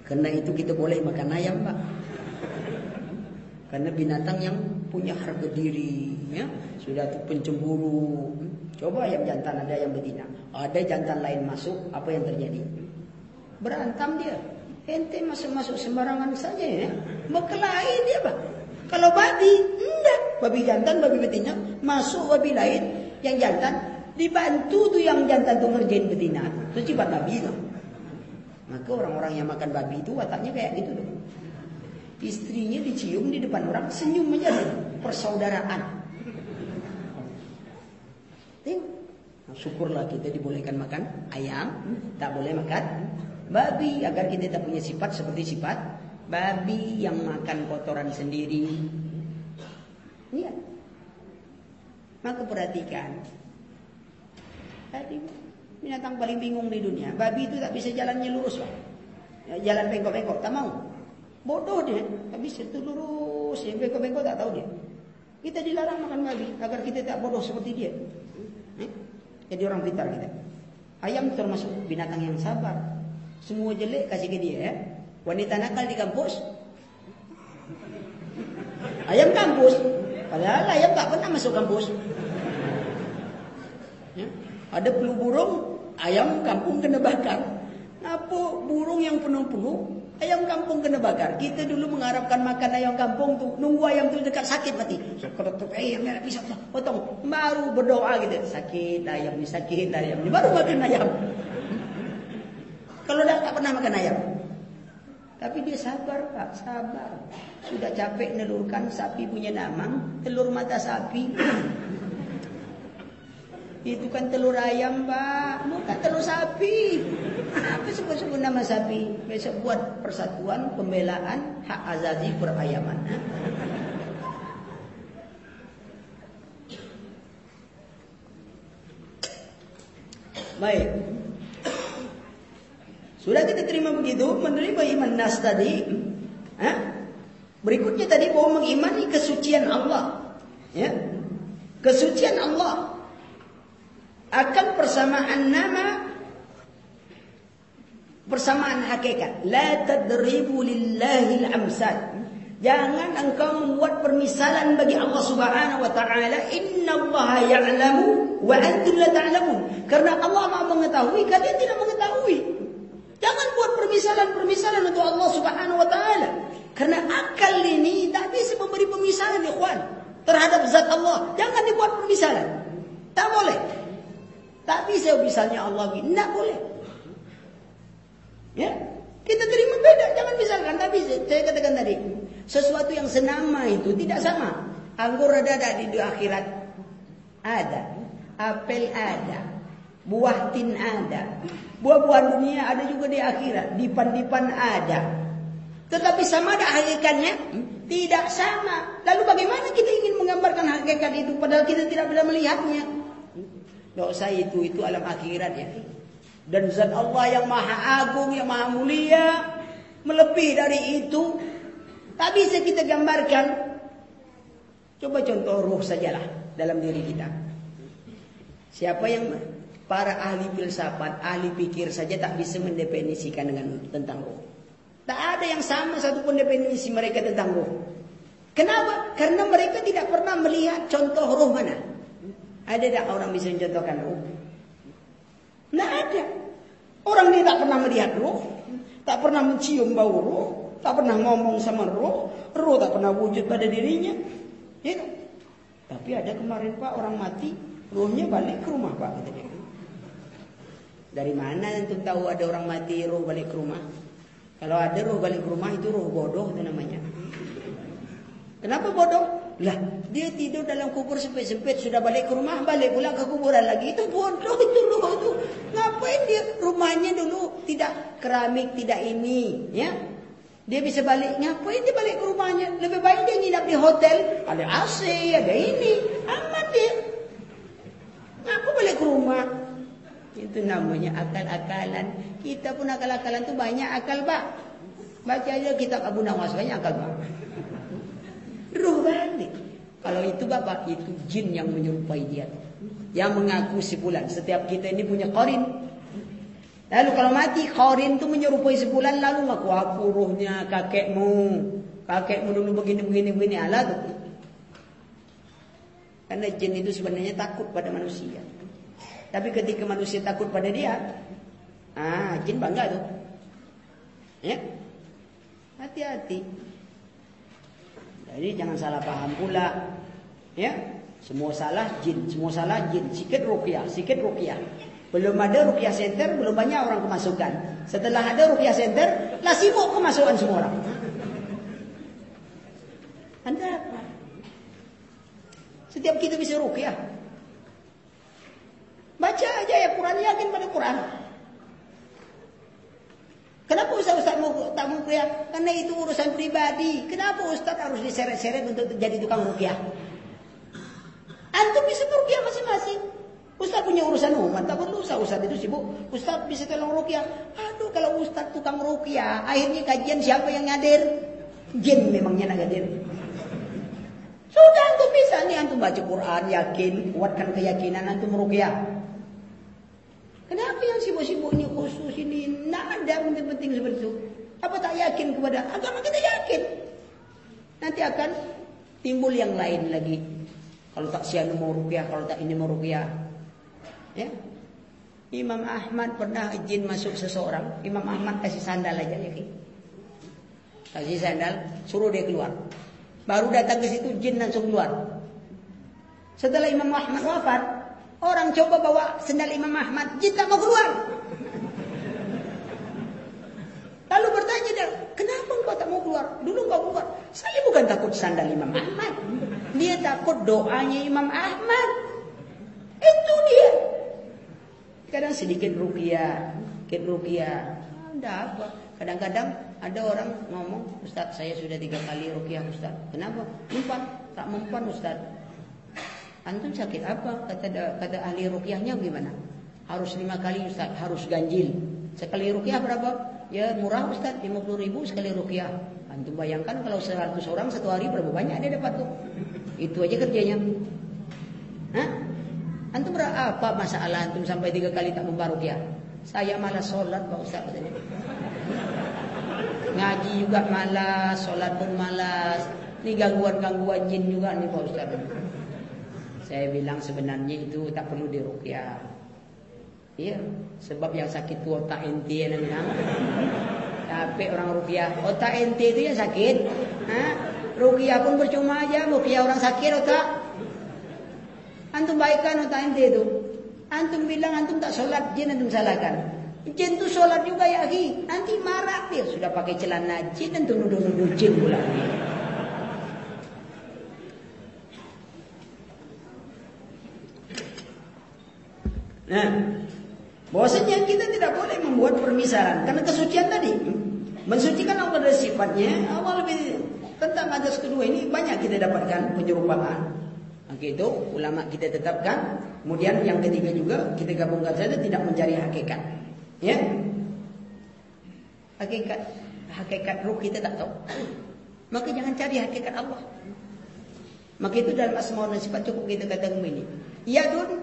Karena itu kita boleh makan ayam, Pak. Karena binatang yang punya harga diri, ya. Sudah pencemburu. Coba ayam jantan ada yang betina. Ada jantan lain masuk, apa yang terjadi? Berantem dia. Ente masuk-masuk sembarangan saja ya. Berkelahi dia, Pak. Kalau babi, enggak. Babi jantan, babi betina, masuk babi lain yang jantan dibantu tuh yang jantan tuh ngerjain betina. Itu sifat babi tuh. Maka orang-orang yang makan babi itu wataknya kayak gitu loh. Istrinya dicium di depan orang, senyum aja. Persaudaraan. Tengok. Nah, syukurlah kita dibolehkan makan ayam, tak boleh makan babi agar kita tak punya sifat seperti sifat babi yang makan kotoran sendiri. Iya. Maka perhatikan. Tadi Binatang paling bingung di dunia. Babi itu tak bisa jalannya lurus, Pak. Ya, jalan bengkok-bengkok, tak mau. Bodoh dia, tak bisa itu lurus. Yang bengkok-bengkok tak tahu dia. Kita dilarang makan babi agar kita tak bodoh seperti dia. Jadi orang pintar kita. Ayam termasuk binatang yang sabar. Semua jelek kasih ke dia ya. Wanita nakal di kampus. Ayam kampus. Padahal ayam tak pernah masuk kampus. Ya? Ada flu burung, ayam kampung kena bakar. Apa burung yang penuh-penuh, ayam kampung kena bakar. Kita dulu mengharapkan makan ayam kampung tuh, nunggu ayam tuh dekat sakit mati. Kalau tuh ayam nggak bisa potong, baru berdoa gitu. Sakit ayam ni, sakit ayam ni, baru makan ayam. Kalau dah tak pernah makan ayam. Tapi dia sabar pak, sabar. Sudah capek nelurkan sapi punya damang, telur mata sapi. Itu kan telur ayam, Pak. Bukan telur sapi. Apa sebut-sebut nama sapi? Besok buat persatuan pembelaan hak azazi perayaman. Baik. Sudah kita terima begitu, menerima iman nas tadi. Berikutnya tadi bahwa mengimani kesucian Allah. Ya. Kesucian Allah akan persamaan nama persamaan hakikat. La tadribu lillahi al-amsal. Jangan engkau membuat permisalan bagi Allah Subhanahu wa taala. Innallaha ya'lamu wa antum la ta'lamun. Karena Allah Maha mengetahui kalian tidak mengetahui. Jangan buat permisalan-permisalan untuk Allah Subhanahu wa taala. Karena akal ini tak bisa memberi permisalan ikhwan terhadap zat Allah. Jangan dibuat permisalan. Tak boleh. Tak bisa misalnya Allah. Begini. Tidak boleh. Ya, kita terima beda. Jangan misalkan. Tapi saya katakan tadi. Sesuatu yang senama itu tidak sama. Anggur ada ada di akhirat. Ada. Apel ada. Buah tin ada. Buah-buah dunia ada juga di akhirat. Dipan-dipan ada. Tetapi sama ada hakikatnya? Tidak sama. Lalu bagaimana kita ingin menggambarkan hakikat itu padahal kita tidak bisa melihatnya? Usah itu, itu alam akhirat ya. Dan zat Allah yang maha agung, yang maha mulia, melebihi dari itu, tak bisa kita gambarkan. Coba contoh ruh sajalah dalam diri kita. Siapa yang para ahli filsafat, ahli pikir saja tak bisa mendefinisikan dengan tentang ruh. Tak ada yang sama satupun definisi mereka tentang ruh. Kenapa? Karena mereka tidak pernah melihat contoh ruh mana. Ada tak orang bisa mencontohkan ruh? Tidak ada. Orang dia tak pernah melihat ruh, tak pernah mencium bau ruh, tak pernah ngomong sama ruh, ruh tak pernah wujud pada dirinya. Ya, tapi ada kemarin Pak orang mati, ruhnya balik ke rumah Pak. Dari mana untuk tahu ada orang mati ruh balik ke rumah? Kalau ada ruh balik ke rumah itu ruh bodoh itu namanya. Kenapa bodoh? Lah, dia tidur dalam kubur sempit-sempit sudah balik ke rumah, balik pula ke kuburan lagi. Itu bodoh itu loh itu. Ngapain dia rumahnya dulu tidak keramik, tidak ini, ya? Dia bisa balik, ngapain dia balik ke rumahnya? Lebih baik dia nginap di hotel, ada AC, ada ini, aman dia. Aku balik ke rumah. Itu namanya akal-akalan. Kita pun akal-akalan itu banyak akal, Pak. Baca aja kitab Abu Nawas banyak akal, Pak. Ruh balik. Kalau itu Bapak, itu jin yang menyerupai dia. Yang mengaku si bulan. Setiap kita ini punya korin. Lalu kalau mati, korin itu menyerupai sebulan. Lalu ngaku aku ruhnya kakekmu. Kakekmu dulu begini, begini, begini. Alah tuh. Karena jin itu sebenarnya takut pada manusia. Tapi ketika manusia takut pada dia, ah, jin bangga tuh. Ya. Hati-hati. Jadi jangan salah paham pula. Ya. Semua salah jin, semua salah jin. Sikit rupiah, sikit rupiah. Belum ada rupiah center, belum banyak orang kemasukan. Setelah ada rupiah center, lah sibuk kemasukan semua orang. Anda apa? Setiap kita bisa rupiah. Baca aja ya Quran, yakin pada Quran. Kenapa Ustaz-Ustaz mau, tak mau rupiah? Karena itu urusan pribadi. Kenapa Ustaz harus diseret-seret untuk jadi tukang rupiah? Antum bisa rupiah masing-masing. Ustaz punya urusan umat, tak perlu usah Ustaz itu sibuk. Ustaz bisa tolong rupiah. Aduh, kalau Ustaz tukang rupiah, akhirnya kajian siapa yang ngadir? Jin memangnya nak ngadir. Sudah antum bisa nih antum baca Quran, yakin, kuatkan keyakinan antum rupiah. Kenapa yang sibuk-sibuk ini khusus ini? Tidak ada penting-penting seperti itu. Apa tak yakin kepada agama kita yakin. Nanti akan timbul yang lain lagi. Kalau tak sianu mau rupiah, kalau tak ini mau rupiah. Ya. Imam Ahmad pernah izin masuk seseorang. Imam Ahmad kasih sandal aja ya. Kasih sandal, suruh dia keluar. Baru datang ke situ jin langsung keluar. Setelah Imam Ahmad wafat, Orang coba bawa sendal Imam Ahmad, jin tak mau keluar. Lalu bertanya dia, kenapa engkau tak mau keluar? Dulu engkau keluar. Saya bukan takut sandal Imam Ahmad. Dia takut doanya Imam Ahmad. Itu dia. Kadang sedikit rupiah, sedikit rupiah. Ada apa? Kadang-kadang ada orang ngomong, Ustaz saya sudah tiga kali rupiah Ustaz. Kenapa? Mempan, tak mempan Ustaz. Antum sakit apa? Kata kata ahli rukyahnya gimana? Harus lima kali Ustaz, harus ganjil. Sekali rukyah berapa? Ya murah Ustaz, 50 ribu sekali rukyah. Antum bayangkan kalau 100 orang satu hari berapa banyak dia dapat tuh? Itu aja kerjanya. Hah? Antum berapa masalah antum sampai tiga kali tak membarukyah? Saya malas sholat Pak Ustaz katanya. Ngaji juga malas, sholat pun malas. Ini gangguan-gangguan jin juga nih Pak Ustaz. Saya bilang sebenarnya itu tak perlu dirukyah. Iya, sebab yang sakit itu otak ente yang bilang. Tapi orang rukyah, otak ente itu yang sakit. Hah? Rukyah pun percuma aja, rukyah orang sakit otak. Antum baikkan otak ente itu. Antum bilang antum tak sholat, jin antum salahkan. Jin itu sholat juga ya, Nanti marah dia sudah pakai celana jin dan nuduh-nuduh jin pula. Nah, bahwasanya kita tidak boleh membuat permisalan karena kesucian tadi. Mensucikan Allah dari sifatnya, Allah lebih tentang ajas kedua ini banyak kita dapatkan penyerupaan. Maka itu ulama kita tetapkan. Kemudian yang ketiga juga kita gabungkan saja tidak mencari hakikat. Ya. Hakikat hakikat ruh kita tak tahu. Maka jangan cari hakikat Allah. Maka itu dalam asma dan sifat cukup kita katakan begini. Yadun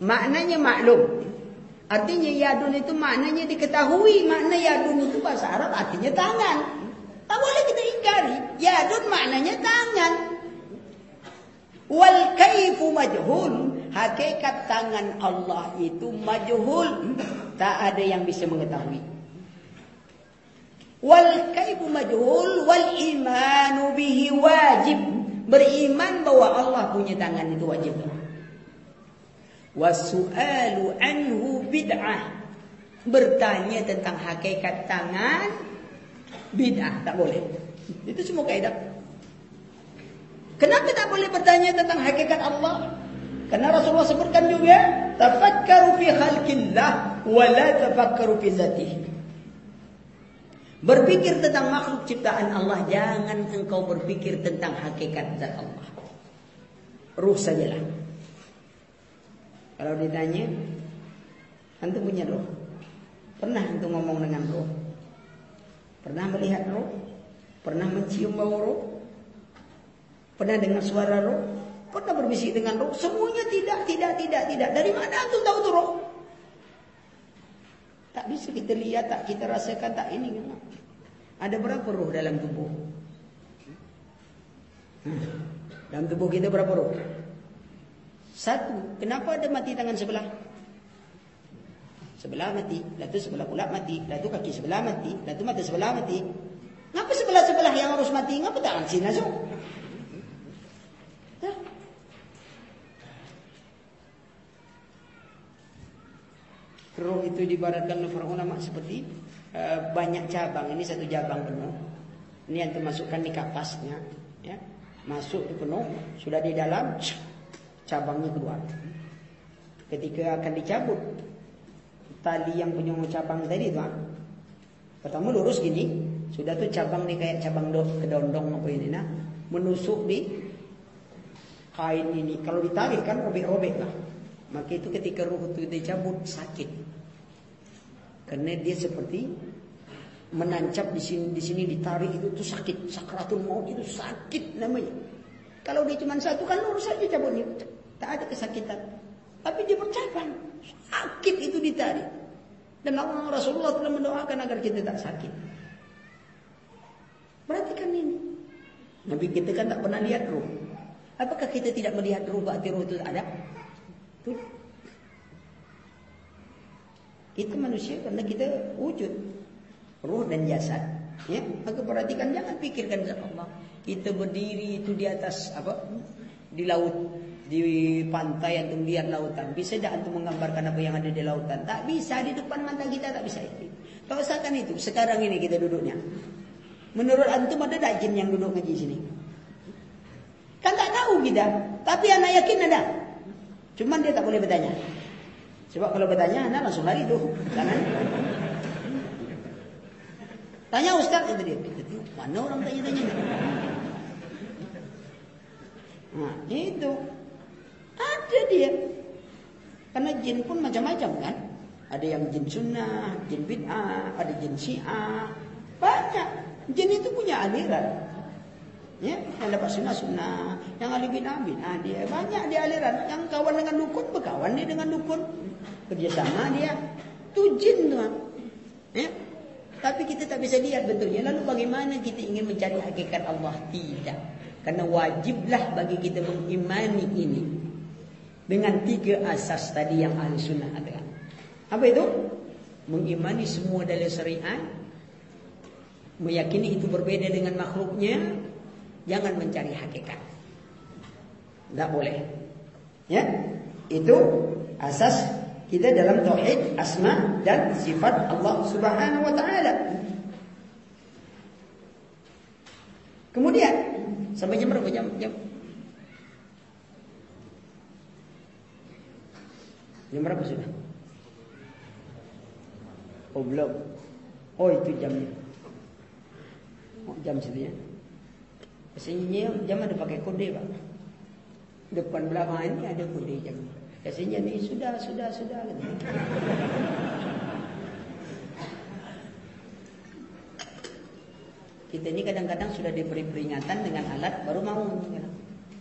Maknanya maklum. Artinya yadun itu maknanya diketahui. Makna yadun itu bahasa Arab artinya tangan. Tak boleh kita ingkari. Yadun maknanya tangan. Wal kaifu majhul. Hakikat tangan Allah itu majhul. Tak ada yang bisa mengetahui. Wal kaifu majhul wal imanu bihi wajib. Beriman bahwa Allah punya tangan itu wajib. Wasu'alu anhu bid'ah. Bertanya tentang hakikat tangan bid'ah, tak boleh. Itu semua kaidah. Kenapa tak boleh bertanya tentang hakikat Allah? Karena Rasulullah sebutkan juga, tafakkaru fi khalqillah wa tafakkaru fi zatih. Berpikir tentang makhluk ciptaan Allah, jangan engkau berpikir tentang hakikat zat Allah. Ruh sajalah. Kalau ditanya, antum punya roh? Pernah antum ngomong dengan roh? Pernah melihat roh? Pernah mencium bau roh? Pernah dengar suara roh? Pernah berbisik dengan roh? Semuanya tidak, tidak, tidak, tidak. Dari mana antum tahu itu roh? Tak bisa kita lihat, tak kita rasakan, tak ini. Ada berapa roh dalam tubuh? Hmm. Dalam tubuh kita berapa roh? Satu. Kenapa ada mati tangan sebelah? Sebelah mati, lalu sebelah pula mati, lalu kaki sebelah mati, lalu mata sebelah mati. Ngapa sebelah-sebelah yang harus mati? Ngapa tangan sini langsung? Roh itu dibaratkan oleh para seperti uh, banyak cabang. Ini satu cabang penuh. Ini yang termasukkan di kapasnya. Ya. Masuk penuh, sudah di dalam, cabangnya keluar. Ketika akan dicabut, tali yang penyungguh cabang tadi tuh, pertama lurus gini, sudah tuh cabang nih kayak cabang do, kedondong apa ini nah, menusuk di kain ini. Kalau ditarik kan robek-robek lah. Maka itu ketika ruh itu dicabut sakit. Karena dia seperti menancap di sini di sini ditarik itu tuh sakit sakratul maut itu sakit namanya kalau dia cuma satu kan lurus saja cabutnya tak ada kesakitan. Tapi dia bercabang sakit itu ditarik. Dan Allah Rasulullah telah mendoakan agar kita tak sakit. Berarti kan ini. Nabi kita kan tak pernah lihat ruh. Apakah kita tidak melihat ruh berarti ruh itu ada? Tuh. Kita manusia karena kita wujud ruh dan jasad. Ya, maka perhatikan jangan pikirkan zat Allah. Kita berdiri itu di atas apa? Di laut, di pantai atau lihat lautan. Bisa tidak antum menggambarkan apa yang ada di lautan? Tak bisa di depan mata kita tak bisa itu. Kalau seakan itu sekarang ini kita duduknya. Menurut antum ada tak jin yang duduk ngaji sini? Kan tak tahu kita, tapi anak yakin ada. Cuman dia tak boleh bertanya. Sebab kalau bertanya, anda langsung lari tuh. Jangan. Tanya Ustaz itu dia. Mana orang tanya-tanya? Nah, itu. Ada dia. Karena jin pun macam-macam kan. Ada yang jin sunnah, jin bid'ah, ada jin syiah. Banyak. Jin itu punya aliran. Ya, yang dapat sunnah sunnah, yang ahli bid'ah bid'ah dia banyak dia aliran. Yang kawan dengan dukun berkawan dia dengan dukun kerjasama dia itu jin tuan. Ya? Tapi kita tak bisa lihat bentuknya. Lalu bagaimana kita ingin mencari hakikat Allah? Tidak. Karena wajiblah bagi kita mengimani ini. Dengan tiga asas tadi yang ahli sunnah katakan. Apa itu? Mengimani semua dalil syariat. Meyakini itu berbeda dengan makhluknya. Jangan mencari hakikat. Tidak boleh. Ya, Itu asas kita dalam tauhid asma dan sifat Allah Subhanahu wa taala. Kemudian sampai jam berapa jam? Jam Jam berapa sudah? Oh belum. Oh itu jamnya. Oh jam situ ya. Biasanya jam ada pakai kode pak. Depan belakang ini ada kode jamnya. Biasanya nih sudah, sudah, sudah. Gitu. Kita ini kadang-kadang sudah diberi peringatan dengan alat baru mau.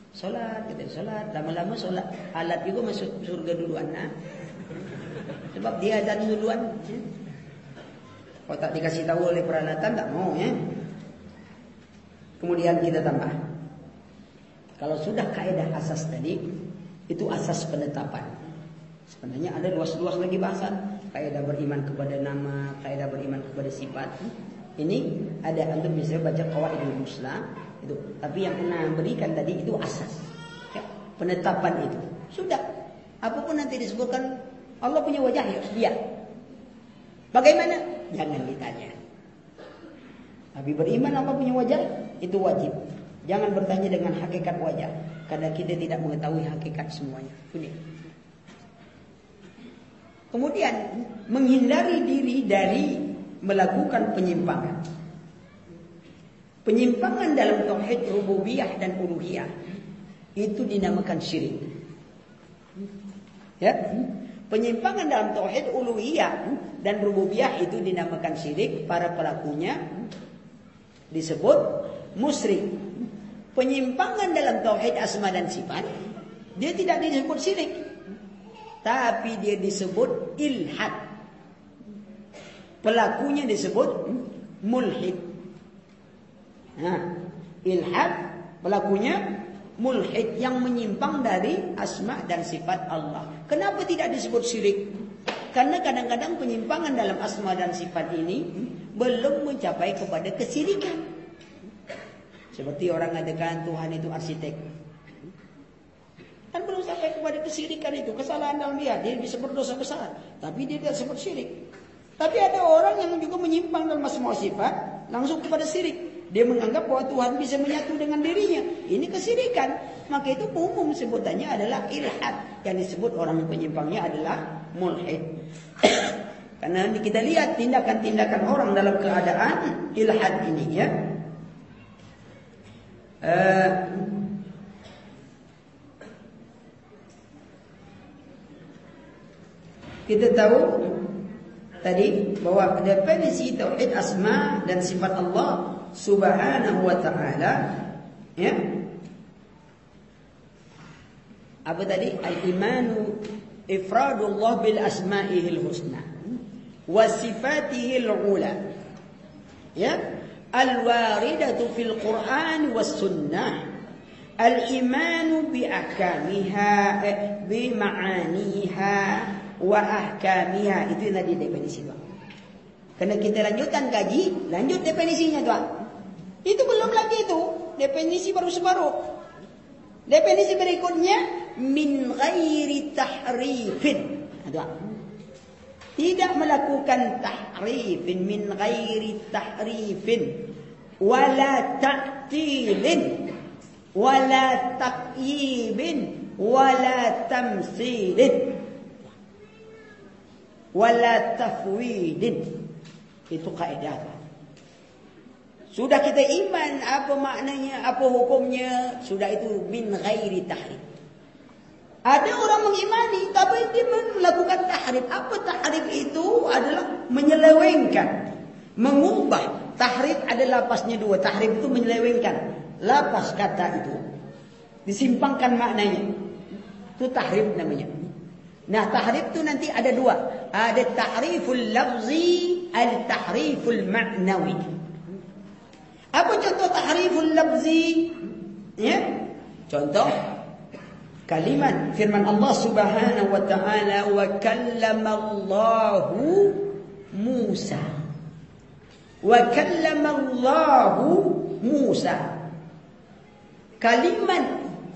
Sholat, kita sholat, lama-lama sholat. Alat juga masuk surga duluan. Nah. Sebab dia ada duluan. Ya. Kalau tak dikasih tahu oleh peralatan, tak mau ya. Kemudian kita tambah. Kalau sudah kaidah asas tadi, itu asas penetapan. Sebenarnya ada luas-luas lagi bahasan. Kaidah beriman kepada nama, kaidah beriman kepada sifat. Ini ada antum bisa baca qawaidul muslah itu. Tapi yang pernah berikan tadi itu asas. Ya, penetapan itu. Sudah. Apa pun nanti disebutkan Allah punya wajah ya, dia. Bagaimana? Jangan ditanya. Tapi beriman Allah punya wajah itu wajib. Jangan bertanya dengan hakikat wajah. Karena kita tidak mengetahui hakikat semuanya. Ini. Kemudian menghindari diri dari melakukan penyimpangan. Penyimpangan dalam tauhid rububiyah dan uluhiyah itu dinamakan syirik. Ya. Penyimpangan dalam tauhid uluhiyah dan rububiyah itu dinamakan syirik, para pelakunya disebut musyrik. Penyimpangan dalam tauhid asma dan sifat dia tidak disebut syirik. Tapi dia disebut ilhad. Pelakunya disebut mulhid. Nah, ilhad pelakunya mulhid yang menyimpang dari asma dan sifat Allah. Kenapa tidak disebut syirik? Karena kadang-kadang penyimpangan dalam asma dan sifat ini belum mencapai kepada kesirikan. Seperti orang mengatakan Tuhan itu arsitek. Kan belum sampai kepada kesirikan itu, kesalahan dalam dia, dia bisa berdosa besar, tapi dia tidak sebut syirik. Tapi ada orang yang juga menyimpang dalam semua sifat, langsung kepada syirik. Dia menganggap bahwa Tuhan bisa menyatu dengan dirinya. Ini kesirikan. Maka itu umum sebutannya adalah ilhad. Yang disebut orang penyimpangnya adalah mulhid. Karena kita lihat tindakan-tindakan orang dalam keadaan ilhad ini ya. Uh, Kita tahu tadi bahwa definisi tauhid asma dan sifat Allah Subhanahu wa taala ya. Apa tadi? Al-imanu ifradullah bil asma'ihil husna wa sifatihil ula ya. Al-waridatu fil Qur'an was sunnah. Al-imanu bi ahkamiha eh, bi ma'aniha wa ahkamiha. Itu tadi definisi tuan. Karena kita lanjutkan kaji, lanjut definisinya tuan. Itu belum lagi itu, definisi baru separuh. Definisi berikutnya min ghairi tahrifin. Tuan. Tidak melakukan tahrifin min ghairi tahrifin wala ta'tilin wala taqyibin wala tamsilin wala tafwidin. Itu kaidah. Sudah kita iman apa maknanya, apa hukumnya, sudah itu min ghairi tahrif. Ada orang mengimani tapi dia melakukan tahrif. Apa tahrif itu adalah menyelewengkan, mengubah. Tahrif ada lapasnya dua. Tahrif itu menyelewengkan. Lapas kata itu disimpangkan maknanya. Itu tahrif namanya. Nah, tahrif itu nanti ada dua. Ada tahriful lafzi, al tahriful ma'nawi. Apa contoh tahriful lafzi? Ya. Contoh kalimat firman Allah Subhanahu wa taala wa kallama Allahu Musa. Wa kallama Allahu Musa. Kalimat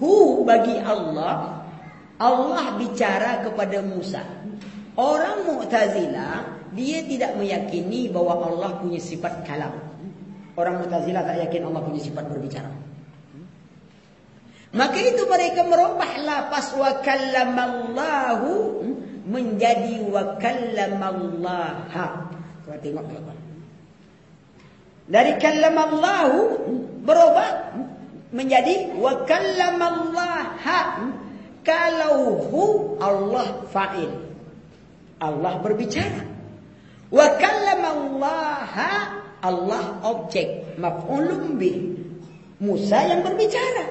hu bagi Allah Allah bicara kepada Musa. Orang Mu'tazilah dia tidak meyakini bahwa Allah punya sifat kalam. Orang Mu'tazilah tak yakin Allah punya sifat berbicara. Maka itu mereka merubah lapas wa kallamallahu menjadi wa kallamallaha. Coba tengok. Dari kallamallahu berubah menjadi wa kallamallaha. Kalau hu Allah fa'il. Allah berbicara. Wa kallamallaha Allah objek. Maf'ulun bih. Musa yang berbicara.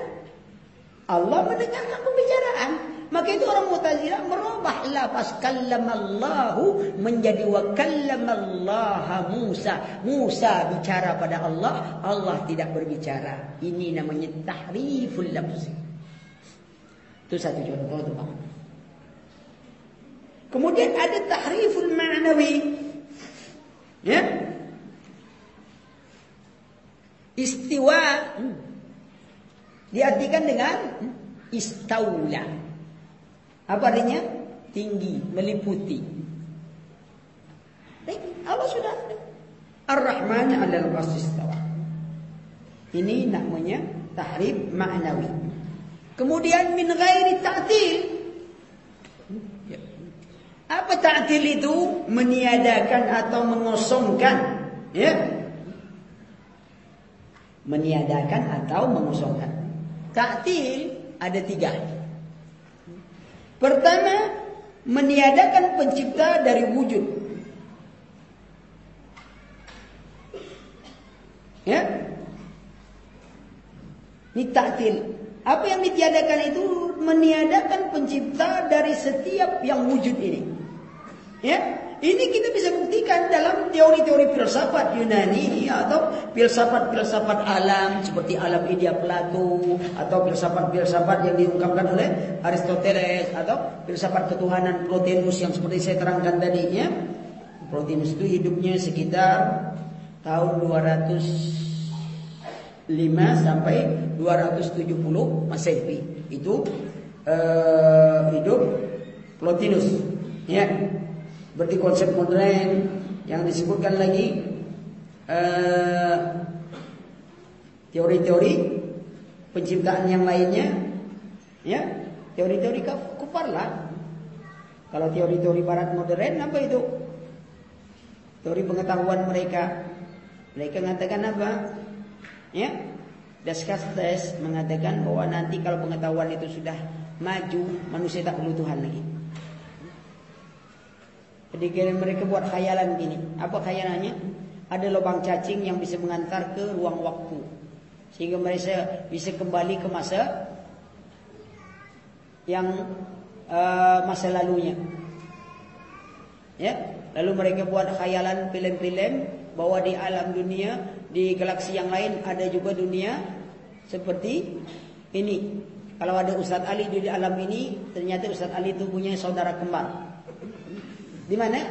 Allah mendengarkan pembicaraan. Maka itu orang Mu'tazilah merubah lafaz kallamallahu menjadi wa kallamallaha Musa. Musa bicara pada Allah, Allah tidak berbicara. Ini namanya tahriful lafzi. Itu satu contoh Pak. Kemudian ada tahriful ma'nawi. Ya. Istiwa diartikan dengan istaula. Apa artinya? Tinggi, meliputi. Allah sudah Ar-Rahman 'alal istawa. Ini namanya tahrif ma'nawi. Kemudian min ghairi ta'til. Apa ta'til itu? Meniadakan atau mengosongkan. Ya. Meniadakan atau mengosongkan. Ta'til ada tiga. Pertama, meniadakan pencipta dari wujud. Ya. Ini ta'til. Apa yang ditiadakan itu meniadakan pencipta dari setiap yang wujud ini. Ya, ini kita bisa buktikan dalam teori-teori filsafat Yunani atau filsafat-filsafat alam seperti alam idea Plato atau filsafat-filsafat yang diungkapkan oleh Aristoteles atau filsafat ketuhanan Plotinus yang seperti saya terangkan tadi ya. Plotinus itu hidupnya sekitar tahun 205 sampai 270 Masehi. Itu uh, hidup Plotinus ya Berarti konsep modern yang disebutkan lagi eh, teori-teori uh, penciptaan yang lainnya, ya teori-teori kufar lah. Kalau teori-teori Barat modern apa itu? Teori pengetahuan mereka. Mereka mengatakan apa? Ya, Descartes mengatakan bahwa nanti kalau pengetahuan itu sudah maju, manusia tak perlu Tuhan lagi. Jadi mereka buat khayalan gini. Apa khayalannya? Ada lubang cacing yang bisa mengantar ke ruang waktu. Sehingga mereka bisa kembali ke masa yang uh, masa lalunya. Ya, lalu mereka buat khayalan film-film bahwa di alam dunia, di galaksi yang lain ada juga dunia seperti ini. Kalau ada Ustadz Ali di alam ini, ternyata Ustadz Ali itu punya saudara kembar. Di mana?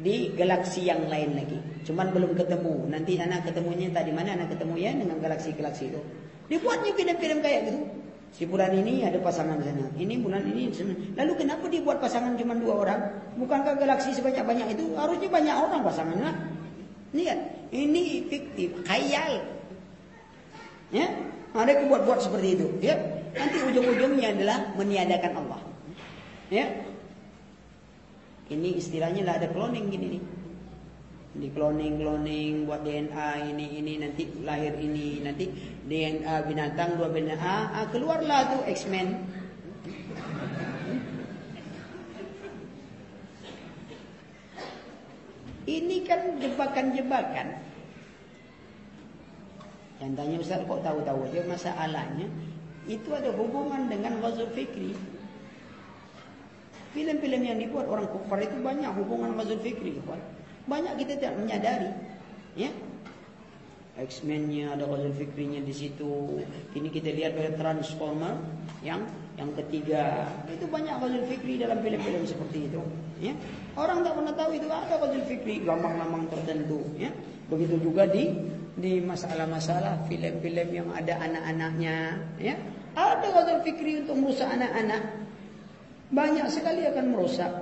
Di galaksi yang lain lagi. Cuman belum ketemu. Nanti anak ketemunya tadi mana anak ketemu ya dengan galaksi-galaksi itu. Dibuatnya film-film kayak gitu. Si bulan ini ada pasangan sana. Ini bulan ini sana. Lalu kenapa dibuat pasangan cuma dua orang? Bukankah galaksi sebanyak-banyak itu harusnya banyak orang pasangannya? Lihat, ini fiktif, khayal. Ya, ada buat-buat seperti itu. Ya, nanti ujung-ujungnya adalah meniadakan Allah. Ya, ini istilahnya lah ada cloning gini nih. Di cloning cloning buat DNA ini ini nanti lahir ini nanti DNA binatang dua binatang ah keluarlah tuh X-Men. Ini kan jebakan-jebakan. Yang tanya Ustaz kok tahu-tahu aja masalahnya itu ada hubungan dengan Ghazul Fikri. Film-film yang dibuat orang kufar itu banyak hubungan Mazul Fikri. Banyak kita tidak menyadari. Ya, X-Men-nya ada Ghazal Fikrinya di situ. Ini kita lihat pada Transformer yang yang ketiga. Itu banyak Ghazal Fikri dalam film-film seperti itu, ya. Orang tak pernah tahu itu ada Ghazal gampang-gampang tertentu, ya. Begitu juga di di masalah-masalah film-film yang ada anak-anaknya, ya. Ada Ghazal Fikri untuk merusak anak-anak banyak sekali akan merusak.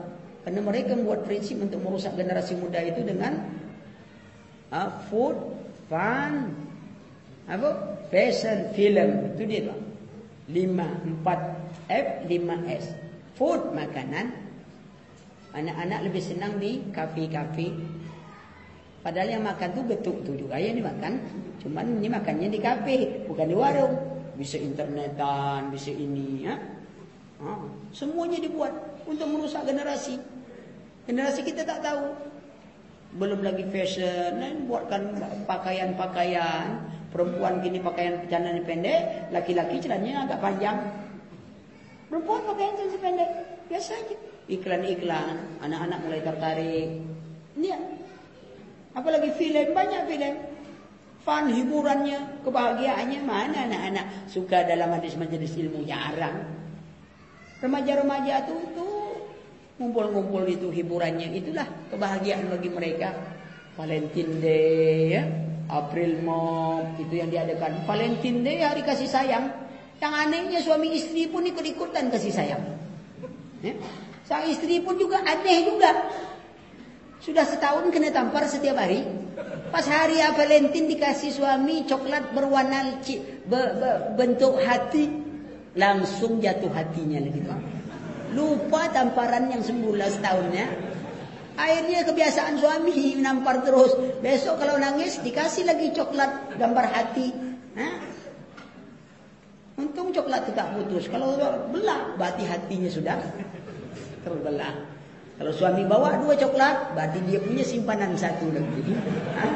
Karena mereka membuat prinsip untuk merusak generasi muda itu dengan uh, food, fun, apa? Fashion, film. Itu dia tuh. 5, 4 F, 5 S. Food, makanan. Anak-anak lebih senang di kafe-kafe. Padahal yang makan tuh betul tuh juga ya ini makan. Cuman ini makannya di kafe, bukan di warung. Bisa internetan, bisa ini ya. Semuanya dibuat untuk merusak generasi. Generasi kita tak tahu. Belum lagi fashion, dan buatkan pakaian-pakaian. Perempuan gini pakaian celana pendek, laki-laki celananya agak panjang. Perempuan pakaian celana pendek, biasa aja. Iklan-iklan, anak-anak mulai tertarik. Ini Apalagi film, banyak film. Fun, hiburannya, kebahagiaannya, mana anak-anak suka dalam hadis majelis ilmu? Jarang. Remaja-remaja itu tuh ngumpul-ngumpul itu hiburannya itulah kebahagiaan bagi mereka. Valentine Day, ya, April Mop itu yang diadakan. Valentine Day hari kasih sayang. Yang anehnya suami istri pun ikut-ikutan kasih sayang. Ya. Sang istri pun juga aneh juga. Sudah setahun kena tampar setiap hari. Pas hari Valentine dikasih suami coklat berwarna be, be, bentuk hati langsung jatuh hatinya lagi tuh. Lupa tamparan yang sembulan setahunnya. Akhirnya kebiasaan suami nampar terus. Besok kalau nangis dikasih lagi coklat gambar hati. Hah? Untung coklat tetap putus. Kalau belah, berarti hatinya sudah terbelah. Kalau suami bawa dua coklat, berarti dia punya simpanan satu lagi. Hah?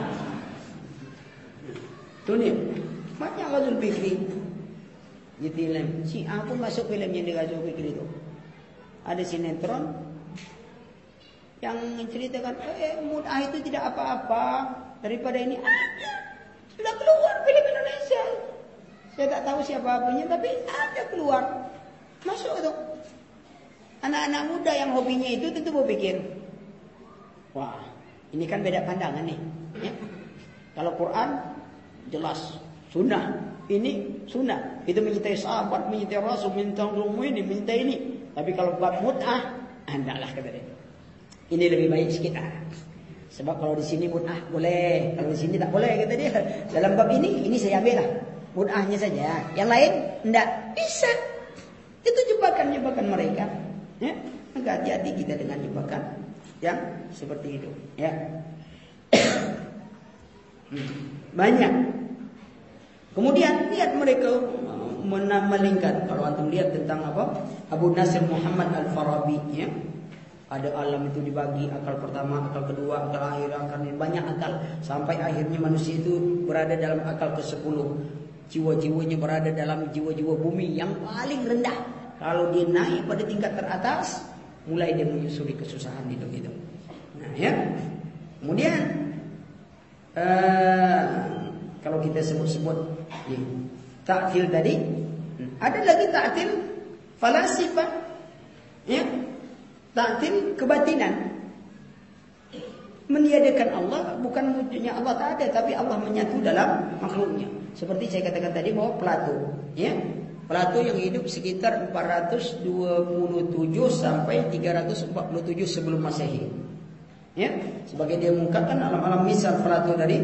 Tuh nih, banyak Ghazul Fikri. Di film. Si aku masuk film yang di Ghazul Fikri itu. Ada sinetron yang menceritakan eh mudah itu tidak apa-apa. Daripada ini ada sudah keluar film Indonesia. Saya tak tahu siapa apanya tapi ada keluar. Masuk itu anak-anak muda yang hobinya itu tentu berpikir wah ini kan beda pandangan nih. Ya. Kalau Quran jelas. Sunnah ini sunnah itu menyintai sahabat menyintai rasul menyintai ini menyintai ini tapi kalau bab mut'ah hendaklah kata dia ini lebih baik sekitar. Sebab kalau di sini mut'ah boleh, kalau di sini tak boleh kata dia. Dalam bab ini, ini saya ambil lah. Mut'ahnya saja. Yang lain, tidak bisa. Itu jebakan-jebakan mereka. Ya, maka hati-hati kita dengan jebakan yang seperti itu. Ya. Banyak. Kemudian lihat mereka memalingkan kalau antum lihat tentang apa Abu Nasir Muhammad Al Farabi ya ada alam itu dibagi akal pertama, akal kedua, akal akhir, akal banyak akal sampai akhirnya manusia itu berada dalam akal ke-10. Jiwa-jiwanya berada dalam jiwa-jiwa bumi yang paling rendah. Kalau dia naik pada tingkat teratas, mulai dia menyusuri kesusahan hidup itu. Nah, ya. Kemudian uh, kalau kita sebut-sebut ya, taktil tadi, ada lagi taktil falasifah. Ya, Ta'til kebatinan. Meniadakan Allah bukan wujudnya Allah tak ada tapi Allah menyatu dalam makhluknya. Seperti saya katakan tadi bahwa Plato, ya. Plato yang hidup sekitar 427 sampai 347 sebelum Masehi. Ya, sebagai dia mengungkapkan alam-alam misal Plato dari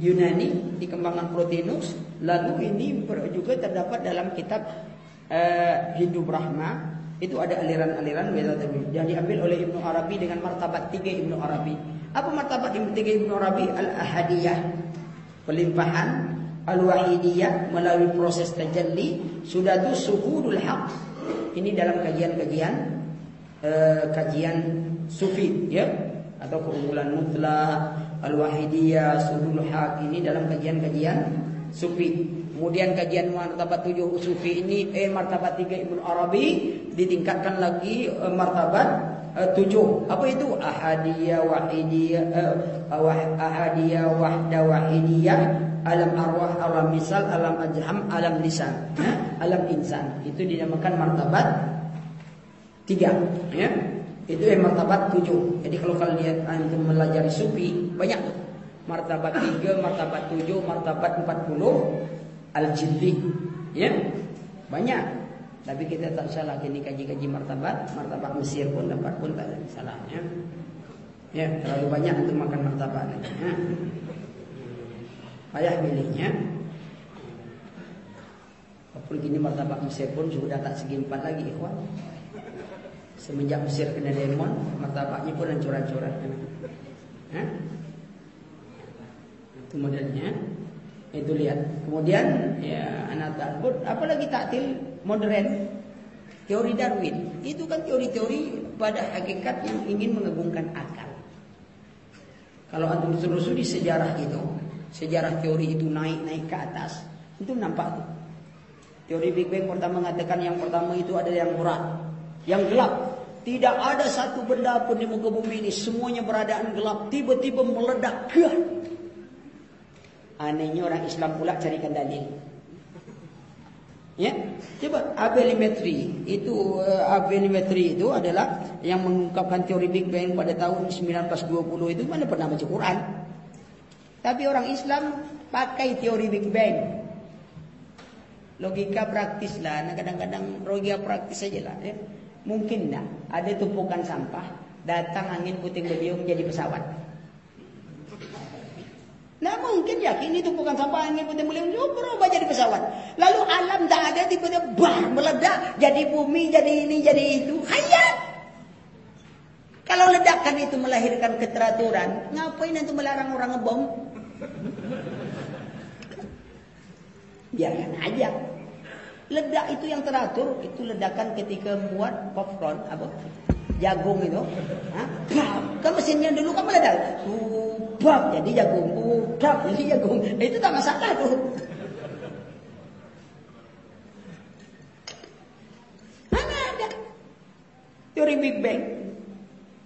Yunani dikembangkan Plotinus, lalu ini juga terdapat dalam kitab uh, Hindu Brahma itu ada aliran-aliran yang diambil oleh Ibnu Arabi dengan martabat tiga Ibnu Arabi. Apa martabat tiga Ibnu Arabi? Al-ahadiyah, pelimpahan, al-wahidiyah melalui proses tajalli, sudah itu suhudul haq. Ini dalam kajian-kajian uh, kajian sufi ya atau keunggulan mutlak, al-wahidiyah, suhudul haq ini dalam kajian-kajian sufi. Kemudian kajian martabat tujuh sufi ini eh martabat tiga Ibnu Arabi ditingkatkan lagi eh, martabat eh, tujuh. Apa itu? Ahadiyah wahidiyah eh, ahadiyah wahda wahidiyah alam arwah alam misal alam ajham alam lisan ya? alam insan itu dinamakan martabat tiga ya itu yang martabat tujuh jadi kalau kalian antum melajari sufi banyak tuh martabat tiga martabat tujuh martabat empat puluh al-jildi. Ya. Banyak. Tapi kita tak salah kini kaji-kaji martabat, martabat Mesir pun dapat pun tak ada salahnya. Ya, terlalu banyak untuk makan martabat. Ya. Payah milihnya. Walaupun kini Mesir pun sudah tak segi empat lagi, ikhwan. Semenjak Mesir kena demon, martabatnya pun hancur-hancuran. Ya. Itu modelnya. Itu lihat. Kemudian ya anak takut apalagi taktil modern teori Darwin. Itu kan teori-teori pada hakikat yang ingin mengagungkan akal. Kalau antum telusuri sejarah itu, sejarah teori itu naik-naik ke atas, itu nampak tuh. Teori Big Bang pertama mengatakan yang pertama itu ada yang berat, yang gelap. Tidak ada satu benda pun di muka bumi ini semuanya beradaan gelap, tiba-tiba meledak. Anehnya orang Islam pula carikan dalil. Ya, coba abelimetri itu uh, abelimetri itu adalah yang mengungkapkan teori Big Bang pada tahun 1920 itu mana pernah baca Quran. Tapi orang Islam pakai teori Big Bang. Logika praktis lah, nah, kadang-kadang logika praktis saja lah. Ya. Mungkin tak ada tumpukan sampah, datang angin puting beliung menjadi pesawat. Nah mungkin yakin itu bukan sampah angin putih mulia berubah jadi pesawat. Lalu alam tak ada tiba-tiba bar meledak jadi bumi jadi ini jadi itu. Hayat. Kalau ledakan itu melahirkan keteraturan, ngapain itu melarang orang ngebom? Biarkan aja. Ledak itu yang teratur, itu ledakan ketika buat popcorn apa? Jagung itu. Hah? Kan mesinnya dulu kan meledak. Bab jadi jagung, bab jadi jagung. Itu tak masalah tuh. Mana ada teori Big Bang?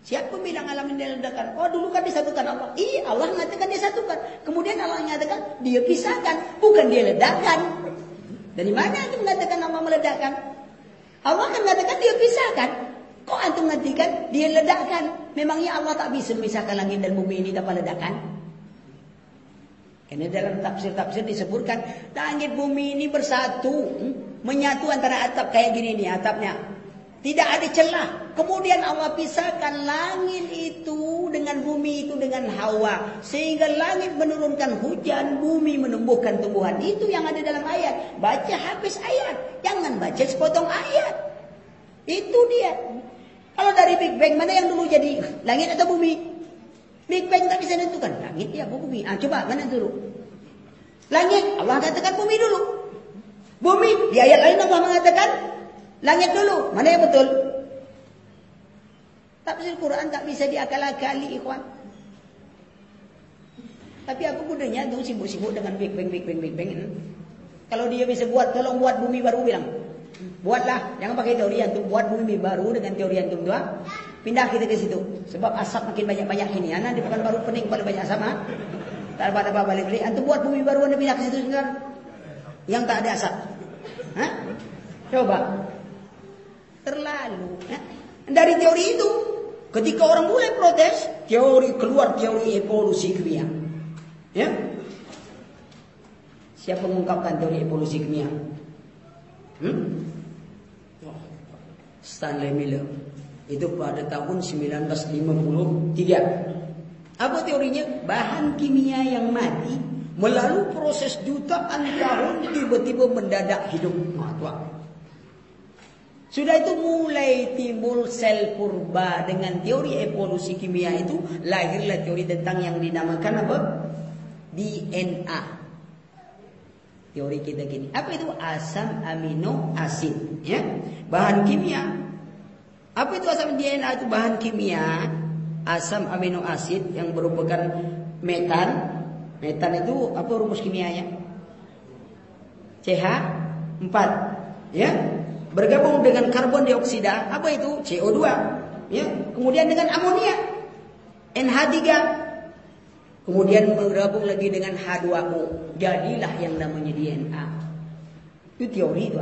Siapa bilang alam ini ledakan? Oh dulu kan disatukan Allah. Iya Allah mengatakan dia satukan. Kemudian Allah mengatakan dia pisahkan. Bukan dia ledakan. Dari mana itu mengatakan Allah meledakkan? Allah kan mengatakan dia pisahkan. Kok antum ngertikan dia ledakkan? Memangnya Allah tak bisa memisahkan langit dan bumi ini tanpa ledakan? Ini dalam tafsir-tafsir disebutkan langit bumi ini bersatu, hmm? menyatu antara atap kayak gini nih atapnya. Tidak ada celah. Kemudian Allah pisahkan langit itu dengan bumi itu dengan hawa. Sehingga langit menurunkan hujan, bumi menumbuhkan tumbuhan. Itu yang ada dalam ayat. Baca habis ayat. Jangan baca sepotong ayat. Itu dia. Kalau dari Big Bang mana yang dulu jadi langit atau bumi? Big Bang tak bisa tentukan langit ya bumi. Ah coba mana dulu? Langit Allah katakan bumi dulu. Bumi di ayat lain Allah mengatakan langit dulu. Mana yang betul? Tafsir Quran tak bisa diakal-akali ikhwan. Tapi apa gunanya tuh sibuk-sibuk dengan Big Bang, Big Bang, Big Bang. Kalau dia bisa buat, tolong buat bumi baru bilang. Buatlah, jangan pakai teori antum. Buat bumi baru dengan teori antum tua. Pindah kita ke situ. Sebab asap makin banyak-banyak ini. Anak di baru pening pada banyak sama. Tak ada apa balik-balik. Antum buat bumi baru anda pindah ke situ sekarang. Yang tak ada asap. Hah? Coba. Terlalu. Hah? Dari teori itu. Ketika orang mulai protes. Teori keluar teori evolusi kimia. Ya? Siapa mengungkapkan teori evolusi kimia? Hmm? Stanley Miller. Itu pada tahun 1953. Apa teorinya? Bahan kimia yang mati melalui proses jutaan tahun tiba-tiba mendadak hidup. Nah, Sudah itu mulai timbul sel purba dengan teori evolusi kimia itu lahirlah teori tentang yang dinamakan apa? DNA. Teori kita gini. Apa itu asam amino asid? Ya, bahan kimia. Apa itu asam DNA itu bahan kimia? Asam amino asid yang merupakan metan. Metan itu apa rumus kimianya? CH4. Ya, bergabung dengan karbon dioksida. Apa itu? CO2. Ya, kemudian dengan amonia. NH3 Kemudian bergabung lagi dengan H2O. Jadilah yang namanya DNA. Itu teori itu.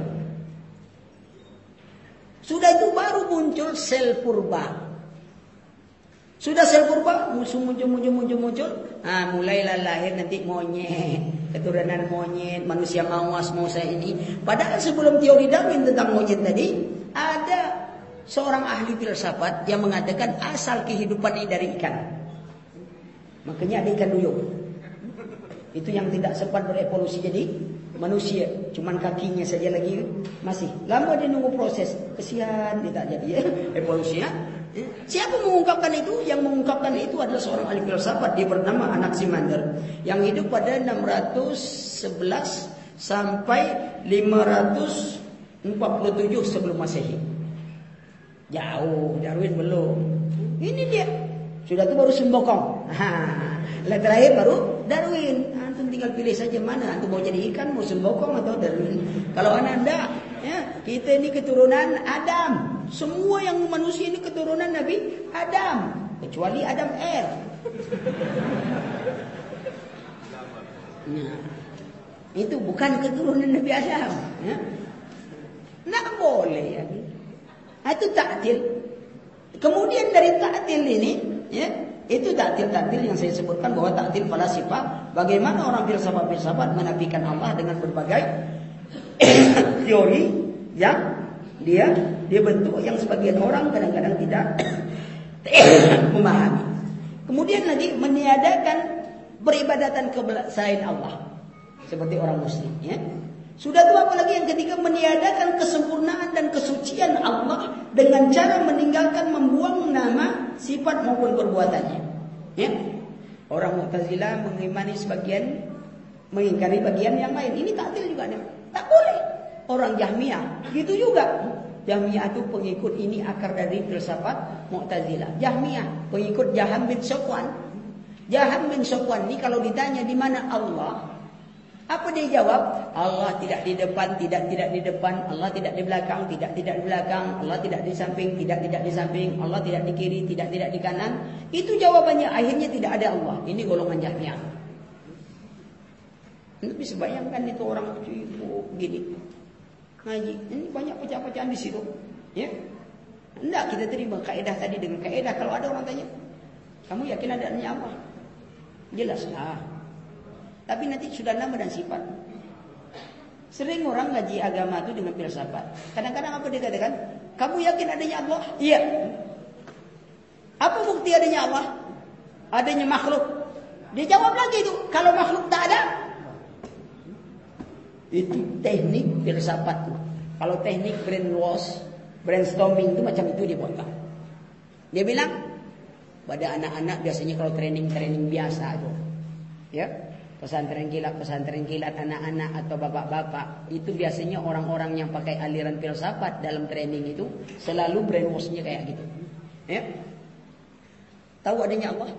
Sudah itu baru muncul sel purba. Sudah sel purba, muncul, muncul, muncul, muncul, muncul. Nah, mulailah lahir nanti monyet. Keturunan monyet, manusia mawas, mausa ini. Padahal sebelum teori Darwin tentang monyet tadi, ada seorang ahli filsafat yang mengatakan asal kehidupan ini dari ikan. Makanya ada ikan duyung. Itu yang tidak sempat berevolusi jadi manusia. Cuman kakinya saja lagi masih. Lama dia nunggu proses. Kesian dia tak jadi ya. evolusi ya. Siapa mengungkapkan itu? Yang mengungkapkan itu adalah seorang ahli filsafat. Dia bernama Anaximander. Yang hidup pada 611 sampai 547 sebelum masehi. Jauh, Darwin belum. Ini dia sudah itu baru sembokong. Lah terakhir baru Darwin. Antum tinggal pilih saja mana antum mau jadi ikan, mau sembokong atau Darwin. Kalau anda ya kita ini keturunan Adam. Semua yang manusia ini keturunan Nabi Adam, kecuali Adam R. Nah, itu bukan keturunan Nabi Adam. Ya. Boleh ya. Itu takdir. Kemudian dari takdir ini Ya, itu taktil-taktil yang saya sebutkan bahwa taktil falasifah. Bagaimana orang filsafat-filsafat menafikan Allah dengan berbagai teori yang dia dia bentuk yang sebagian orang kadang-kadang tidak memahami. Kemudian lagi meniadakan beribadatan ke selain Allah. Seperti orang muslim. Ya. Sudah itu apalagi yang ketiga meniadakan kesempurnaan dan kesucian Allah dengan cara meninggalkan sifat maupun perbuatannya. Ya. Orang Mu'tazilah mengimani sebagian mengingkari bagian yang lain. Ini taktil juga nih. Tak boleh. Orang Jahmiyah gitu juga. Jahmiyah itu pengikut ini akar dari filsafat Mu'tazilah. Jahmiyah pengikut Jaham bin Sofwan. Jaham bin Sofwan ini kalau ditanya di mana Allah, apa dia jawab? Allah tidak di depan, tidak tidak di depan, Allah tidak di belakang, tidak tidak di belakang, Allah tidak di samping, tidak tidak di samping, Allah tidak di kiri, tidak tidak di kanan. Itu jawabannya akhirnya tidak ada Allah. Ini golongan Jahmiyah. Anda bisa bayangkan itu orang oh, gini. Ngaji. Ini banyak pecah-pecahan di situ. Ya. Enggak kita terima kaidah tadi dengan kaidah kalau ada orang tanya, "Kamu yakin adanya Allah?" Jelas lah. Tapi nanti sudah nama dan sifat. Sering orang ngaji agama itu dengan filsafat. Kadang-kadang apa dia katakan? Kamu yakin adanya Allah? Iya. Apa bukti adanya Allah? Adanya makhluk. Dia jawab lagi itu. Kalau makhluk tak ada. Itu teknik filsafat. Kalau teknik brainwash, brainstorming itu macam itu dia buat. Dia bilang pada anak-anak biasanya kalau training-training biasa itu. Ya, pesantren kilat, pesantren kilat anak-anak atau bapak-bapak itu biasanya orang-orang yang pakai aliran filsafat dalam training itu selalu brainwashnya kayak gitu. Ya. Tahu adanya Allah?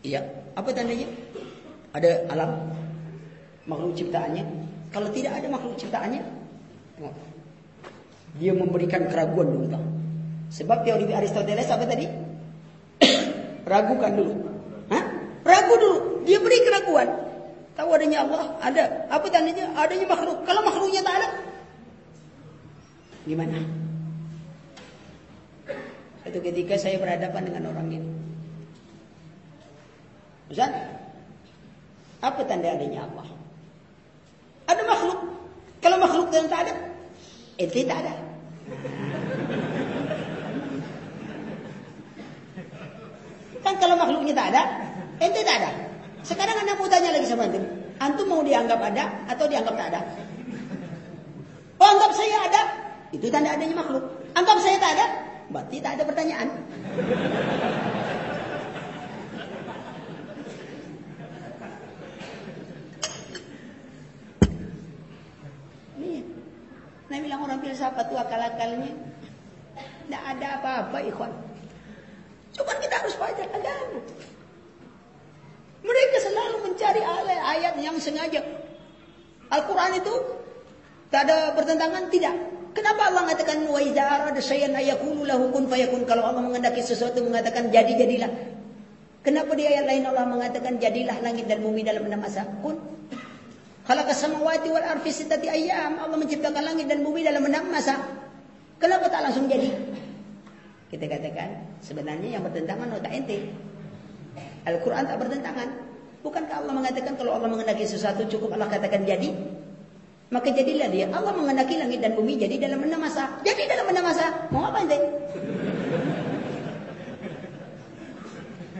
Iya. Apa tandanya? Ada alam makhluk ciptaannya. Kalau tidak ada makhluk ciptaannya, dia memberikan keraguan dulu. Sebab teori Aristoteles apa tadi? Ragukan dulu. Ragu dulu. Dia beri keraguan. Tahu adanya Allah? Ada. Apa tandanya? Adanya makhluk. Kalau makhluknya tak ada. Gimana? Itu ketika saya berhadapan dengan orang ini. Ustaz, apa tanda adanya Allah? Ada makhluk. Kalau makhluk yang tak ada, ente tak ada. Kan kalau makhluknya tak ada, ente tak ada. Sekarang anda mau tanya lagi sama antum. Antum mau dianggap ada atau dianggap tak ada? Oh anggap saya ada. Itu tanda adanya makhluk. Anggap saya tak ada. Berarti tak ada pertanyaan. Nih. Nah bilang orang filsafat itu akal-akalnya. Tidak ada apa-apa ikhwan. Cuma kita harus baca agama. Mereka selalu mencari ayat yang sengaja. Al-Quran itu tak ada pertentangan? Tidak. Kenapa Allah mengatakan wa arada syai'an ayakunu lahu kun fayakun kalau Allah mengendaki sesuatu mengatakan jadi jadilah. Kenapa di ayat lain Allah mengatakan jadilah langit dan bumi dalam enam masa? Kun. Khalaqas samawati wal ardi sittati ayyam. Allah menciptakan langit dan bumi dalam enam masa. Kenapa tak langsung jadi? Kita katakan sebenarnya yang bertentangan otak ente. Al-Quran tak bertentangan. Bukankah Allah mengatakan kalau Allah mengendaki sesuatu cukup Allah katakan jadi? Maka jadilah dia. Allah mengendaki langit dan bumi jadi dalam enam masa. Jadi dalam enam masa. Mau apa ente?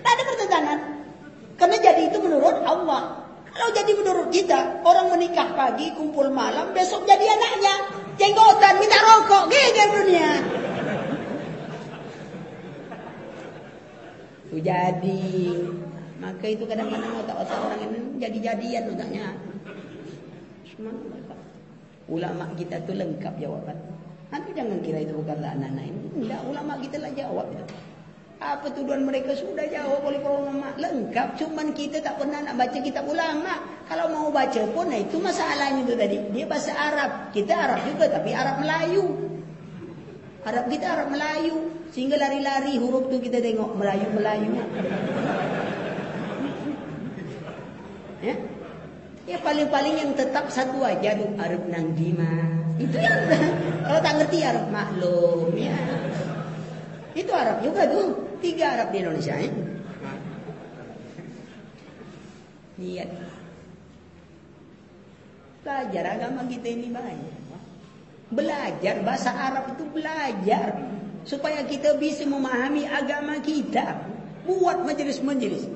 Tak ada pertentangan. Karena jadi itu menurut Allah. Kalau jadi menurut kita, orang menikah pagi, kumpul malam, besok jadi anaknya. Jenggotan, minta rokok, geger dunia. Itu jadi. Maka itu kadang-kadang otak-otak orang ini jadi-jadian otaknya. Ulama kita tuh lengkap jawaban. Nanti jangan kira itu bukan anak-anak ini. Enggak, ulama kita lah jawab. Apa tuduhan mereka sudah jawab oleh para ulama lengkap. Cuman kita tak pernah nak baca kitab ulama. Kalau mau baca pun, nah itu masalahnya itu tadi. Dia bahasa Arab. Kita Arab juga, tapi Arab Melayu. Arab kita Arab Melayu. Sehingga lari-lari huruf tu kita tengok Melayu-Melayu. Ya? Ya paling-paling yang tetap satu aja tuh Arab Nangdima. Itu yang kalau tak ngerti Arab maklum ya. Itu Arab juga tuh. Tiga Arab di Indonesia ya. Lihat. Belajar agama kita ini banyak. Belajar bahasa Arab itu belajar supaya kita bisa memahami agama kita. Buat majelis-majelis.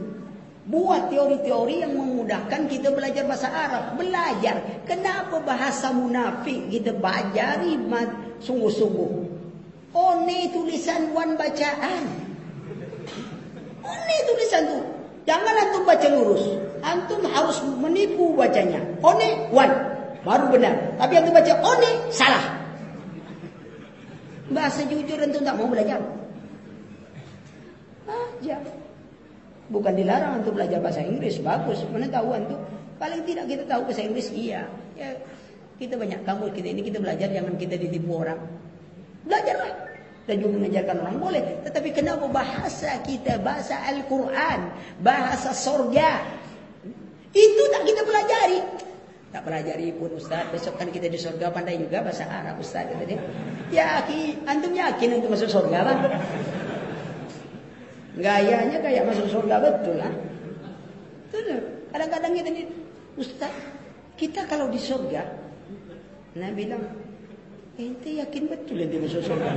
Buat teori-teori yang memudahkan kita belajar bahasa Arab. Belajar. Kenapa bahasa munafik kita bajari sungguh-sungguh. Oh ni tulisan wan bacaan. Oh ni tulisan tu. Jangan antum baca lurus. Antum harus menipu bacanya. Ni wan. Baru benar. Tapi antum baca oh ni salah. Bahasa jujur antum tak mau belajar. Aja. Bukan dilarang untuk belajar bahasa Inggris, bagus. Mana tahu antum? Paling tidak kita tahu bahasa Inggris, iya. Ya, kita banyak kamu kita ini kita belajar jangan kita ditipu orang. Belajarlah. Dan juga mengajarkan orang boleh. Tetapi kenapa bahasa kita bahasa Al-Quran, bahasa sorga, itu tak kita pelajari. Tak pelajari pun Ustaz, besok kan kita di sorga pandai juga bahasa Arab Ustaz kata dia. Yakin, antum yakin untuk masuk sorga kan? Gayanya kayak masuk surga betul lah. Kadang-kadang kita ini, Ustaz, kita kalau di surga, Nah bilang, ente yakin betul ente masuk surga?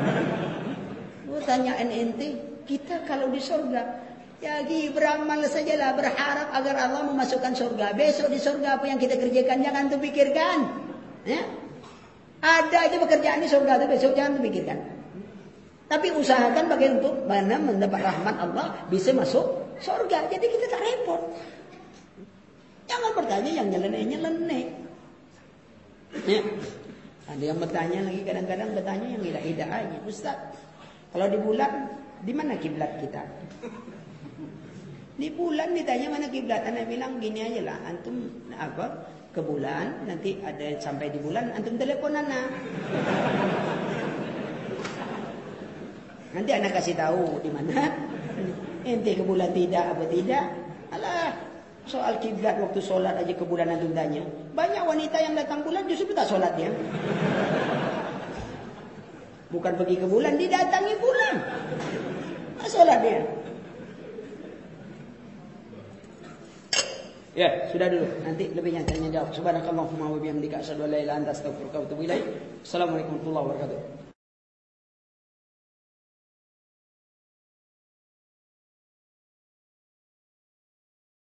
Gue tanyaan ente, kita kalau di surga, jadi beramal sajalah berharap agar Allah memasukkan surga. Besok di surga apa yang kita kerjakan jangan tuh pikirkan. Ya? Ada aja pekerjaan di surga itu besok jangan tuh pikirkan. Tapi usahakan bagi untuk mana mendapat rahmat Allah bisa masuk surga. Jadi kita tak repot. Jangan bertanya yang nyeleneh-nyeleneh. Ya. Ada yang bertanya lagi kadang-kadang bertanya yang tidak-tidak aja. Ustaz, kalau di bulan di mana kiblat kita? Di bulan ditanya mana kiblat, anak bilang gini aja lah, antum apa? Ke bulan, nanti ada sampai di bulan, antum telepon anak. Nanti anak kasih tahu di mana. Ente ke bulan tidak apa tidak. Alah, soal kiblat waktu sholat aja ke bulan antum tanya. Banyak wanita yang datang bulan justru tak sholat dia. Bukan pergi ke bulan, didatangi bulan. Tak dia. Ya, sudah dulu. Nanti lebihnya tanya jawab. Subhanakallahumma wa bihamdika asyhadu an la ilaha illa anta astaghfiruka wa atubu ilaik. Assalamualaikum warahmatullahi wabarakatuh.